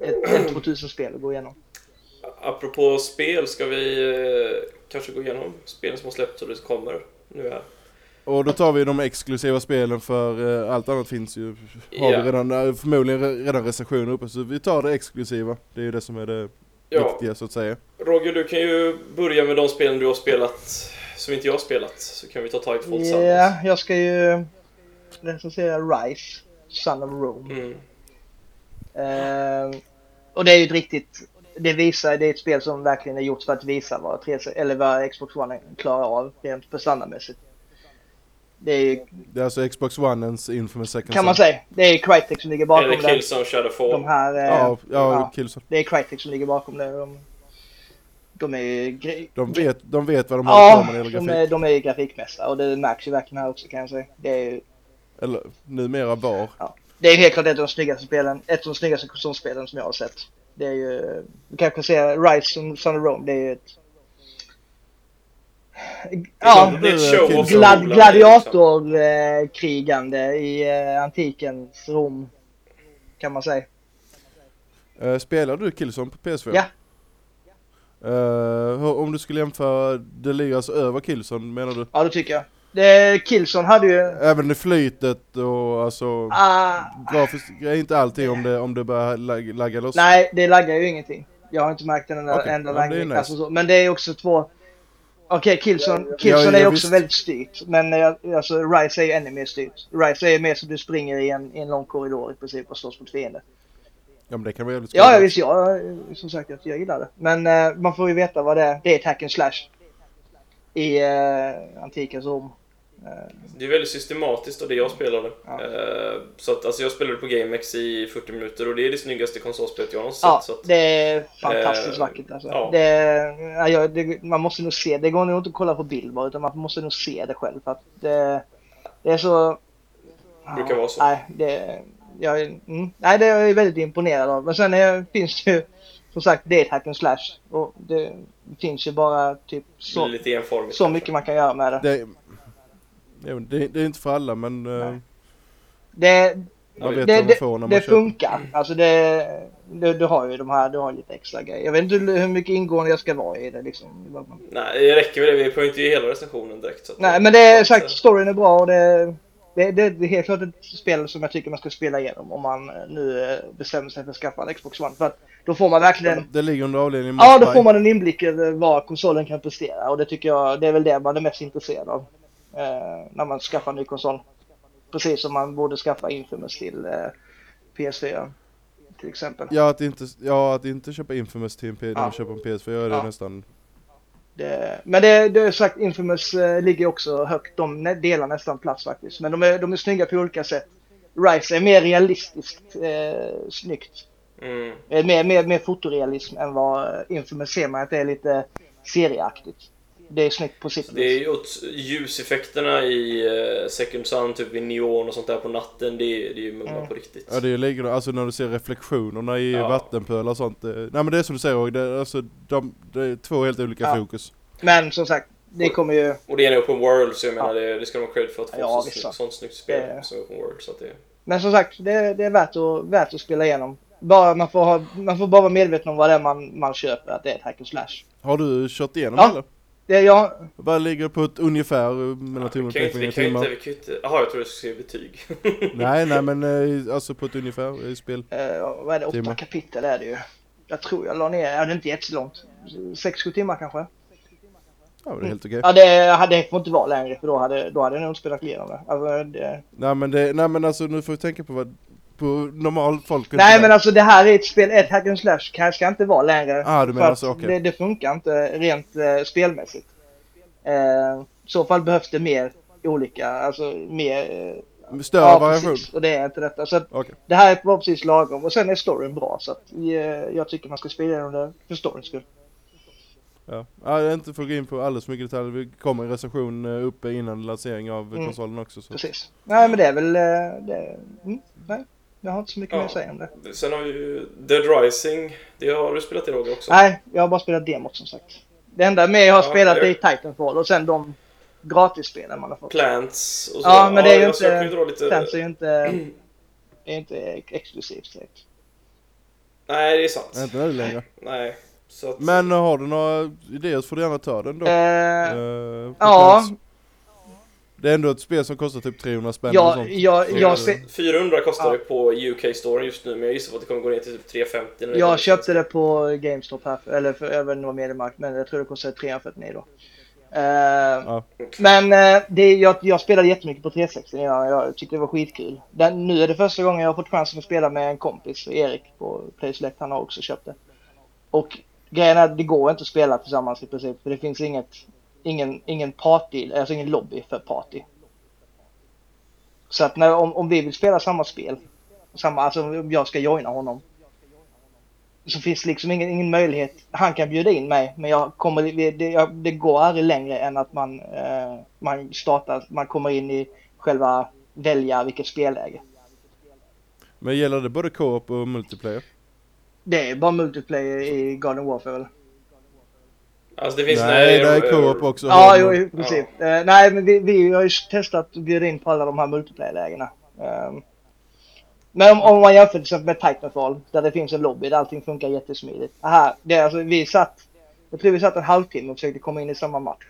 Speaker 4: ett, ett 2000 spel att gå igenom.
Speaker 3: Apropå spel, ska vi eh, kanske gå igenom spelen som har släppts och det kommer nu här?
Speaker 2: Och då tar vi de exklusiva spelen för eh, allt annat finns ju, har
Speaker 3: Ja.
Speaker 2: vi redan, förmodligen re- redan recensioner uppe så vi tar det exklusiva. Det är ju det som är det
Speaker 3: Ja,
Speaker 2: viktiga så att säga.
Speaker 3: Roger, du kan ju börja med de spelen du har spelat som inte jag har spelat, så kan vi ta tag i två
Speaker 4: Ja,
Speaker 3: tillsammans.
Speaker 4: jag ska ju recensera Rise, Son of Rome.
Speaker 3: Mm.
Speaker 4: Eh, och det är ju ett riktigt, det visar, det är ett spel som verkligen är gjort för att visa vad, 3, eller vad Xbox One klarar av rent prestandamässigt. Det är ju,
Speaker 2: Det är alltså Xbox Oneens Infamous Second
Speaker 4: kan man säga, det är Crytek som ligger bakom
Speaker 3: Eller
Speaker 4: det.
Speaker 3: Killzone Shadowfall.
Speaker 4: De här, eh,
Speaker 2: Ja, ja,
Speaker 4: ja,
Speaker 2: Killzone.
Speaker 4: det är Crytek som ligger bakom det. De, de är
Speaker 2: De vet, de vet vad de på
Speaker 4: Ja,
Speaker 2: med när det
Speaker 4: de är,
Speaker 2: grafik.
Speaker 4: de är ju grafikmästare och det märks ju verkligen här också kan jag säga. Det är ju
Speaker 2: Eller numera var.
Speaker 4: Det är helt klart ett av de snyggaste spelen, ett av de snyggaste konsolspelen som jag har sett. Det är ju, du kanske ser Rise of Rome, det är ju ett... Ja,
Speaker 3: of
Speaker 4: glad,
Speaker 3: solen,
Speaker 4: gladiatorkrigande i eh, antikens Rom. Kan man säga.
Speaker 2: Uh, spelar du Killzone på PS4?
Speaker 4: Ja.
Speaker 2: Hur- om du skulle jämföra, det ligger alltså över Killzone menar du?
Speaker 4: Ja, det tycker jag. Det, Killzone hade ju...
Speaker 2: Även i flytet och alltså
Speaker 4: Ah,
Speaker 2: grafiskt, är inte alltid om det, om det börjar lag, lagga loss.
Speaker 4: nej, det laggar ju ingenting. Jag har inte märkt en enda,
Speaker 2: Okej,
Speaker 4: enda
Speaker 2: ja, men det är
Speaker 4: laggning.
Speaker 2: nice.
Speaker 4: Alltså så. Men det är också två... Okej, Killzone, Killzone
Speaker 2: Ja,
Speaker 4: är ju
Speaker 2: ja,
Speaker 4: också
Speaker 2: visst.
Speaker 4: väldigt styrt. Men eh, alltså, Rise är ju ännu mer styrt. Rise är mer som du springer i en, i en lång korridor i princip och slåss mot fiender.
Speaker 2: Ja men det kan vara jävligt
Speaker 4: Ja, ja visst. Jag, som sagt, jag, jag gillar det. Men eh, man får ju veta vad det är. Det är ett hack and slash. I eh, antikens Rom. Eh,
Speaker 3: Det är väldigt systematiskt och det jag spelade.
Speaker 4: Ja.
Speaker 3: Eh, så att, alltså jag spelade på GameX i 40 minuter och det är det snyggaste konsolspelet jag någonsin
Speaker 4: Ja,
Speaker 3: sett. Så att,
Speaker 4: det är fantastiskt
Speaker 3: Eh,
Speaker 4: vackert alltså.
Speaker 3: ja.
Speaker 4: Det, ja, ja, det, man måste nog se, det går nog inte att kolla på bild bara, utan man måste nog se det själv. För att det, det är så...
Speaker 3: Brukar vara så.
Speaker 4: Nej, det, jag, mm, nej, det är jag väldigt imponerad av. Men sen är, finns det ju, som sagt, det är ett hack and slash. Och det finns ju bara typ så,
Speaker 3: lite enformigt.
Speaker 4: så mycket man kan göra med det.
Speaker 2: Det, det, det är inte för alla men eh,
Speaker 4: Nej. Det,
Speaker 2: man vet
Speaker 4: det,
Speaker 2: vad man får när man
Speaker 4: det
Speaker 2: köper.
Speaker 4: funkar. Alltså det, du, du har ju de här, du har lite extra grejer. Jag vet inte hur mycket ingående jag ska vara i det liksom.
Speaker 3: Nej, det räcker väl det. Vi behöver inte ge hela recensionen direkt. Så
Speaker 4: Nej men det är sagt, storyn är bra och det, det, det, det är helt klart ett spel som jag tycker man ska spela igenom om man nu eh, bestämmer sig för att skaffa en Xbox One. För att då får man verkligen,
Speaker 2: Det ligger under avdelningen
Speaker 4: ja då får man en inblick över vad konsolen kan prestera och det tycker jag, det är väl det man är mest intresserad av. Eh, när man skaffar en ny konsol. Precis som man borde skaffa Infamous till eh, PS4 till exempel.
Speaker 2: Ja att inte, ja, att inte köpa Infamous till en
Speaker 4: Ja.
Speaker 2: köper en PS4 är det
Speaker 4: Ja.
Speaker 2: nästan
Speaker 4: Det, men det, det är sagt, Infamous eh, ligger också högt. De delar nästan plats faktiskt. Men de är, de är snygga på olika sätt. Rise är mer realistiskt eh, snyggt.
Speaker 3: Mm.
Speaker 4: Eh, mer, mer, mer fotorealism än vad Infamous ser man att det är lite serieaktigt. Det är snyggt på sitt
Speaker 3: Det är
Speaker 4: vis.
Speaker 3: ju ljuseffekterna i uh, Second Sun, typ i neon och sånt där på natten. Det är, det är ju mumma
Speaker 4: Mm.
Speaker 3: på riktigt.
Speaker 2: Ja det ligger alltså när du ser reflektionerna i
Speaker 3: Ja.
Speaker 2: vattenpölar och sånt. eh, Nej men det är som du säger det, är alltså, de, det är två helt olika
Speaker 4: Ja.
Speaker 2: fokus.
Speaker 4: Men som sagt, det kommer ju...
Speaker 3: Och det är en open world, så jag
Speaker 4: Ja.
Speaker 3: menar det, det ska de ha cred för att få
Speaker 4: Ja,
Speaker 3: så,
Speaker 4: så.
Speaker 3: sånt snyggt spel
Speaker 4: Det-
Speaker 3: som open world. Så att det,
Speaker 4: Men som sagt, det, det är värt att, värt att spela igenom. Bara, man, får ha, man får bara vara medveten om vad det är man, man köper, att det är ett hack and slash.
Speaker 2: Har du kört igenom
Speaker 4: Ja.
Speaker 2: eller?
Speaker 4: Det, ja,
Speaker 2: Vad ligger på ett ungefär mellan tumme och
Speaker 3: kan ju
Speaker 2: timmar?
Speaker 3: vi kan inte... Jaha, jag tror du skulle skriva betyg.
Speaker 2: Nej, nej men eh, alltså på ett ungefär i spel.
Speaker 4: eh, vad är det, åtta
Speaker 2: Timmar.
Speaker 4: kapitel är det ju. Jag tror jag la ner, ja det är inte jättelångt. Sex, sju timmar kanske.
Speaker 2: Ja, det är helt okej.
Speaker 4: Ja det, hade- det får inte vara längre för då hade, då hade jag nog inte spelat igenom det. Alltså, det.
Speaker 2: Nej men det, nej men alltså nu får vi tänka på vad, på normal folk.
Speaker 4: Nej men alltså det här är ett spel, ett hack and slash kan, ska inte vara längre.
Speaker 2: Ah, du menar
Speaker 4: för att
Speaker 2: så, okej.
Speaker 4: det, det funkar inte rent eh, spelmässigt. Eh, I så fall behövs det mer olika, alltså mer... Eh,
Speaker 2: Större
Speaker 4: ja,
Speaker 2: variation.
Speaker 4: precis. Och det är inte detta. Så att
Speaker 2: Okej.
Speaker 4: det här var precis lagom. Och sen är storyn bra så att eh, jag tycker man ska spela igenom det för storyns skull.
Speaker 2: Ja. ja, jag är inte för att gå in på alldeles mycket detaljer. Vi kommer en recension eh, uppe innan lansering av
Speaker 4: Mm.
Speaker 2: konsolen också. Så.
Speaker 4: Precis. Nej men det är väl... eh, Det, mm, nej, jag har inte så mycket
Speaker 3: Ja.
Speaker 4: mer att säga om det.
Speaker 3: Sen har vi ju Dead Rising. Det har du spelat i Roger också?
Speaker 4: Nej, jag har bara spelat demot som sagt. Det enda mer jag har
Speaker 3: Ja,
Speaker 4: spelat
Speaker 3: det-
Speaker 4: är Titanfall och sen de gratisspelen man har fått.
Speaker 3: Plants och så.
Speaker 4: Ja, men det är ju inte...
Speaker 3: lite...
Speaker 4: Plants är ju inte... är inte exklusivt direkt.
Speaker 3: Nej, det är sant.
Speaker 2: Inte nu längre.
Speaker 3: Nej. Så att...
Speaker 2: Men har du några idéer så får du gärna ta den då.
Speaker 4: Eh,
Speaker 2: Eh,
Speaker 4: ja,
Speaker 2: plats. Det är ändå ett spel som kostar typ 300 spänn
Speaker 4: ja,
Speaker 2: sånt.
Speaker 4: jag,
Speaker 2: Så,
Speaker 4: jag,
Speaker 2: eh,
Speaker 4: spe-
Speaker 3: 400 kostar
Speaker 4: Ja.
Speaker 3: det på UK-storen just nu, men jag gissar på att det kommer gå ner till typ 350 när
Speaker 4: jag köpte det på GameStop här, för, eller för, jag vet inte vad Mediemarkt, men jag tror det kostade 349 då. Eh,
Speaker 2: Ja.
Speaker 4: Men eh, det, jag, jag spelade jättemycket på 360 innan, jag tyckte det var skitkul. Den, nu är det första gången jag har fått chansen att spela med en kompis, Erik på Playselect, han har också köpt det. Och grejen är att det går inte att spela tillsammans i princip, för det finns inget, ingen, ingen party, alltså ingen lobby för party. Så att när, om, om vi vill spela samma spel, samma, alltså om jag ska joina honom, så finns liksom ingen, ingen möjlighet. Han kan bjuda in mig, men jag kommer, det, det, går aldrig längre än att man, eh, man startar, man kommer in i själva välja vilket spelläge.
Speaker 2: Men gäller det både co-op och multiplayer?
Speaker 4: Det är bara multiplayer i Garden Warfare?
Speaker 3: Alltså det finns...
Speaker 2: Nej, det är co-op också.
Speaker 4: Ja, jo, i princip. Eh, nej, men vi, vi har ju testat att bjuda in på alla de här multiplayer-lägena. Ehm, men om, om man jämför till exempel med Titanfall, där det finns en lobby där allting funkar jättesmidigt. Aha, det är alltså, vi satt, jag tror vi satt en halvtimme och försökte komma in i samma match.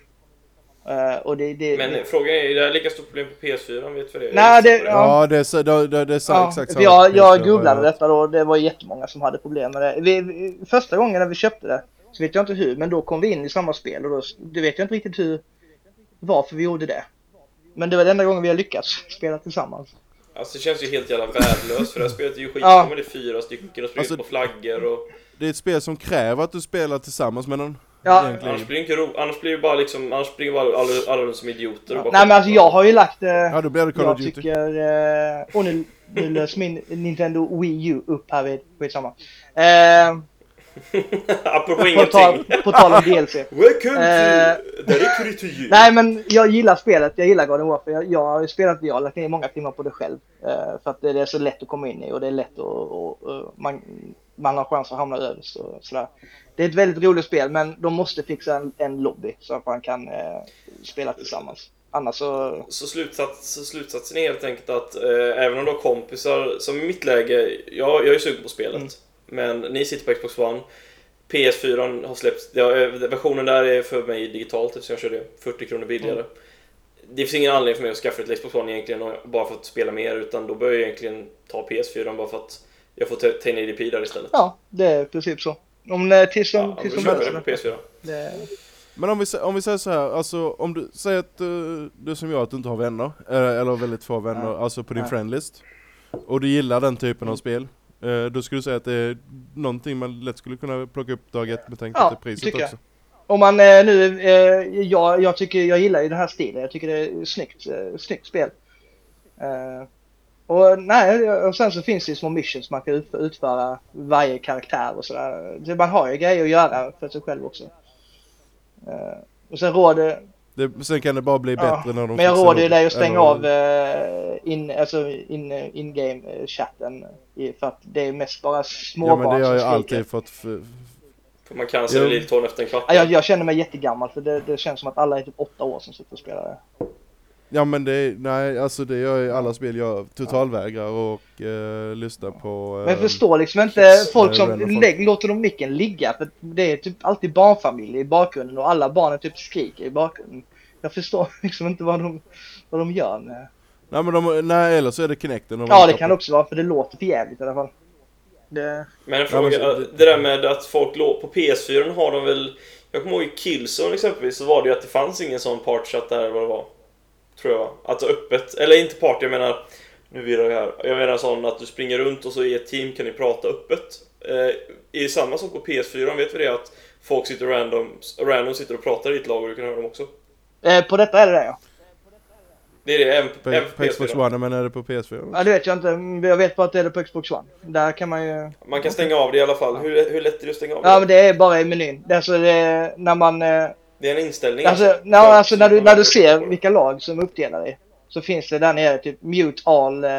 Speaker 4: Och det, det,
Speaker 3: Men frågan är, är det lika stort problem på PS4? Vet du vad det är?
Speaker 4: Nej, det-
Speaker 3: på
Speaker 2: Ja, det är, det, det, det är så,
Speaker 4: Ja,
Speaker 2: exakt
Speaker 4: för
Speaker 2: samma
Speaker 4: jag, jag
Speaker 2: för-
Speaker 4: googlade detta då, det var jättemånga som hade problem med det. Vi, vi, första gången när vi köpte det, så vet jag inte hur, men då kom vi in i samma spel och då, det vet jag inte riktigt hur, varför vi gjorde det. Men det var den enda gången vi har lyckats spela tillsammans.
Speaker 3: Alltså det känns ju helt jävla värdelöst för det här spelet är ju skit.
Speaker 4: Ja.
Speaker 3: Ja. Det är fyra stycken och springer
Speaker 2: Alltså-
Speaker 3: på flaggor och...
Speaker 2: Det är ett spel som kräver att du spelar tillsammans med någon.
Speaker 4: Ja.
Speaker 2: egentligen.
Speaker 3: Annars blir det inte ro... Annars blir det bara liksom... Annars springer bara alla, alla runt som idioter och bara
Speaker 4: Nej men alltså jag har ju lagt, eh,
Speaker 2: Ja, då blir det Call
Speaker 4: jag
Speaker 2: of Duty.
Speaker 4: tycker, eh, och nu, nu lös min Nintendo Wii U upp här vid, skitsamma. Eh,
Speaker 3: Apropå
Speaker 4: på,
Speaker 3: ingenting.
Speaker 4: på tal om DLC.
Speaker 3: Welcome to... Directory to you.
Speaker 4: Nej men jag gillar spelet, jag gillar Garden Warfare. Jag, jag har spelat, jag har lagt ner många timmar på det själv. eh, för att det är så lätt att komma in i och det är lätt att, och, och, man, man har chans att hamna överst och sådär. Det är ett väldigt roligt spel men de måste fixa en, en lobby så att man kan eh, spela tillsammans. Annars så,
Speaker 3: Så, slutsats, så slutsatsen är helt enkelt att eh, även om du har kompisar, som i mitt läge, jag, jag är sugen på spelet.
Speaker 4: Mm.
Speaker 3: Men ni sitter på Xbox One. PS4 har släppts, ja, eh, versionen där är för mig digitalt eftersom jag kör det 40 kronor billigare.
Speaker 4: Mm.
Speaker 3: Det finns ingen anledning för mig att skaffa ett Xbox One egentligen bara för att spela mer utan då bör jag egentligen ta PS4 bara för att jag får 1080p där istället.
Speaker 4: ja det är i princip så. Om eh, tills de,
Speaker 3: Ja,
Speaker 4: tills de löser
Speaker 3: jag på
Speaker 4: det.
Speaker 3: PS4.
Speaker 4: det.
Speaker 2: Men om vi, om vi säger så här, alltså om du säger att uh, du som jag att du inte har vänner, eller, eller väldigt få vänner,
Speaker 4: Ja.
Speaker 2: alltså på din
Speaker 4: Ja.
Speaker 2: friendlist. Och du gillar den typen av spel. Eh, då skulle du säga att det är någonting man lätt skulle kunna plocka upp dag ett med tanke
Speaker 4: Ja,
Speaker 2: på priset
Speaker 4: tycker jag.
Speaker 2: också.
Speaker 4: Om man eh, nu, eh, jag, jag tycker, jag gillar ju den här stilen. Jag tycker det är snyggt, snyggt spel. Och nej, och sen så finns det ju små missions man kan ut, utföra varje karaktär och sådär. Så Man har ju grejer att göra för sig själv också. Och sen råder,
Speaker 2: Det, sen kan det bara bli
Speaker 4: ja,
Speaker 2: bättre när de
Speaker 4: men jag råder ju dig att stänga av eh, in, alltså in, in game eh, chatten för att det är mest bara
Speaker 2: Ja
Speaker 4: småbarn
Speaker 2: men det har
Speaker 4: som
Speaker 2: jag alltid fått...
Speaker 3: För man kan
Speaker 2: Jo.
Speaker 3: lite tån efter en kvart.
Speaker 4: Ja, jag, jag känner mig jättegammal för det, det känns som att alla är typ åtta år som sitter och spelar det.
Speaker 2: Ja men det, nej alltså det gör ju alla spel, jag totalvägrar och eh, lyssnar på...
Speaker 4: Men jag
Speaker 2: eh,
Speaker 4: förstår liksom inte folk
Speaker 2: eh,
Speaker 4: som
Speaker 2: random folk.
Speaker 4: lägg, låter de micken ligga. För det är typ alltid barnfamiljer i bakgrunden och alla barnen typ skriker i bakgrunden. Jag förstår liksom inte vad de, vad de gör med...
Speaker 2: Nej men de, nej eller så är det Kinecten de
Speaker 4: Ja det kan
Speaker 2: på.
Speaker 4: också vara för det låter för jävligt i alla fall. Det...
Speaker 3: Men en
Speaker 2: Ja,
Speaker 3: fråga,
Speaker 2: men så-
Speaker 3: det där med att folk låg på PS4 har de väl... Jag kommer ihåg i Killzone exempelvis så var det ju att det fanns ingen sån partchat där eller vad det var. Tror jag. Alltså öppet. Eller inte party, jag menar... Nu virrar jag här. Jag menar sån att du springer runt och så i ett team kan ni prata öppet. Eh, I samma sak på PS4 vet vi det att folk sitter random, random sitter och pratar i ett lag och du kan höra dem också.
Speaker 4: Eh, på detta är det det ja.
Speaker 3: Det är det, även,
Speaker 2: På,
Speaker 3: även på
Speaker 2: på Xbox
Speaker 3: PS4.
Speaker 2: One, men är det på PS4?
Speaker 4: Ja det vet jag inte. Jag vet bara att det är det på Xbox One. Där kan man ju...
Speaker 3: Man kan stänga av det i alla fall. Hur, hur lätt är det att stänga av
Speaker 4: Ja
Speaker 3: det?
Speaker 4: men det är bara i menyn. Det är alltså det, när man...
Speaker 3: Det är en inställning.
Speaker 4: Alltså, när, alltså när, du, när du ser vilka lag som är uppdelade så finns det där nere typ mute all uh,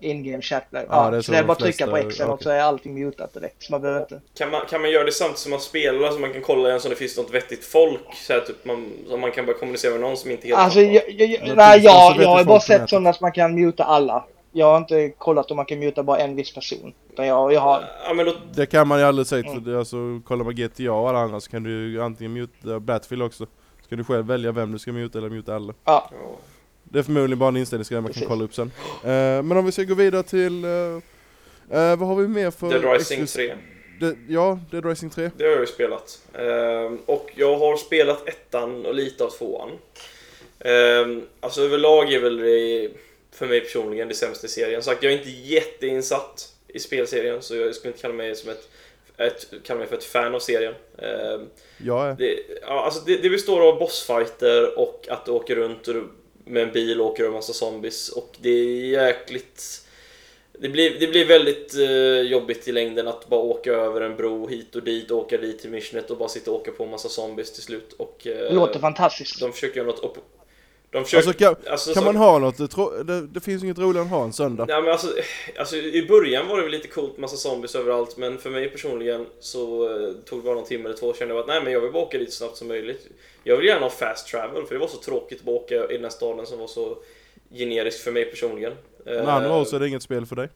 Speaker 4: in-game chat. Ja,
Speaker 2: Ja, det är
Speaker 4: så
Speaker 2: så
Speaker 4: det är bara att trycka på Xen och
Speaker 2: okej.
Speaker 4: så är allting mutat direkt. Så man behöver inte...
Speaker 3: Kan man, kan man göra det samtidigt som man spelar så man kan kolla igen så det finns något vettigt folk? Så här, typ man, så man kan bara kommunicera med någon som inte helt
Speaker 4: Alltså jag, jag, jag,
Speaker 2: Ja,
Speaker 4: nej,
Speaker 2: precis. Alltså,
Speaker 4: jag, jag har bara sett sådana som man kan muta alla. Jag har inte kollat om man kan muta bara en viss person. Utan jag, jag har...
Speaker 3: Ja men då,
Speaker 2: Det kan man ju aldrig säga,
Speaker 4: Mm.
Speaker 2: för alltså kollar man GTA och alla andra så kan du antingen muta Battlefield också. Så kan du själv välja vem du ska muta eller muta alla.
Speaker 4: Ja.
Speaker 2: Det är förmodligen bara en inställningsgrej man kan
Speaker 4: Precis.
Speaker 2: kolla upp sen. Eh, men om vi ska gå vidare till... eh, vad har vi mer för...
Speaker 3: Dead Rising
Speaker 2: exklus-
Speaker 3: 3.
Speaker 2: Det, ja, Dead Rising 3.
Speaker 3: Det har jag ju spelat. Ehm, och jag har spelat ettan och lite av tvåan. Ehm, alltså överlag är väl det för mig personligen det sämsta i serien. Sagt, jag är inte jätteinsatt i spelserien så jag skulle inte kalla mig som ett, ett kalla mig för ett fan av serien.
Speaker 2: Jag är.
Speaker 3: Det, ja, alltså det, det består av bossfighter och att du åker runt och du, med en bil och åker över en massa zombies och det är jäkligt... Det blir, det blir väldigt eh, jobbigt i längden att bara åka över en bro hit och dit och åka dit till missionet och bara sitta och åka på en massa zombies till slut och... eh,
Speaker 4: det låter fantastiskt.
Speaker 3: De försöker göra något. De försöker...
Speaker 2: Alltså kan,
Speaker 3: alltså,
Speaker 2: kan
Speaker 3: så-
Speaker 2: man ha något, det, tro- det, det finns inget roligare än att ha en söndag.
Speaker 3: Nej men alltså, alltså i början var det väl lite coolt, massa zombies överallt men för mig personligen så eh, tog det bara någon timme eller två kände jag att nej men jag vill bara åka dit så snabbt som möjligt. Jag vill gärna ha fast travel för det var så tråkigt att åka i den här staden som var så generisk för mig personligen.
Speaker 2: Med andra ord så är det inget spel för dig.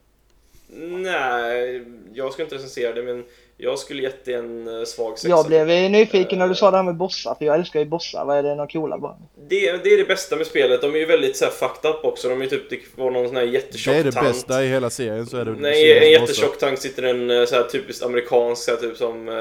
Speaker 3: Nej, jag ska inte recensera det men jag skulle gett det en eh, svag sexa.
Speaker 4: Jag blev nyfiken när du sa det här med bossar, för jag älskar ju bossar. Vad är det några coola bara?
Speaker 3: det, det är det bästa med spelet, de är ju väldigt så här, fucked up också. De är typ, det var någon sån här jättetjock
Speaker 2: Det är det
Speaker 3: tant.
Speaker 2: bästa i hela serien så är det
Speaker 3: Nej, en
Speaker 2: serien
Speaker 3: jättetjock tank sitter en eh, så här typiskt amerikansk så här, typ som... Eh,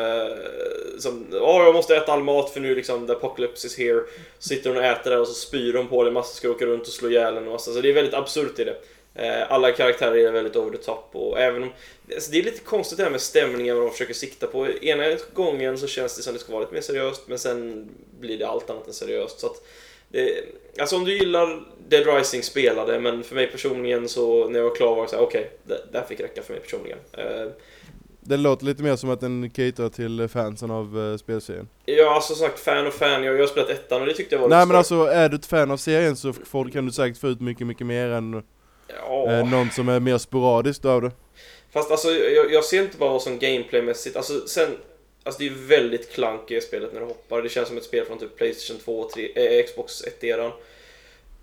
Speaker 3: som Ja, jag måste äta all mat för nu liksom the apocalypse is here. Sitter hon och äter där och så spyr hon på det, massa ska åka runt och slå ihjäl en och massa. Så det är väldigt absurt i det. Eh, alla karaktärer är väldigt over the top och även om... Alltså, det är lite konstigt det här med stämningen vad de försöker sikta på. Ena gången så känns det som det ska vara lite mer seriöst men sen blir det allt annat än seriöst. Så att det, alltså om du gillar Dead Rising spelade men för mig personligen så när jag var klar var det så här: okej, det, det här fick räcka för mig personligen. Eh,
Speaker 2: Det låter lite mer som att den caterar till fansen av uh, spelserien.
Speaker 3: har alltså sagt fan och fan, jag, jag har spelat ettan och det tyckte jag var
Speaker 2: Nej men
Speaker 3: svårt.
Speaker 2: alltså är du ett fan av serien så får, kan du säkert få ut mycket, mycket mer än
Speaker 3: Ja.
Speaker 2: eh, någon som är mer sporadiskt av det.
Speaker 3: Fast alltså jag, jag ser inte bara vad som gameplaymässigt, alltså sen Alltså det är ju väldigt klank i spelet när du hoppar. Det känns som ett spel från typ Playstation 2 och 3, eh, Xbox 1-eran.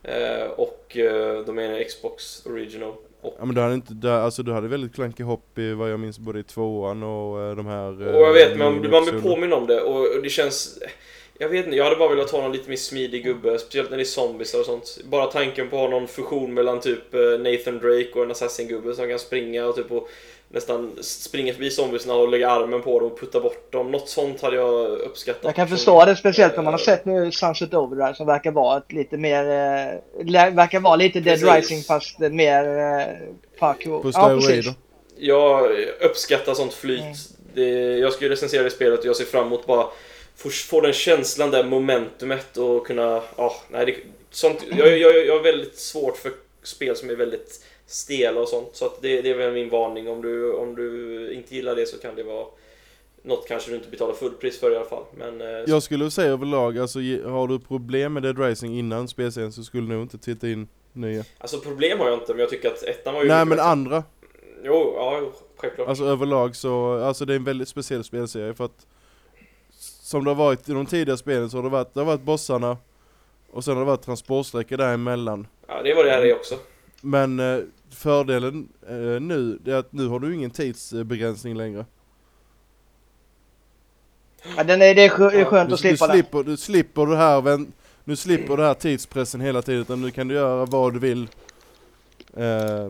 Speaker 3: Eh, och eh, de menar Xbox Original. Och,
Speaker 2: Ja men du hade inte, du, alltså du hade väldigt klankig hopp i vad jag minns både i tvåan och eh, de här... eh,
Speaker 3: och jag vet, man, man blir påminn om det och det känns... Jag vet inte, jag hade bara velat ha någon lite mer smidig gubbe, speciellt när det är zombies och sånt. Bara tanken på att ha någon fusion mellan typ eh, Nathan Drake och en assassin-gubbe som kan springa och typ och nästan springa förbi zombiesna och lägga armen på dem och putta bort dem. Något sånt hade jag uppskattat.
Speaker 4: Jag kan förstå det, speciellt när man har sett nu Sunset Overdrive som verkar vara ett lite mer... Eh, verkar vara lite Dead
Speaker 3: Precis.
Speaker 4: Rising fast eh, mer... Eh, parkour.
Speaker 2: På
Speaker 4: ja, precis.
Speaker 3: Jag uppskattar sånt flyt.
Speaker 4: Mm.
Speaker 3: Det, jag ska ju recensera det spelet och jag ser fram emot bara få, få den känslan, där momentumet och kunna... Ja, nej, det, sånt, jag, jag, jag har väldigt svårt för spel som är väldigt stela och sånt. Så att det, det är väl min varning. Om du, om du inte gillar det så kan det vara något kanske du inte betalar fullpris för i alla fall. Men, eh,
Speaker 2: Jag skulle säga överlag, alltså har du problem med Dead Rising innan spelserien så skulle du nog inte titta in nya.
Speaker 3: Alltså problem har jag inte, men jag tycker att ettan var ju...
Speaker 2: Nej men
Speaker 3: bättre.
Speaker 2: andra,
Speaker 3: Jo, ja, självklart.
Speaker 2: alltså överlag så, alltså det är en väldigt speciell spelserie för att som det har varit i de tidigare spelen så har det varit, det har varit bossarna Och sen har det varit transportsträckor däremellan.
Speaker 3: Ja, det var det här är också.
Speaker 2: Men eh, fördelen eh, nu, är att nu har du ingen tidsbegränsning längre.
Speaker 4: Ja, den är, det är skönt
Speaker 2: Du,
Speaker 4: att
Speaker 2: du,
Speaker 4: slippa den.
Speaker 2: slipper, du slipper det här, vän- nu slipper det här tidspressen hela tiden utan nu kan du göra vad du vill. Eh,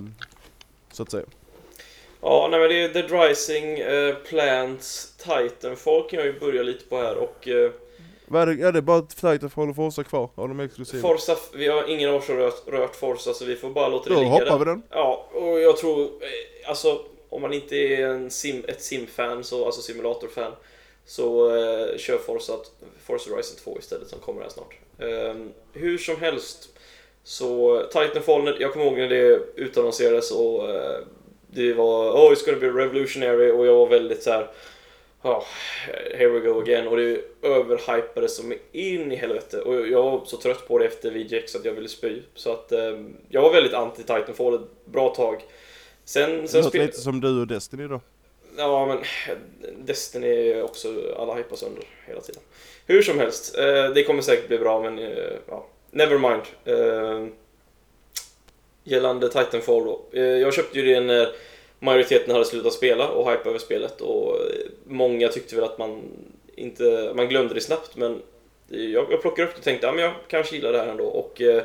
Speaker 2: så att säga.
Speaker 3: Ja, nej men det är Dead Rising, eh, Plants, Titanfall kan jag ju börja lite på här och eh,
Speaker 2: Vad är det, är det bara Titanfall och Forza kvar av de exklusiva?
Speaker 3: Forza, vi har ingen av oss rört, rört Forza så vi får bara låta det
Speaker 2: Då
Speaker 3: ligga
Speaker 2: hoppar
Speaker 3: där.
Speaker 2: vi den.
Speaker 3: Ja, och jag tror, eh, alltså om man inte är en sim, ett sim-fan, så, alltså simulator-fan, så eh, kör Forza, Forza Horizon 2 istället som kommer här snart. Ehm, hur som helst, så Titanfall, jag kommer ihåg när det utannonserades och eh, det var oh it's gonna be revolutionary och jag var väldigt så här. Ja, here we go again och det överhypades som in i helvete och jag var så trött på det efter VGX att jag ville spy så att eh, jag var väldigt anti Titanfall ett bra tag. Sen,
Speaker 2: Det
Speaker 3: sen
Speaker 2: låter
Speaker 3: spel...
Speaker 2: lite som du och Destiny då.
Speaker 3: Ja, men Destiny är också, alla hypas sönder hela tiden. Hur som helst, eh, det kommer säkert bli bra, men eh, ja, never mind. Eh, gällande Titanfall då. Eh, jag köpte ju det när majoriteten hade slutat spela och hype över spelet och eh, många tyckte väl att man inte, man glömde det snabbt, men jag, jag plockade upp det och tänkte, ja men jag kanske gillar det här ändå och eh,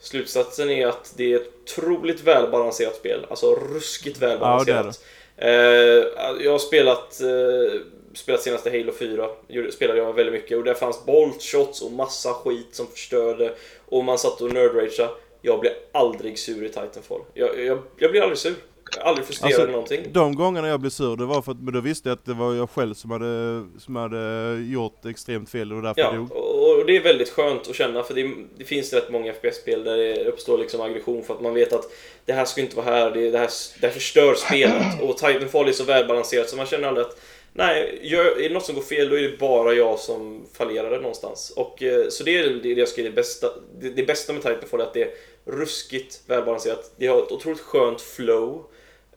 Speaker 3: Slutsatsen är att det är ett otroligt välbalanserat spel, alltså ruskigt välbalanserat. Eh, jag har spelat, eh, spelat senaste Halo 4, gjorde- spelade jag väldigt mycket och där fanns bolt shots och massa skit som förstörde och man satt och nerdrageade. Jag blir aldrig sur i Titanfall. Jag, jag, jag blir aldrig sur. Jag är aldrig frustrerad
Speaker 2: Alltså,
Speaker 3: eller någonting.
Speaker 2: De gångerna jag blev sur, det var för att men då visste jag att det var jag själv som hade, som hade gjort extremt fel och därför
Speaker 3: Ja,
Speaker 2: dog.
Speaker 3: och och det är väldigt skönt att känna för det, det finns rätt många FPS-spel där det uppstår liksom aggression för att man vet att det här ska inte vara här, det, det här, det här förstör spelet. Och Titanfall är så välbalanserat så man känner aldrig att nej, gör, är det något som går fel då är det bara jag som fallerar det någonstans. Och, eh, så det är det jag skulle det bästa, det, det bästa med Titanfall är att det är ruskigt välbalanserat. Det har ett otroligt skönt flow.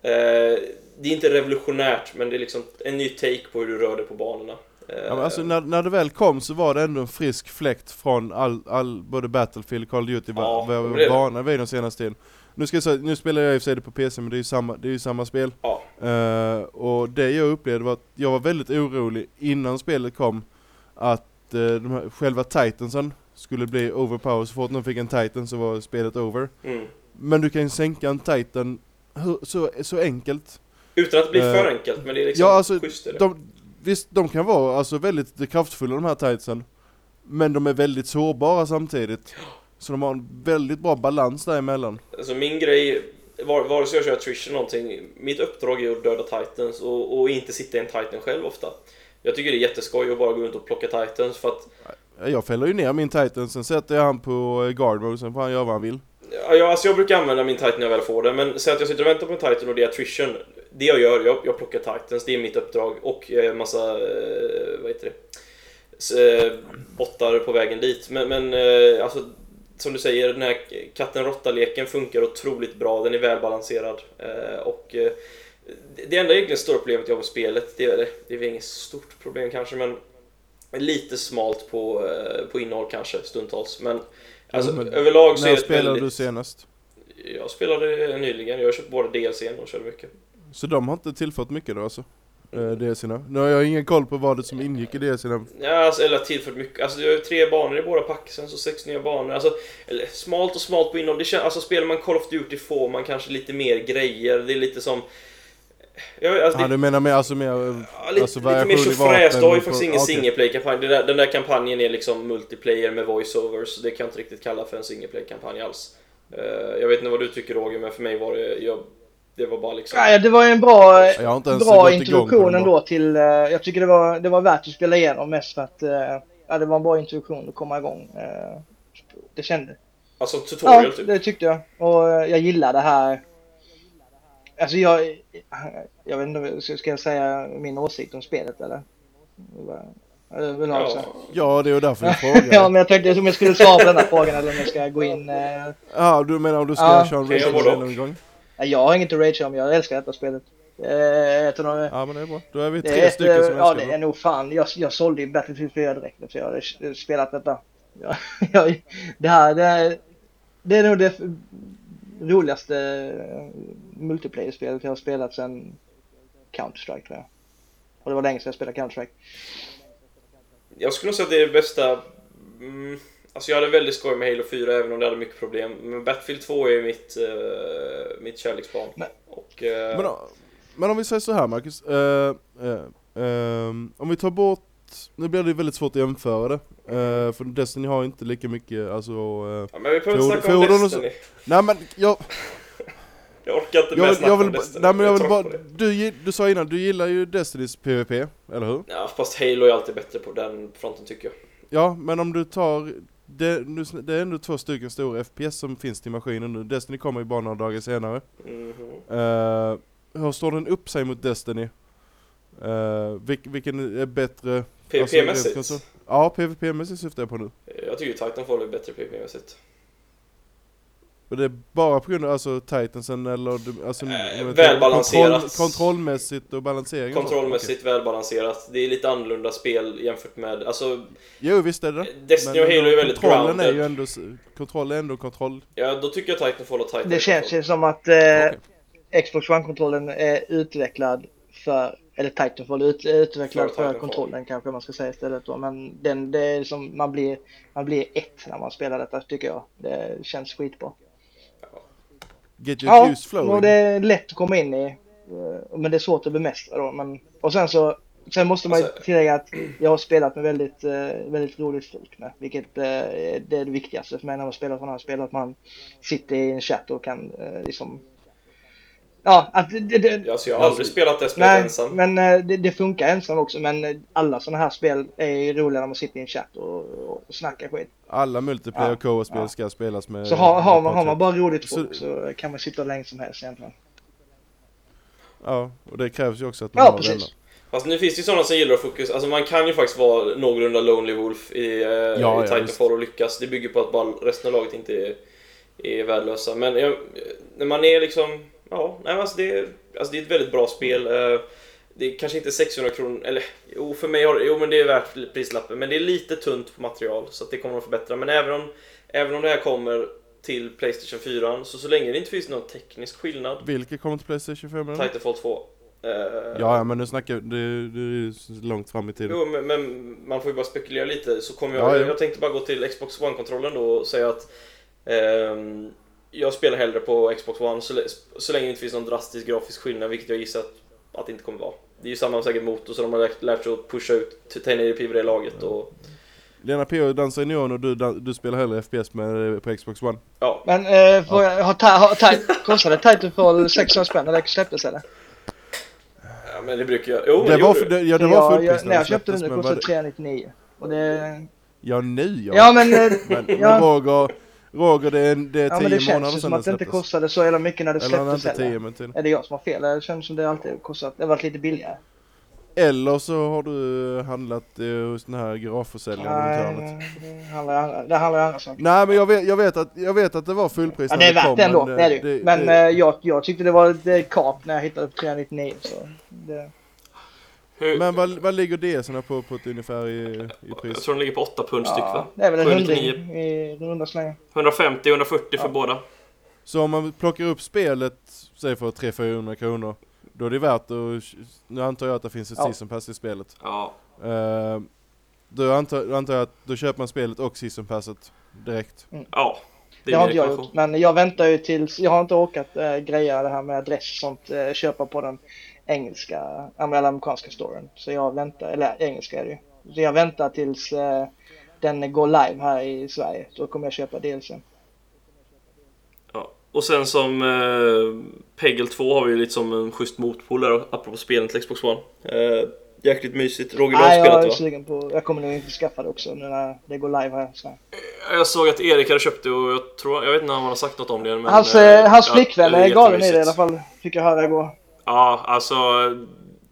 Speaker 3: Eh, det är inte revolutionärt men det är liksom en ny take på hur du rör dig på banorna. Eh,
Speaker 2: Ja, men alltså när, när det väl kom så var det ändå en frisk fläkt från all, all både Battlefield och Call of Duty
Speaker 3: Ja,
Speaker 2: vad jag
Speaker 3: det
Speaker 2: var vana vid den senaste tiden. Nu ska jag säga, nu spelar jag i och för sig det på PC men det är ju samma, det är samma spel.
Speaker 3: Ja.
Speaker 2: Eh, och det jag upplevde var att jag var väldigt orolig innan spelet kom att uh, de här, själva titansen skulle bli overpowered. Så fort någon fick en titan så var spelet over.
Speaker 3: Mm.
Speaker 2: Men du kan ju sänka en titan hur, så, så enkelt.
Speaker 3: Utan att det blir för
Speaker 2: Eh,
Speaker 3: enkelt, men det är liksom
Speaker 2: ja, alltså,
Speaker 3: schysst.
Speaker 2: De, visst, de kan vara alltså väldigt kraftfulla de här titansen. Men de är väldigt sårbara samtidigt. Så de har en väldigt bra balans däremellan.
Speaker 3: Alltså min grej, var- vare sig jag kör attrition eller någonting, mitt uppdrag är att döda titans och, och inte sitta i en titan själv ofta. Jag tycker det är jätteskoj att bara gå runt och plocka titans för att
Speaker 2: Jag fäller ju ner min titan, sen sätter jag han på eh, guard mode, sen får han göra vad han vill.
Speaker 3: Ja, jag, alltså jag brukar använda min Titan när jag väl får det, men säg att jag sitter och väntar på en Titan och det är attrition. Det jag gör, jag, jag plockar Titans, det är mitt uppdrag och eh, massa, eh, vad heter det, bottar på vägen dit. Men, men alltså, som du säger, den här katten-råtta-leken funkar otroligt bra, den är välbalanserad. Eh, och eh, det- enda egentligen stora problemet jag har med spelet, det är, det är väl inget stort problem kanske, men lite smalt på, eh, på innehåll kanske stundtals. Men alltså,
Speaker 2: men
Speaker 3: överlag så är
Speaker 2: När
Speaker 3: det ett
Speaker 2: spelade
Speaker 3: väldigt...
Speaker 2: du senast?
Speaker 3: Jag spelade nyligen, jag har köpt både DLCn och körde mycket.
Speaker 2: Så de har inte tillfört mycket då alltså? Eh, DLCna. Nu har jag ingen koll på vad det som ingick i DLCna.
Speaker 3: Ja, alltså, eller tillfört mycket. Alltså, jag har tre banor i båda pack, sen så sex nya banor. Alltså, eller smalt och smalt på innehåll. Det känns, alltså, spelar man Call of Duty får man kanske lite mer grejer. Det är lite som... Alltså,
Speaker 2: Ja,
Speaker 3: det,
Speaker 2: du menar mer alltså mer...
Speaker 3: ja, lite,
Speaker 2: alltså,
Speaker 3: lite mer
Speaker 2: variation i
Speaker 3: tjofräs. Du har ju faktiskt ingen
Speaker 2: okej.
Speaker 3: single play kampanj den där, den där kampanjen är liksom multiplayer med voiceovers. Det kan jag inte riktigt kalla för en single play kampanj alls. Eh, jag vet inte vad du tycker Roger, men för mig var det... Jag, det var bara liksom...
Speaker 4: Ja, det var ju en bra, bra introduktion ändå till... eh, jag tycker det var, det var värt att spela igenom mest för att eh, ja, det var en bra introduktion att komma igång. eh, det kände
Speaker 3: Alltså tutorial
Speaker 4: Ja,
Speaker 3: typ.
Speaker 4: det tyckte jag. Och jag gillar det här. Alltså jag... Jag vet inte, ska ska jag säga min åsikt om spelet eller? Du?
Speaker 3: Ja,
Speaker 2: Ja, det är ju därför jag frågar.
Speaker 4: Ja, men jag tänkte om jag skulle svara på den här frågan eller om jag ska gå in...
Speaker 2: Ja, du menar om du ska
Speaker 4: Ja.
Speaker 2: köra en
Speaker 3: och?
Speaker 2: någon gång?
Speaker 4: Jag har inget att ragea om, jag älskar detta spelet. Eh, ett av de,
Speaker 2: Ja, men det är bra. Då är vi
Speaker 4: det
Speaker 2: tre
Speaker 4: är ett,
Speaker 2: stycken som
Speaker 4: ja,
Speaker 2: älskar
Speaker 4: det är
Speaker 2: det.
Speaker 4: nog fan. Jag, jag sålde ju Battlefield 4 direkt efter jag hade spelat detta. ja, ja, det här det är, det är nog det roligaste eh, multiplayer-spelet jag har spelat sedan Counter-Strike tror jag. Och det var länge sedan jag spelade Counter-Strike.
Speaker 3: Jag skulle nog säga att det är det bästa... Mm, alltså jag hade väldigt skoj med Halo 4 även om det hade mycket problem. Men Battlefield 2 är mitt, uh, mitt kärleksbarn.
Speaker 4: Men-
Speaker 3: Och, eh,
Speaker 2: Men, men om vi säger så här Marcus, ehm, om vi tar bort, nu blir det väldigt svårt att jämföra det, för Destiny har inte lika mycket, alltså, eh,
Speaker 3: ja, men vi behöver inte snacka om
Speaker 2: och så-
Speaker 3: Destiny.
Speaker 2: nej men jag,
Speaker 3: Jag orkar inte
Speaker 2: jag,
Speaker 3: med snacka
Speaker 2: jag vill,
Speaker 3: om Destiny.
Speaker 2: nej men jag
Speaker 3: är
Speaker 2: vill bara, du, du sa innan, du gillar ju Destinys PVP, eller hur?
Speaker 3: Ja, fast Halo är alltid bättre på den fronten tycker jag.
Speaker 2: Ja, men om du tar, det, det är ändå två stycken stora FPS som finns till maskinen nu, Destiny kommer ju bara några dagar senare.
Speaker 3: Mhm.
Speaker 2: Uh, hur står den upp sig mot Destiny? Uh, vilk, vilken är bättre? alltså,
Speaker 3: PvP-mässigt?
Speaker 2: konsol- Ja, PVP-mässigt syftar jag på nu.
Speaker 3: jag tycker Titanfall är bättre PvP-mässigt.
Speaker 2: Och det är bara på grund av alltså, Titansen eller alltså,
Speaker 3: Eh, välbalanserat.
Speaker 2: Kontroll, kontrollmässigt och balansering och.
Speaker 3: Kontrollmässigt välbalanserat. Det är lite annorlunda spel jämfört med... Alltså.
Speaker 2: Jo visst är det
Speaker 3: Destiny och
Speaker 2: Men
Speaker 3: Halo är väldigt
Speaker 2: kontrollen
Speaker 3: grounded.
Speaker 2: är ju ändå, kontroll är ändå kontroll.
Speaker 3: Ja, då tycker jag Titanfall och Titan
Speaker 4: Det känns ju som att eh,
Speaker 2: Okej.
Speaker 4: Xbox One-kontrollen är utvecklad för, eller Titanfall är ut, utvecklad
Speaker 3: För
Speaker 4: för, kontrollen kanske man ska säga istället då. Men den, det är som, man blir, man blir ett när man spelar detta tycker jag. Det känns skitbra.
Speaker 2: Get your
Speaker 4: Ja,
Speaker 2: juice flowing.
Speaker 4: och det är lätt att komma in i. eh, Men det är svårt att bemästra då. Men, och sen så, sen måste man ju
Speaker 3: Alltså-
Speaker 4: tillägga att jag har spelat med väldigt, eh, väldigt roligt folk med. Vilket eh, det är det viktigaste för mig när man spelar sådana här spel. Att man sitter i en chatt och kan liksom Ja, att det, det,
Speaker 3: Alltså, jag har aldrig spelat det spelet
Speaker 4: Nej,
Speaker 3: ensam.
Speaker 4: men eh, det, det funkar ensam också. Men eh, alla sådana här spel är ju roliga när man sitter i en chatt och, och snackar skit.
Speaker 2: Alla multiplayer
Speaker 4: Ja,
Speaker 2: och co-spel
Speaker 4: ja.
Speaker 2: ska spelas med...
Speaker 4: Så har, har, man, har man bara roligt
Speaker 2: Så-
Speaker 4: folk så kan man sitta hur länge som helst egentligen.
Speaker 2: Ja, och det krävs ju också att man
Speaker 4: Ja,
Speaker 2: har
Speaker 4: precis.
Speaker 2: vänner.
Speaker 3: Fast nu finns det ju sådana som gillar att fokus, alltså man kan ju faktiskt vara någorlunda Lonely Wolf i, eh,
Speaker 2: ja,
Speaker 3: i Titanfall och lyckas. Det bygger på att bara resten av laget inte är, är värdelösa. Men jag, när man är liksom, ja, nej men alltså det, är- alltså det är ett väldigt bra spel. Eh, Det är kanske inte 600 kronor, eller jo för mig har det, jo men det är värt prislappen. Men det är lite tunt på material så att det kommer att förbättra. Men även om, även om det här kommer till Playstation 4 så så länge det inte finns någon teknisk skillnad,
Speaker 2: Vilket kommer till Playstation 5 eller?
Speaker 3: Titanfall 2. eh,
Speaker 2: Ja, men nu snackar vi, det, det är långt fram i tiden.
Speaker 3: Jo, men, men man får ju bara spekulera lite. Så kommer jag,
Speaker 2: Ja, ja.
Speaker 3: jag tänkte bara gå till Xbox One-kontrollen då och säga att ehm, jag spelar hellre på Xbox One så, så länge det inte finns någon drastisk grafisk skillnad, vilket jag gissar att, att det inte kommer vara. Det är ju samma säkert motor så de har lärt, lärt sig att pusha ut 1080p vid det laget och
Speaker 2: Lena P.O. dansar i neon och du, du spelar hellre FPS med, på Xbox One.
Speaker 3: ja.
Speaker 4: Men eh, får jag, har, ta- har, ta- kostade Titanfall 600 spänn när det släpptes eller?
Speaker 3: ja men det brukar jag. Jo,
Speaker 2: det var, för,
Speaker 3: det.
Speaker 2: ja, det
Speaker 4: För
Speaker 2: var
Speaker 4: jag,
Speaker 2: fullpris
Speaker 4: jag, när jag köpte den
Speaker 2: men
Speaker 4: kostade
Speaker 2: det-
Speaker 4: 399. Och det,
Speaker 2: Ja, nu ja.
Speaker 4: ja men, eh,
Speaker 2: Men, men
Speaker 4: ja,
Speaker 2: Roger, Roger det är, det är
Speaker 4: ja,
Speaker 2: tio
Speaker 4: men det känns
Speaker 2: månader
Speaker 4: ju
Speaker 2: sedan
Speaker 4: som att det inte kostade så jävla mycket när det släpptes heller. Är det jag som har fel? Det känns som det alltid kostat, det har varit lite billigare.
Speaker 2: Eller så har du handlat eh, hos den här gravförsäljaren runt hörnet.
Speaker 4: Nej, det handlar, det handlar andra saker.
Speaker 2: Nej men jag vet, jag vet, att, jag vet att det var fullpris
Speaker 4: Ja
Speaker 2: när
Speaker 4: det är värt
Speaker 2: kom,
Speaker 4: det ändå, det är det ju. Men eh, jag, jag tyckte det var ett eh, kap när jag hittade på 399 så det,
Speaker 3: Hur,
Speaker 2: men vad, vad ligger DSarna på, på ett ungefär i, i
Speaker 3: jag
Speaker 2: pris?
Speaker 3: tror den ligger på 8 pund styck va?
Speaker 4: ja, det är väl en
Speaker 3: 799.
Speaker 4: hundring i runda slängar.
Speaker 3: 150-140 för
Speaker 4: Ja.
Speaker 3: båda.
Speaker 2: Så om man plockar upp spelet, säg för 300-400 kronor, då är det värt att, nu antar jag att det finns ett
Speaker 4: Ja.
Speaker 2: season pass i spelet.
Speaker 3: Ja.
Speaker 2: Eh, då antar, då antar jag att då köper man spelet och season passet direkt.
Speaker 3: Ja.
Speaker 4: Det, har
Speaker 3: min
Speaker 4: inte jag gjort. Men jag väntar ju tills, jag har inte orkat äh, greja det här med adress och sånt, eh, köpa på den engelska, eller amerikanska storyn. Så jag väntar, eller engelska är det ju. Så jag väntar tills eh, den går live här i Sverige. Då kommer jag köpa DLC.
Speaker 3: Ja. Och sen som eh, Peggle 2 har vi ju lite som en schysst motpol där apropå spelen till Xbox One. Eh, jäkligt mysigt. Roger, du har
Speaker 4: Nej, jag
Speaker 3: spelat
Speaker 4: är
Speaker 3: va?
Speaker 4: sugen på, jag kommer nog inte skaffa det också nu när det går live här i Sverige.
Speaker 3: Jag såg att Erik hade köpt det och jag tror, jag vet inte om han har sagt något om det men...
Speaker 4: Hans,
Speaker 3: eh,
Speaker 4: eh, hans
Speaker 3: ja,
Speaker 4: flickvän är galen i det i alla fall, fick jag höra igår.
Speaker 3: Ja, alltså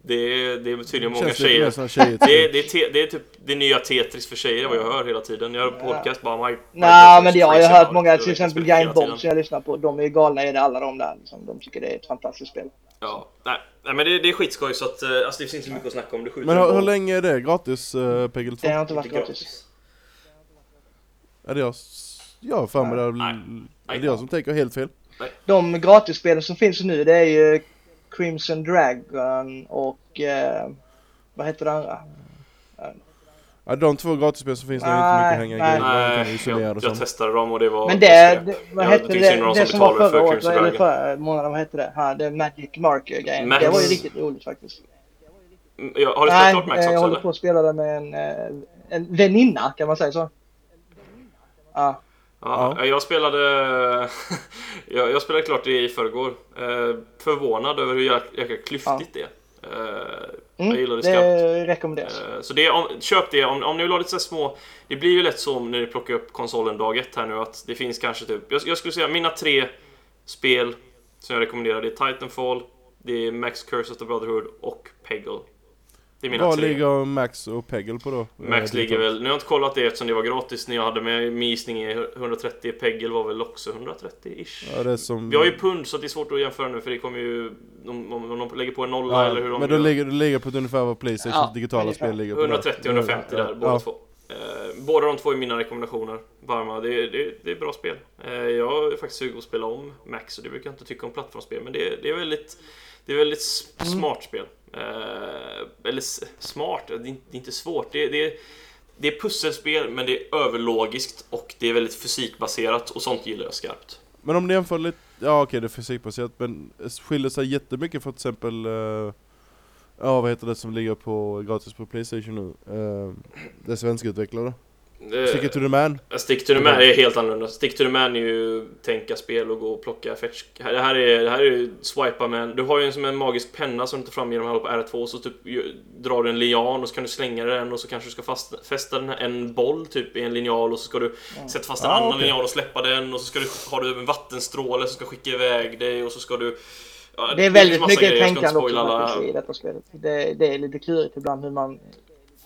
Speaker 3: det är, det är tydligen många tjejer.
Speaker 2: tjejer
Speaker 3: Det är, det, är te, det är typ det nya Tetris för tjejer vad jag hör hela tiden. Jag hör podcast bara my, my
Speaker 4: Nej, men jag har ju
Speaker 3: crazy
Speaker 4: hört många, till
Speaker 3: Jag
Speaker 4: exempel
Speaker 3: spelar
Speaker 4: Giant
Speaker 3: hela
Speaker 4: Bomb
Speaker 3: tiden.
Speaker 4: som jag lyssnar på. De är ju galna i det, alla de där. Liksom. De tycker det är ett fantastiskt spel.
Speaker 3: Ja, nej, nej men det, det är skitskoj så att eh, alltså, det finns inte mycket att snacka om. Skjuter
Speaker 2: Men
Speaker 3: en
Speaker 2: hur, hur länge är det gratis, uh, Peggle 2?
Speaker 4: Det har inte varit gratis.
Speaker 2: Är det jag? Jag har för mig det.
Speaker 3: Nej.
Speaker 2: Är det jag som tänker helt fel?
Speaker 4: De gratisspelen som finns nu det är ju Crimson Dragon och eh, vad heter det andra?
Speaker 2: Ja, de två gratisspel som finns nu är inte mycket att hänga i
Speaker 4: nej.
Speaker 2: grejer.
Speaker 3: Nej, jag,
Speaker 2: det
Speaker 3: jag testade dem och det var
Speaker 4: Men det, det vad
Speaker 3: Jag
Speaker 4: hette det,
Speaker 3: de
Speaker 4: det
Speaker 3: som
Speaker 4: som var förra
Speaker 3: för
Speaker 4: året,
Speaker 3: Crimson
Speaker 4: eller
Speaker 3: Dragon.
Speaker 4: förra månaden, vad hette det? Ha, det Magic Marker grejen.
Speaker 3: Max.
Speaker 4: Det var ju riktigt roligt faktiskt.
Speaker 3: Mm, jag- Har du spelat
Speaker 4: Nej,
Speaker 3: klart Max
Speaker 4: eh, jag
Speaker 3: också
Speaker 4: håller
Speaker 3: eller?
Speaker 4: på att spela det med en, eh, en väninna, kan man säga så? Ja.
Speaker 3: Ja, jag spelade... jag, jag spelade klart det i förrgår. Eh, förvånad över hur jäk- jäkla klyftigt det är. Eh,
Speaker 4: Mm,
Speaker 3: jag gillar det skarpt.
Speaker 4: det rekommenderas.
Speaker 3: Eh, Så det, om, köp det om, om ni vill ha lite så små Det blir ju lätt så när ni plockar upp konsolen dag ett här nu att det finns kanske typ Jag, jag skulle säga mina tre spel som jag rekommenderar det är Titanfall Det är Max Curse of the Brotherhood och Peggle Det är mina
Speaker 2: Vad
Speaker 3: tre
Speaker 2: ligger Max och Peggle på då?
Speaker 3: Max
Speaker 2: Eh,
Speaker 3: ligger
Speaker 2: det-
Speaker 3: väl, nu har jag inte kollat det eftersom det var gratis när jag hade med min gissning är 130 Peggle var väl också 130-ish
Speaker 2: Ja, det är som...
Speaker 3: Vi har ju pund så det är svårt att jämföra nu för det kommer ju Om, om, de lägger på en nolla
Speaker 2: Ja,
Speaker 3: eller hur de
Speaker 2: men då ligger det ligger på ett ungefär vad Playstation
Speaker 4: Ja,
Speaker 2: digitala spel ligger på. där.
Speaker 3: 130-150 där, båda
Speaker 2: ja.
Speaker 3: två. Eh, båda de två är mina rekommendationer. Varma, det är, det är, det är bra spel. Eh, jag är faktiskt sugen på att spela om Max och det brukar jag inte tycka om plattformsspel men det, är- det är väldigt Det är väldigt
Speaker 2: Mm.
Speaker 3: smart spel. Eh, eller smart, det är inte, svårt. Det, är- det, är, det är pusselspel men det är överlogiskt och det är väldigt fysikbaserat och sånt gillar jag skarpt.
Speaker 2: Men om ni jämför lite, ja okej det är fysikbaserat men skiljer sig jättemycket från till exempel uh, Ja vad heter det som ligger på gratis på Playstation nu? Uh, det svenska utvecklade. Stick to the man.
Speaker 3: Stick to the man är helt annorlunda. Stick to the man är ju tänka spel och gå och plocka fetch. Det här är, det här är ju swipa med Du har ju en som en magisk penna som du tar fram genom att hålla på R2 så typ drar du en lian och så kan du slänga den och så kanske du ska fast, fästa den här, en boll typ i en linjal och så ska du sätta fast en
Speaker 2: Ah,
Speaker 3: annan
Speaker 2: okej.
Speaker 3: linjal och släppa den och så ska du ha du en vattenstråle som ska skicka iväg dig och så ska du ja,
Speaker 4: Det är väldigt mycket
Speaker 3: grejer.
Speaker 4: Tänkande också
Speaker 3: alla-
Speaker 4: i detta spelet. Det, det är lite klurigt ibland hur man,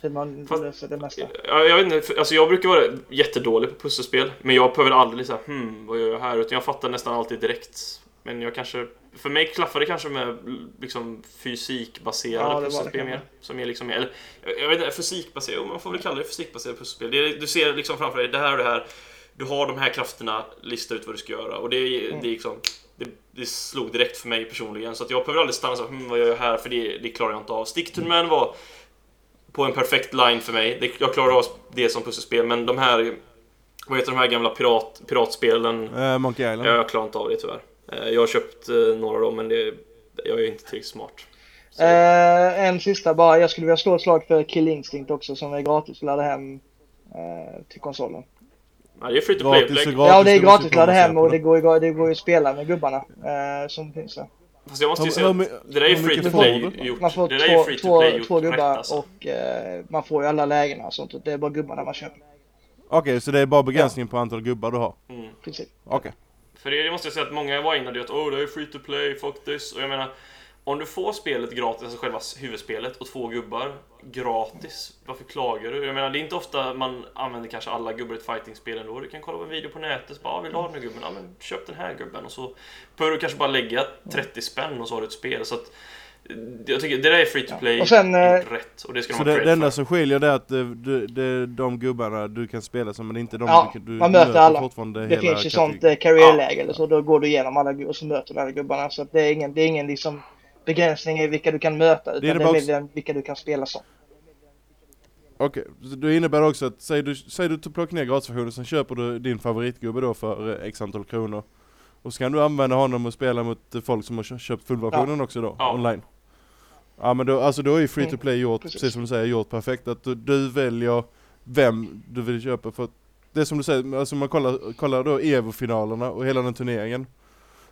Speaker 4: hur man
Speaker 3: Fast-
Speaker 4: löser det mesta.
Speaker 3: Ja, jag vet inte, alltså jag brukar vara jättedålig på pusselspel Men jag behöver aldrig säga hmm, vad gör jag här? Utan jag fattar nästan alltid direkt Men jag kanske För mig klaffar det kanske med liksom fysikbaserade
Speaker 4: Ja,
Speaker 3: pusselspel mer Som är liksom, eller jag- jag vet inte, fysikbaserade, man får väl kalla det fysikbaserade pusselspel det är, Du ser liksom framför dig, det här och det här Du har de här krafterna, lista ut vad du ska göra och det
Speaker 4: Mm.
Speaker 3: det är liksom det, det slog direkt för mig personligen så att jag behöver aldrig stanna så hmm, vad gör jag här? För det, det klarar jag inte av Stick to the man var på en perfekt line för mig. Jag klarar av det som pusselspel, men de här... Vad heter de här gamla pirat, piratspelen?
Speaker 2: Eh, Monkey Island.
Speaker 3: Jag klarar inte av det tyvärr. Eh, Jag har köpt eh, några av dem, men det, jag är inte tillräckligt smart. Så,
Speaker 4: Eh, en sista bara. Jag skulle vilja slå ett slag för Kill Instinct också som är gratis att ladda hem eh, till konsolen.
Speaker 3: ja, det är free to
Speaker 2: Gratis och
Speaker 3: play-upplägg.
Speaker 2: gratis.
Speaker 4: ja, det är gratis att ladda hem och det går, ju- det går ju att spela med gubbarna som finns där.
Speaker 3: Fast jag måste ju säga att det där är
Speaker 2: hur
Speaker 3: free to play gjort.
Speaker 4: Man får
Speaker 3: Det där är
Speaker 4: två,
Speaker 3: free to
Speaker 4: två,
Speaker 3: play gjort
Speaker 4: två
Speaker 3: rätt
Speaker 4: gubbar
Speaker 3: alltså.
Speaker 4: och eh, man får ju alla lägena och sånt. Det är bara gubbarna man köper.
Speaker 2: Okej, så det är bara begränsningen på antal gubbar du har?
Speaker 3: Mm.
Speaker 4: i princip.
Speaker 2: Okej.
Speaker 3: För det, det måste jag säga att många var inne och att oh, det är free to play, fuck this. Och jag menar, om du får spelet gratis, alltså själva huvudspelet, och två gubbar gratis, varför klagar du? Jag menar, det är inte ofta man använder kanske alla gubbar i ett fightingspel ändå. Du kan kolla på en video på nätet, så bara, ah, vill du ha den här gubben? Ja, men köp den här gubben. Och så behöver du kanske bara lägga 30 spänn och så har du ett spel. Så att, eh, jag tycker det där är free to play
Speaker 4: Och sen, eh,
Speaker 3: rätt. Och det ska de
Speaker 2: Så
Speaker 3: ha
Speaker 2: det, det enda som skiljer det är att det, det, det är de gubbarna du kan spela som men inte de
Speaker 4: Ja,
Speaker 2: du, du
Speaker 4: man möter alla.
Speaker 2: fortfarande
Speaker 4: Det
Speaker 2: hela
Speaker 4: finns ju sånt eh, karriärläge eller så. Då går du igenom alla gubbar och så möter du alla gubbarna. Så att det är ingen, det är ingen liksom begränsning i vilka du kan möta. Utan det
Speaker 2: innebär
Speaker 4: är
Speaker 2: också-
Speaker 4: mer vilka du kan spela som.
Speaker 2: Okej, så det innebär också att säg du, säg du plockar ner gratisversionen sen köper du din favoritgubbe då för eh, x antal kronor. Och så kan du använda honom och spela mot eh, folk som har kö- köpt fullversionen också då,
Speaker 3: Ja.
Speaker 2: online. Ja men då, alltså då är ju free to
Speaker 4: Mm,
Speaker 2: play gjort,
Speaker 4: precis.
Speaker 2: precis som du säger, gjort perfekt. Att du, du väljer vem du vill köpa för att det är som du säger, alltså man kollar, kollar då Evo-finalerna och hela den turneringen.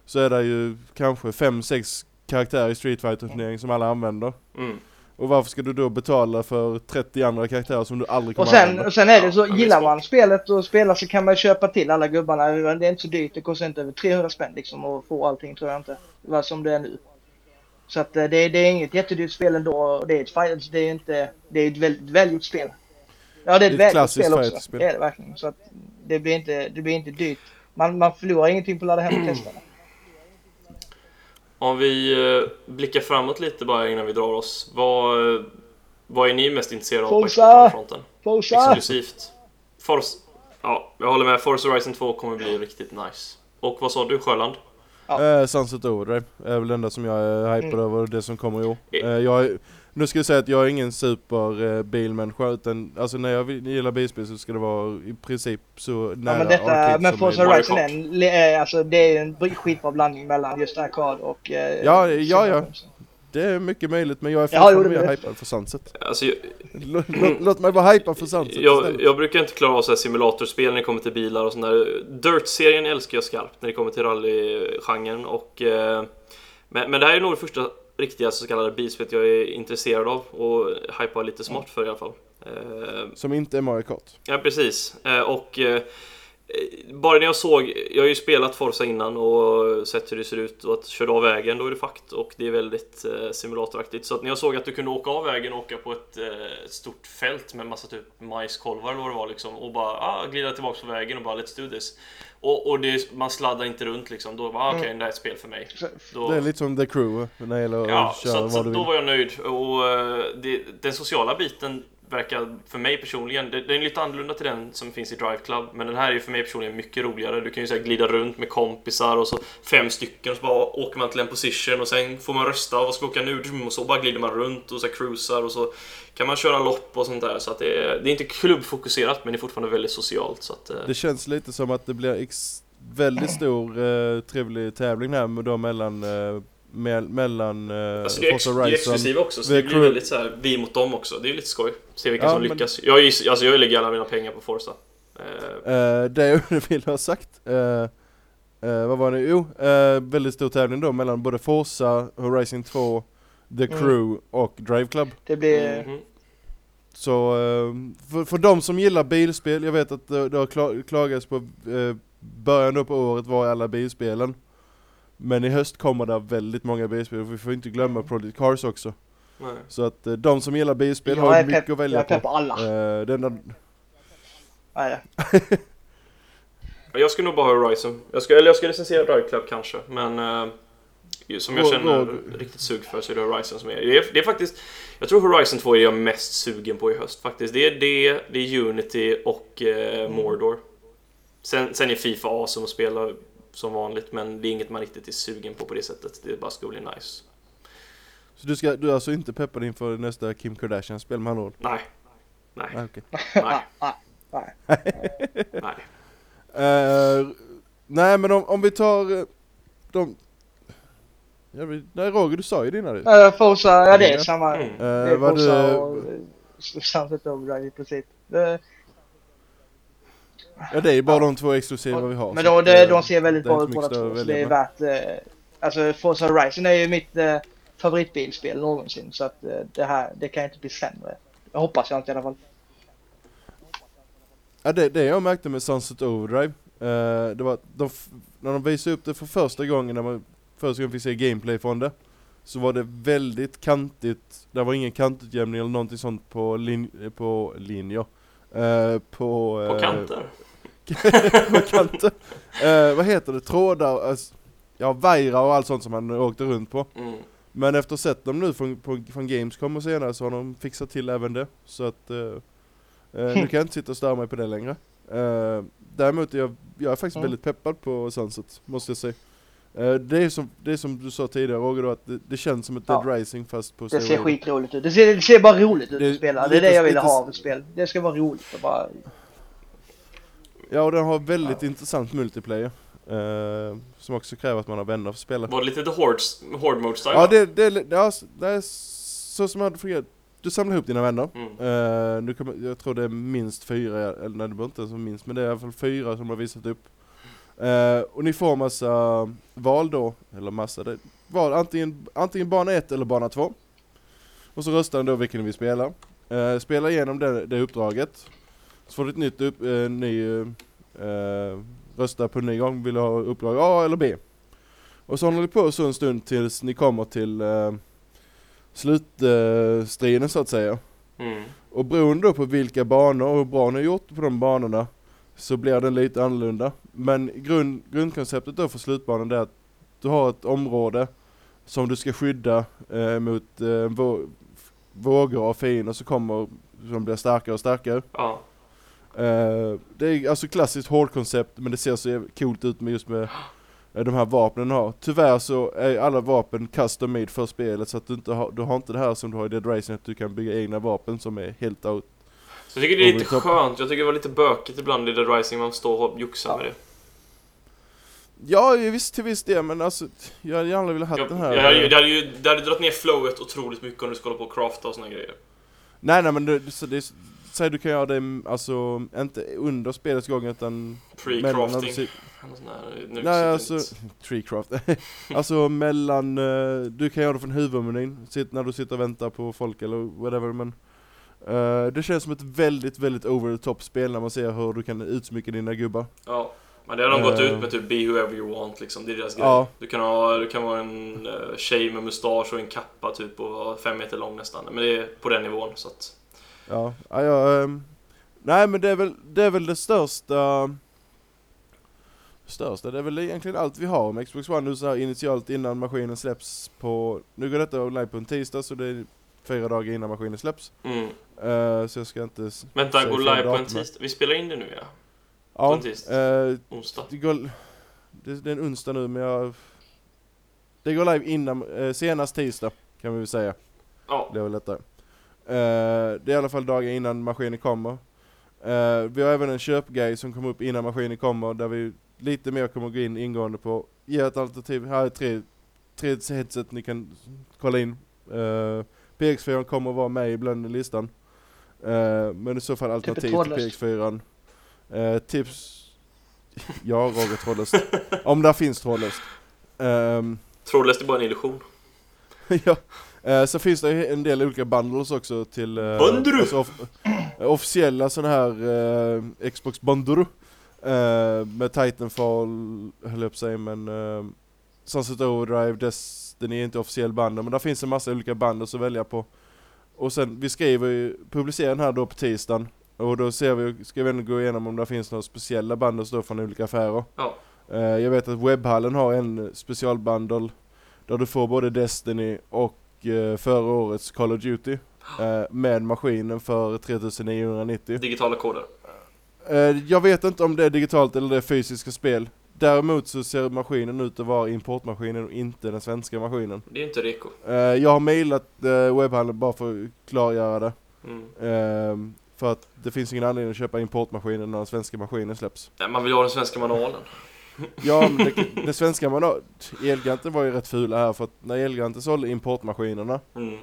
Speaker 2: Så är det ju kanske fem sex karaktärer i Street fighter turneringen som alla använder.
Speaker 3: Mm.
Speaker 2: Och varför ska du då betala för 30 andra karaktärer som du aldrig kommer
Speaker 4: Och sen,
Speaker 2: använda?
Speaker 4: och sen är det så,
Speaker 3: ja, det är
Speaker 4: gillar man spelet och spelar så kan man köpa till alla gubbarna. Det är inte så dyrt, det kostar inte över 300 spänn liksom att få allting tror jag inte. Vad som det är nu. Så att eh, det, det är inget jättedyrt spel ändå. och Det är ett fight, det är inte, det är ett väldigt välgjort spel. Ja det är ett
Speaker 2: ett
Speaker 4: välgjort
Speaker 2: klassiskt
Speaker 4: spel också.
Speaker 2: fighterspel.
Speaker 4: Det är det verkligen. Så att det blir inte, det blir inte dyrt. Man, man förlorar ingenting på att ladda hem och testa det.
Speaker 3: Om vi eh, blickar framåt lite bara innan vi drar oss. Vad, eh, vad är ni mest intresserade av på
Speaker 4: Forza!
Speaker 3: Xbox-fronten?
Speaker 4: Forza!
Speaker 3: Exklusivt. Forza, Ja, jag håller med. Forza Horizon 2 kommer bli riktigt nice. Och vad sa du Sjöland?
Speaker 4: Ja.
Speaker 2: Eh, Sunset Overdrive är väl det enda som jag är hypad
Speaker 4: Mm.
Speaker 2: över, det som kommer i år.
Speaker 3: Eh.
Speaker 2: Eh, jag är, nu ska jag säga att jag är ingen superbilmänniska utan alltså när jag vill- gillar bilspel så ska det vara i princip så nära
Speaker 4: Ja, men detta,
Speaker 2: arcade
Speaker 4: men
Speaker 2: som
Speaker 4: Forza
Speaker 2: möjligt.
Speaker 4: Horizon är, en, le- är, alltså, det är en skitbra blandning mellan just arkad och... Eh,
Speaker 2: Ja, ja, ja. Det är mycket möjligt men jag är
Speaker 4: Ja,
Speaker 2: fortfarande
Speaker 4: det
Speaker 2: mer hypad för Sunset.
Speaker 3: Alltså, jag,
Speaker 2: Låt, låt, mig vara hypad för Sunset
Speaker 3: jag, jag brukar inte klara av så här simulatorspel när det kommer till bilar och sånt där. Dirt-serien älskar jag skarpt när det kommer till rallygenren och... Eh, men, men det här är nog det första riktiga så kallade bilspelet jag är intresserad av och hypar lite smart för i alla fall. Eh,
Speaker 2: Som inte är Mario Kart.
Speaker 3: Ja, precis. Eh, Och eh, bara när jag såg, jag har ju spelat Forza innan och sett hur det ser ut och att köra av vägen, då är det fakt och det är väldigt eh, simulatoraktigt. Så att när jag såg att du kunde åka av vägen och åka på ett, eh, ett stort fält med massa typ majskolvar eller vad det var liksom och bara ah, glida tillbaks på vägen och bara let's do this. Och, och det, man sladdar inte runt liksom, då var ah, okej, det här är ett spel för mig.
Speaker 4: Så-
Speaker 3: Då,
Speaker 2: Det är lite som The Crew när det gäller
Speaker 3: Ja,
Speaker 2: att
Speaker 3: så,
Speaker 2: köra
Speaker 3: så
Speaker 2: vad du
Speaker 3: att då
Speaker 2: vill.
Speaker 3: var jag nöjd. Och eh, det, den sociala biten verkar för mig personligen, det, den är lite annorlunda till den som finns i Drive Club, men den här är ju för mig personligen mycket roligare. Du kan ju så glida runt med kompisar och så fem stycken, så bara åker man till en position och sen får man rösta vad ska vi åka nu? Och så bara glider man runt och så här, cruisar och så kan man köra lopp och sånt där. Så att det, är, det är inte klubbfokuserat, men det är fortfarande väldigt socialt. Så att, eh,
Speaker 2: Det känns lite som att det blir ex- väldigt stor eh, trevlig tävling här med då mellan eh, me- mellan eh,
Speaker 3: Alltså det är, ex-
Speaker 2: Forza
Speaker 3: det är
Speaker 2: Horizon.
Speaker 3: exklusivt också, så det blir
Speaker 2: Crew-
Speaker 3: väldigt så här, vi mot dem också. Det är lite skoj. Se vilka
Speaker 2: Ja,
Speaker 3: som
Speaker 2: men-
Speaker 3: lyckas. Jag, alltså jag lägger alla mina pengar på Forza. Eh,
Speaker 2: Eh, det jag vill ha sagt, eh, eh, vad var det? Jo, eh, väldigt stor tävling då mellan både Forza, Horizon 2, The
Speaker 4: Mm.
Speaker 2: Crew och Drive Club.
Speaker 4: Det blir...
Speaker 3: mhm.
Speaker 2: Så eh, för, för de som gillar bilspel, jag vet att det, det har kla- klagats på början då på året var alla bilspelen. Men i höst kommer det väldigt många bilspel, vi får inte glömma Project Cars också.
Speaker 3: Nej.
Speaker 2: Så att eh, de som gillar bilspel
Speaker 4: Jag
Speaker 2: har mycket att
Speaker 4: jag
Speaker 2: välja
Speaker 4: är pepp
Speaker 2: på.
Speaker 4: på alla.
Speaker 2: Eh, det enda,
Speaker 4: Nej,
Speaker 3: Jag skulle nog bara ha Horizon. Jag skulle, eller jag skulle recensera Drive Club kanske, men eh, som jag känner
Speaker 2: rå-
Speaker 3: riktigt sug för så är det Horizon som är det. Är, det är faktiskt, jag tror Horizon 2 är jag mest sugen på i höst faktiskt. Det är det, det är Unity och eh, Mordor. Sen, sen är Fifa awesome att spela som vanligt, men det är inget man riktigt är sugen på på det sättet. Det bara ska bli nice.
Speaker 2: så du, ska, du är alltså inte peppad inför nästa Kim Kardashian-spel med andra ord?
Speaker 3: Nej. Nej.
Speaker 2: Ah, okej.
Speaker 3: Nej.
Speaker 4: Nej.
Speaker 3: Nej.
Speaker 2: Eh, nej men om, om vi tar eh, de... Ja, vi, nej Roger du sa ju dina du.
Speaker 4: Uh, Forza, ja det är samma.
Speaker 3: Mm.
Speaker 4: Det är
Speaker 2: Uh,
Speaker 4: Forza
Speaker 2: du,
Speaker 4: och eh, Sunset Overdrive i princip. Eh,
Speaker 2: ja det är bara de två exklusiva vi har.
Speaker 4: Men då, det,
Speaker 2: eh,
Speaker 4: de ser väldigt bra ut båda två.
Speaker 2: att
Speaker 4: Så det är värt... Eh, alltså Forza Horizon är ju mitt eh, favoritbilspel någonsin. Så att eh, det här, det kan inte bli sämre. Jag hoppas jag inte i alla fall.
Speaker 2: Ja det, det jag märkte med Sunset Overdrive, eh, det var de, när de visade upp det för första gången, när man första gången fick se gameplay från det, så var det väldigt kantigt, det var ingen kantutjämning eller någonting sånt på, lin, på linjer. Eh, på,
Speaker 3: På
Speaker 2: eh,
Speaker 3: kanter.
Speaker 2: på kanter. Eh, vad heter det? Trådar, alltså, ja vajrar och allt sånt som man åkte runt på.
Speaker 3: Mm.
Speaker 2: Men efter att ha sett dem nu från, på, från Gamescom och senare så har de fixat till även det. Så att eh, eh, nu kan jag inte sitta och störa mig på det längre. Eh, däremot är jag, jag är faktiskt
Speaker 4: Mm.
Speaker 2: väldigt peppad på Sunset, måste jag säga. Eh, det, är som, det är som du sa tidigare Roger då, att det, det känns som ett
Speaker 4: Ja.
Speaker 2: Dead Rising fast på
Speaker 4: Det ser
Speaker 2: steroider.
Speaker 4: skitroligt ut. Det ser, det ser bara roligt ut
Speaker 2: Det
Speaker 4: att spela. Det är det jag ville
Speaker 2: lite-
Speaker 4: ha av ett spel. Det ska vara roligt och bara...
Speaker 2: Ja och den har väldigt intressant multiplayer. eh, som också kräver att man har vänner för att spela.
Speaker 3: Var det lite the horde, horde mode style?
Speaker 2: Ja det, det, det, ja, det är så som jag hade fungerat. Du samlar ihop dina vänner.
Speaker 3: Mm.
Speaker 2: Nu kommer, jag tror det är minst fyra, eller nej det var inte ens minst, men det är i alla fall fyra som har visat upp. Eh, och ni får massa val då, eller massa, det, val, antingen, antingen bana 1 eller bana 2. Och så röstar ni då vilken ni vill spela. Uh, spela igenom det, det uppdraget. Så får du ett nytt upp, uh, ny, uh, rösta på en ny gång, vill du ha uppdrag A eller B. Och så håller ni på så en stund tills ni kommer till uh, slutstriden så att säga.
Speaker 3: Mm.
Speaker 2: Och beroende på vilka banor och hur bra ni har gjort på de banorna så blir den lite annorlunda. Men grund, grundkonceptet då för slutbanan är att du har ett område som du ska skydda eh, mot eh, vå vågor av fiender som kommer som blir starkare och starkare.
Speaker 3: Ja.
Speaker 2: Eh, det är alltså klassiskt hårdkoncept men det ser så coolt ut med just med eh, de här vapnen har. Tyvärr så är alla vapen custom made för spelet så att du inte har, du har inte det här som du har i Dead Rising att du kan bygga egna vapen som är helt out.
Speaker 3: Så jag tycker det är lite
Speaker 2: top.
Speaker 3: skönt. Jag tycker det var lite bökigt ibland i Dead Rising. Man står och joxar med det.
Speaker 2: Ja visst till viss del men alltså jag hade gärna velat ha den här.
Speaker 3: jag,
Speaker 2: eh,
Speaker 3: det hade ju det hade dragit ner flowet otroligt mycket om du skulle hålla på och crafta och såna grejer.
Speaker 2: Nej nej men det, det, är- säg du kan göra det alltså inte under spelets gång utan du
Speaker 3: Pre-crafting. där- nu
Speaker 2: Nej
Speaker 3: sitter
Speaker 2: alltså, treecraft. alltså mellan, eh, du kan göra det från huvudmenyn, när du sitter och väntar på folk eller whatever men eh, Det känns som ett väldigt, väldigt over the top spel när man ser hur du kan utsmycka dina gubbar.
Speaker 3: Ja. Men det har de gått
Speaker 2: Eh.
Speaker 3: ut med typ Be whoever you want liksom. Det är deras
Speaker 2: Ja.
Speaker 3: grej. Du kan, ha, du kan vara en uh, tjej med mustasch och en kappa typ och vara fem meter lång nästan. Men det är på den nivån så att...
Speaker 2: Ja, ja, ja ehm, nej men det är väl, det är väl det största Största, det är väl egentligen allt vi har med Xbox One nu så här initialt innan maskinen släpps på Nu går detta live på en tisdag så det är fyra dagar innan maskinen släpps.
Speaker 3: Mm.
Speaker 2: Eh, så jag ska inte
Speaker 3: Vänta, går
Speaker 2: fel
Speaker 3: live på en tisdag? Vi spelar in det nu ja.
Speaker 2: Ja,
Speaker 3: en tisdag.
Speaker 2: eh,
Speaker 3: Onsdag.
Speaker 2: det, går, det, det är en onsdag nu men jag Det går live innan, eh, senast tisdag kan vi väl säga.
Speaker 3: Ja.
Speaker 2: Det är väl lättare. Eh, det är i alla fall dagar innan maskinen kommer. Eh, vi har även en köpguide som kommer upp innan maskinen kommer där vi lite mer kommer gå in ingående på, ge ett alternativ, här är tre, tre headset ni kan kolla in. Uh, PX4 kommer att vara med i listan. Eh, men i så fall alternativ till
Speaker 4: trådlöst.
Speaker 2: PX4. Eh, tips, ja Roger trådlöst. Om där finns trådlöst. Ehm,
Speaker 3: Trådlöst är bara en illusion.
Speaker 2: ja. Eh, så finns det en del olika bundles också till... Eh,
Speaker 3: Bundru!
Speaker 2: alltså off- officiella sådana här eh, Xbox Bundru. Eh, med Titanfall, höll jag på att säga, men... Eh, Sunset Overdrive, Destiny är inte officiell bundle, men där finns en massa olika bundles att välja på. Och sen, vi skriver ju, publicerar den här då på tisdagen. Och då ser vi, ska vi ändå gå igenom om det finns några speciella bundles då från olika affärer.
Speaker 3: Ja.
Speaker 2: Eh, jag vet att webbhallen har en specialbundle där du får både Destiny och eh, förra årets Call of Duty eh, med maskinen för 3990.
Speaker 3: Digitala koder.
Speaker 2: Eh, jag vet inte om det är digitalt eller det är fysiska spel. Däremot så ser maskinen ut att vara importmaskinen och inte den svenska maskinen.
Speaker 3: Det är inte reko.
Speaker 2: Eh, jag har mejlat eh, webbhallen bara för att klargöra det.
Speaker 3: Mm.
Speaker 2: Eh, för att det finns ingen anledning att köpa importmaskinen när den svenska maskinen släpps.
Speaker 3: Nej, man vill ha den svenska manualen.
Speaker 2: Ja, men det, det svenska man har, Elgiganten var ju rätt fula här för att när Elgiganten sålde importmaskinerna
Speaker 3: Mm.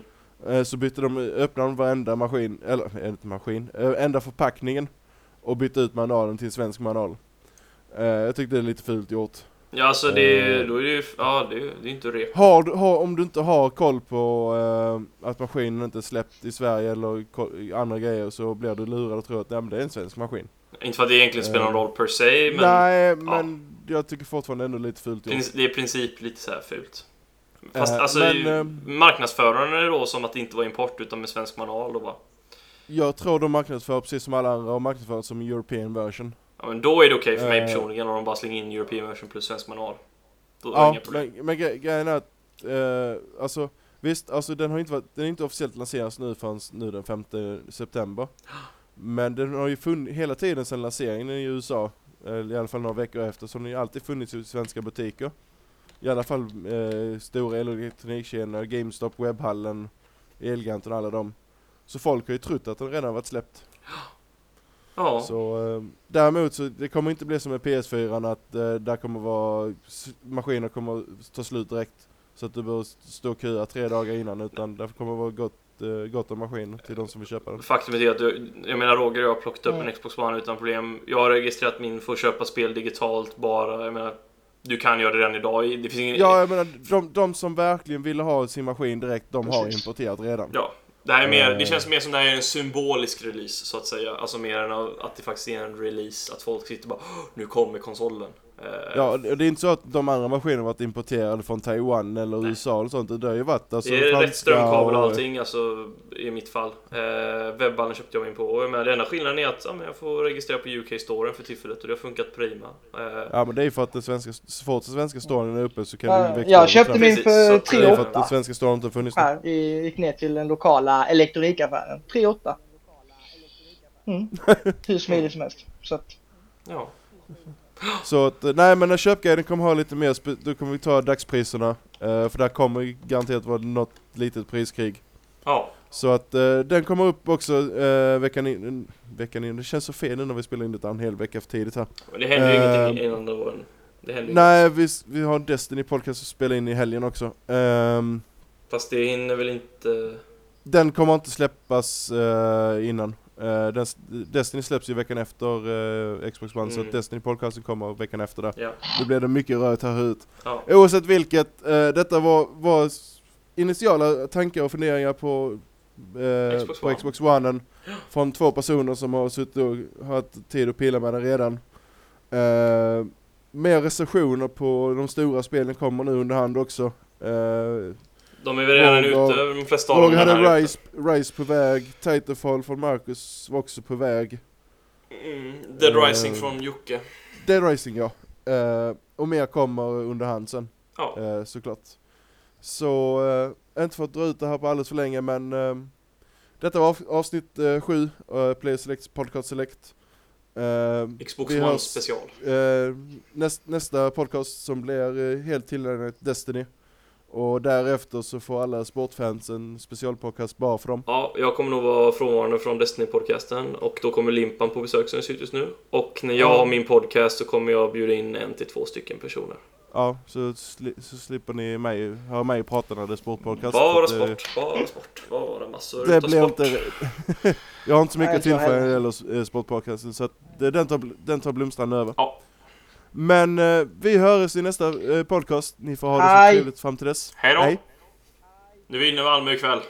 Speaker 2: eh, så bytte de, öppnade de varenda maskin, eller eh, inte maskin, eh, enda förpackningen och bytte ut manualen till en svensk manual. Eh, jag tyckte det är lite fult gjort.
Speaker 3: Ja, alltså det, då är det ju... Ja, det, det är inte reko.
Speaker 2: Har, du- har, om du inte har koll på eh, att maskinen inte är släppt i Sverige eller andra grejer så blir du lurad och tror att nej, men det är en svensk maskin.
Speaker 3: Inte för att det egentligen spelar någon roll per se, men
Speaker 2: nej, men jag tycker fortfarande ändå lite fult gjort.
Speaker 3: det är i princip lite så här fult. Fast
Speaker 2: Eh,
Speaker 3: alltså,
Speaker 2: men, eh,
Speaker 3: marknadsföraren är då som att det inte var import utan med svensk manual då bara.
Speaker 2: Jag tror de marknadsför precis som alla andra och marknadsför som European version.
Speaker 3: Ja, men då är det okej för mig
Speaker 2: Eh.
Speaker 3: personligen om de bara slänger in European version plus svensk manual. Då är
Speaker 2: Ja,
Speaker 3: inga problem.
Speaker 2: men, men gre- grejen är att, eh, alltså visst, alltså den har inte varit, den är inte officiellt lanserats nu förrän nu den 5 september. Men den har ju funnits hela tiden sedan lanseringen i USA, i alla fall några veckor efter, så den har ju alltid funnits i svenska butiker. I alla fall eh, stora elektronikkedjor, GameStop, Webhallen, Elgiganten och alla dem. Så folk har ju trott att den redan varit släppt.
Speaker 3: Ja,
Speaker 2: Så eh, däremot så det kommer inte bli som med PS4 att eh, där kommer vara maskiner kommer att ta slut direkt. Så att du behöver stå och köa tre dagar innan utan det kommer vara gott, eh, gott om maskiner till de som vill köpa den.
Speaker 3: faktumet är att du, jag menar Roger och jag har plockat upp
Speaker 4: Mm.
Speaker 3: en Xbox One utan problem. Jag har registrerat min för att köpa spel digitalt bara. Jag menar, du kan göra det redan idag. Det finns ingen...
Speaker 2: Ja jag menar de, de som verkligen ville ha sin maskin direkt de har
Speaker 4: Precis.
Speaker 2: importerat redan.
Speaker 3: Ja, det här är mer, det
Speaker 2: Eh.
Speaker 3: känns mer som det här är en symbolisk release så att säga. Alltså mer än att det faktiskt är en release. Att folk sitter bara "Åh, nu kommer konsolen. Eh,
Speaker 2: Ja, det är inte så att de andra maskinerna varit importerade från Taiwan eller
Speaker 3: Nej.
Speaker 2: USA eller sånt. Det har ju varit alltså
Speaker 3: det är rätt strömkabel och allting alltså, i mitt fall. Eh, webballen köpte jag in på. Och jag menar, den enda skillnaden är att ja, men jag får registrera på UK-storen för tillfället och det har funkat prima. Eh,
Speaker 2: Ja men det är ju för att den svenska, så fort den svenska storyn är uppe så kan
Speaker 4: Ja,
Speaker 2: du väcka
Speaker 4: jag köpte min för
Speaker 3: så att-
Speaker 2: Det är för att
Speaker 4: 3
Speaker 2: den
Speaker 4: 8
Speaker 2: svenska storyn inte har funnits
Speaker 4: här. Vi gick ner till den lokala elektronikaffären. 3 8 Mm. Hur smidigt som helst. Så att,
Speaker 3: Ja.
Speaker 2: Så att, nej men när köpguiden kommer ha lite mer, då kommer vi ta dagspriserna. eh, för där kommer garanterat vara något litet priskrig.
Speaker 3: Ja.
Speaker 2: Så att eh, den kommer upp också eh, veckan in, veckan in. Det känns så fel nu när vi spelar in det en hel vecka för tidigt här.
Speaker 3: Men det händer ju
Speaker 2: Eh,
Speaker 3: ingenting innan det var en... Det händer ju
Speaker 2: Nej, vi, vi har Destiny podcast att spela in i helgen också. Ehm,
Speaker 3: Fast det hinner väl inte...
Speaker 2: den kommer inte släppas eh, innan. S- Destiny släpps ju veckan efter eh, Xbox One, så
Speaker 3: Mm.
Speaker 2: att Destiny podcasten kommer veckan efter där.
Speaker 3: Ja.
Speaker 2: Då blir det mycket rört här ut.
Speaker 3: Ja.
Speaker 2: Oavsett vilket, eh, detta var, var initiala tankar och funderingar på, eh,
Speaker 3: Xbox
Speaker 2: på
Speaker 3: One.
Speaker 2: Xbox One från två personer som har suttit och haft tid att pilla med den redan. Mer recensioner på de stora spelen kommer nu under hand också.
Speaker 3: De är väl redan
Speaker 2: Rogue-
Speaker 3: ute, de flesta av dem.
Speaker 2: hade
Speaker 3: här
Speaker 2: Rise, Rise på väg, Titanfall från Marcus var också på väg.
Speaker 3: Mm. Dead
Speaker 2: Eh,
Speaker 3: Rising från Jocke.
Speaker 2: Dead Rising ja. Eh, och mer kommer under hand sen.
Speaker 3: Ja.
Speaker 2: eh, såklart. Så, inte för att dra ut det här på alldeles för länge men detta var av, avsnitt 7, uh, Player Select Podcast Select. Eh,
Speaker 3: Xbox One
Speaker 2: hörs,
Speaker 3: special.
Speaker 2: eh, näst, nästa podcast som blir uh, helt tillägnat Destiny. Och därefter så får alla sportfans en specialpodcast bara för dem.
Speaker 3: Ja, jag kommer nog vara frånvarande från Destiny-podcasten och då kommer Limpan på besök som det ser ut just nu. Och när jag
Speaker 2: Ja.
Speaker 3: har min podcast så kommer jag bjuda in en till två stycken personer.
Speaker 2: Ja, så, sli, så slipper ni mig, höra mig prata när det är sportpodcast.
Speaker 3: Bara
Speaker 2: att, eh,
Speaker 3: sport, bara sport, bara massor
Speaker 2: Det
Speaker 3: utav
Speaker 2: blir
Speaker 3: sport.
Speaker 2: inte... jag har inte så mycket
Speaker 4: Nej,
Speaker 2: att tillföra när det gäller eh, sportpodcasten så att den, tar, den tar Blomstrand över.
Speaker 3: Ja.
Speaker 2: Men eh, vi hörs i nästa eh, podcast. Ni får ha det så trevligt fram till dess.
Speaker 3: Hej då! Nu vinner Malmö ikväll.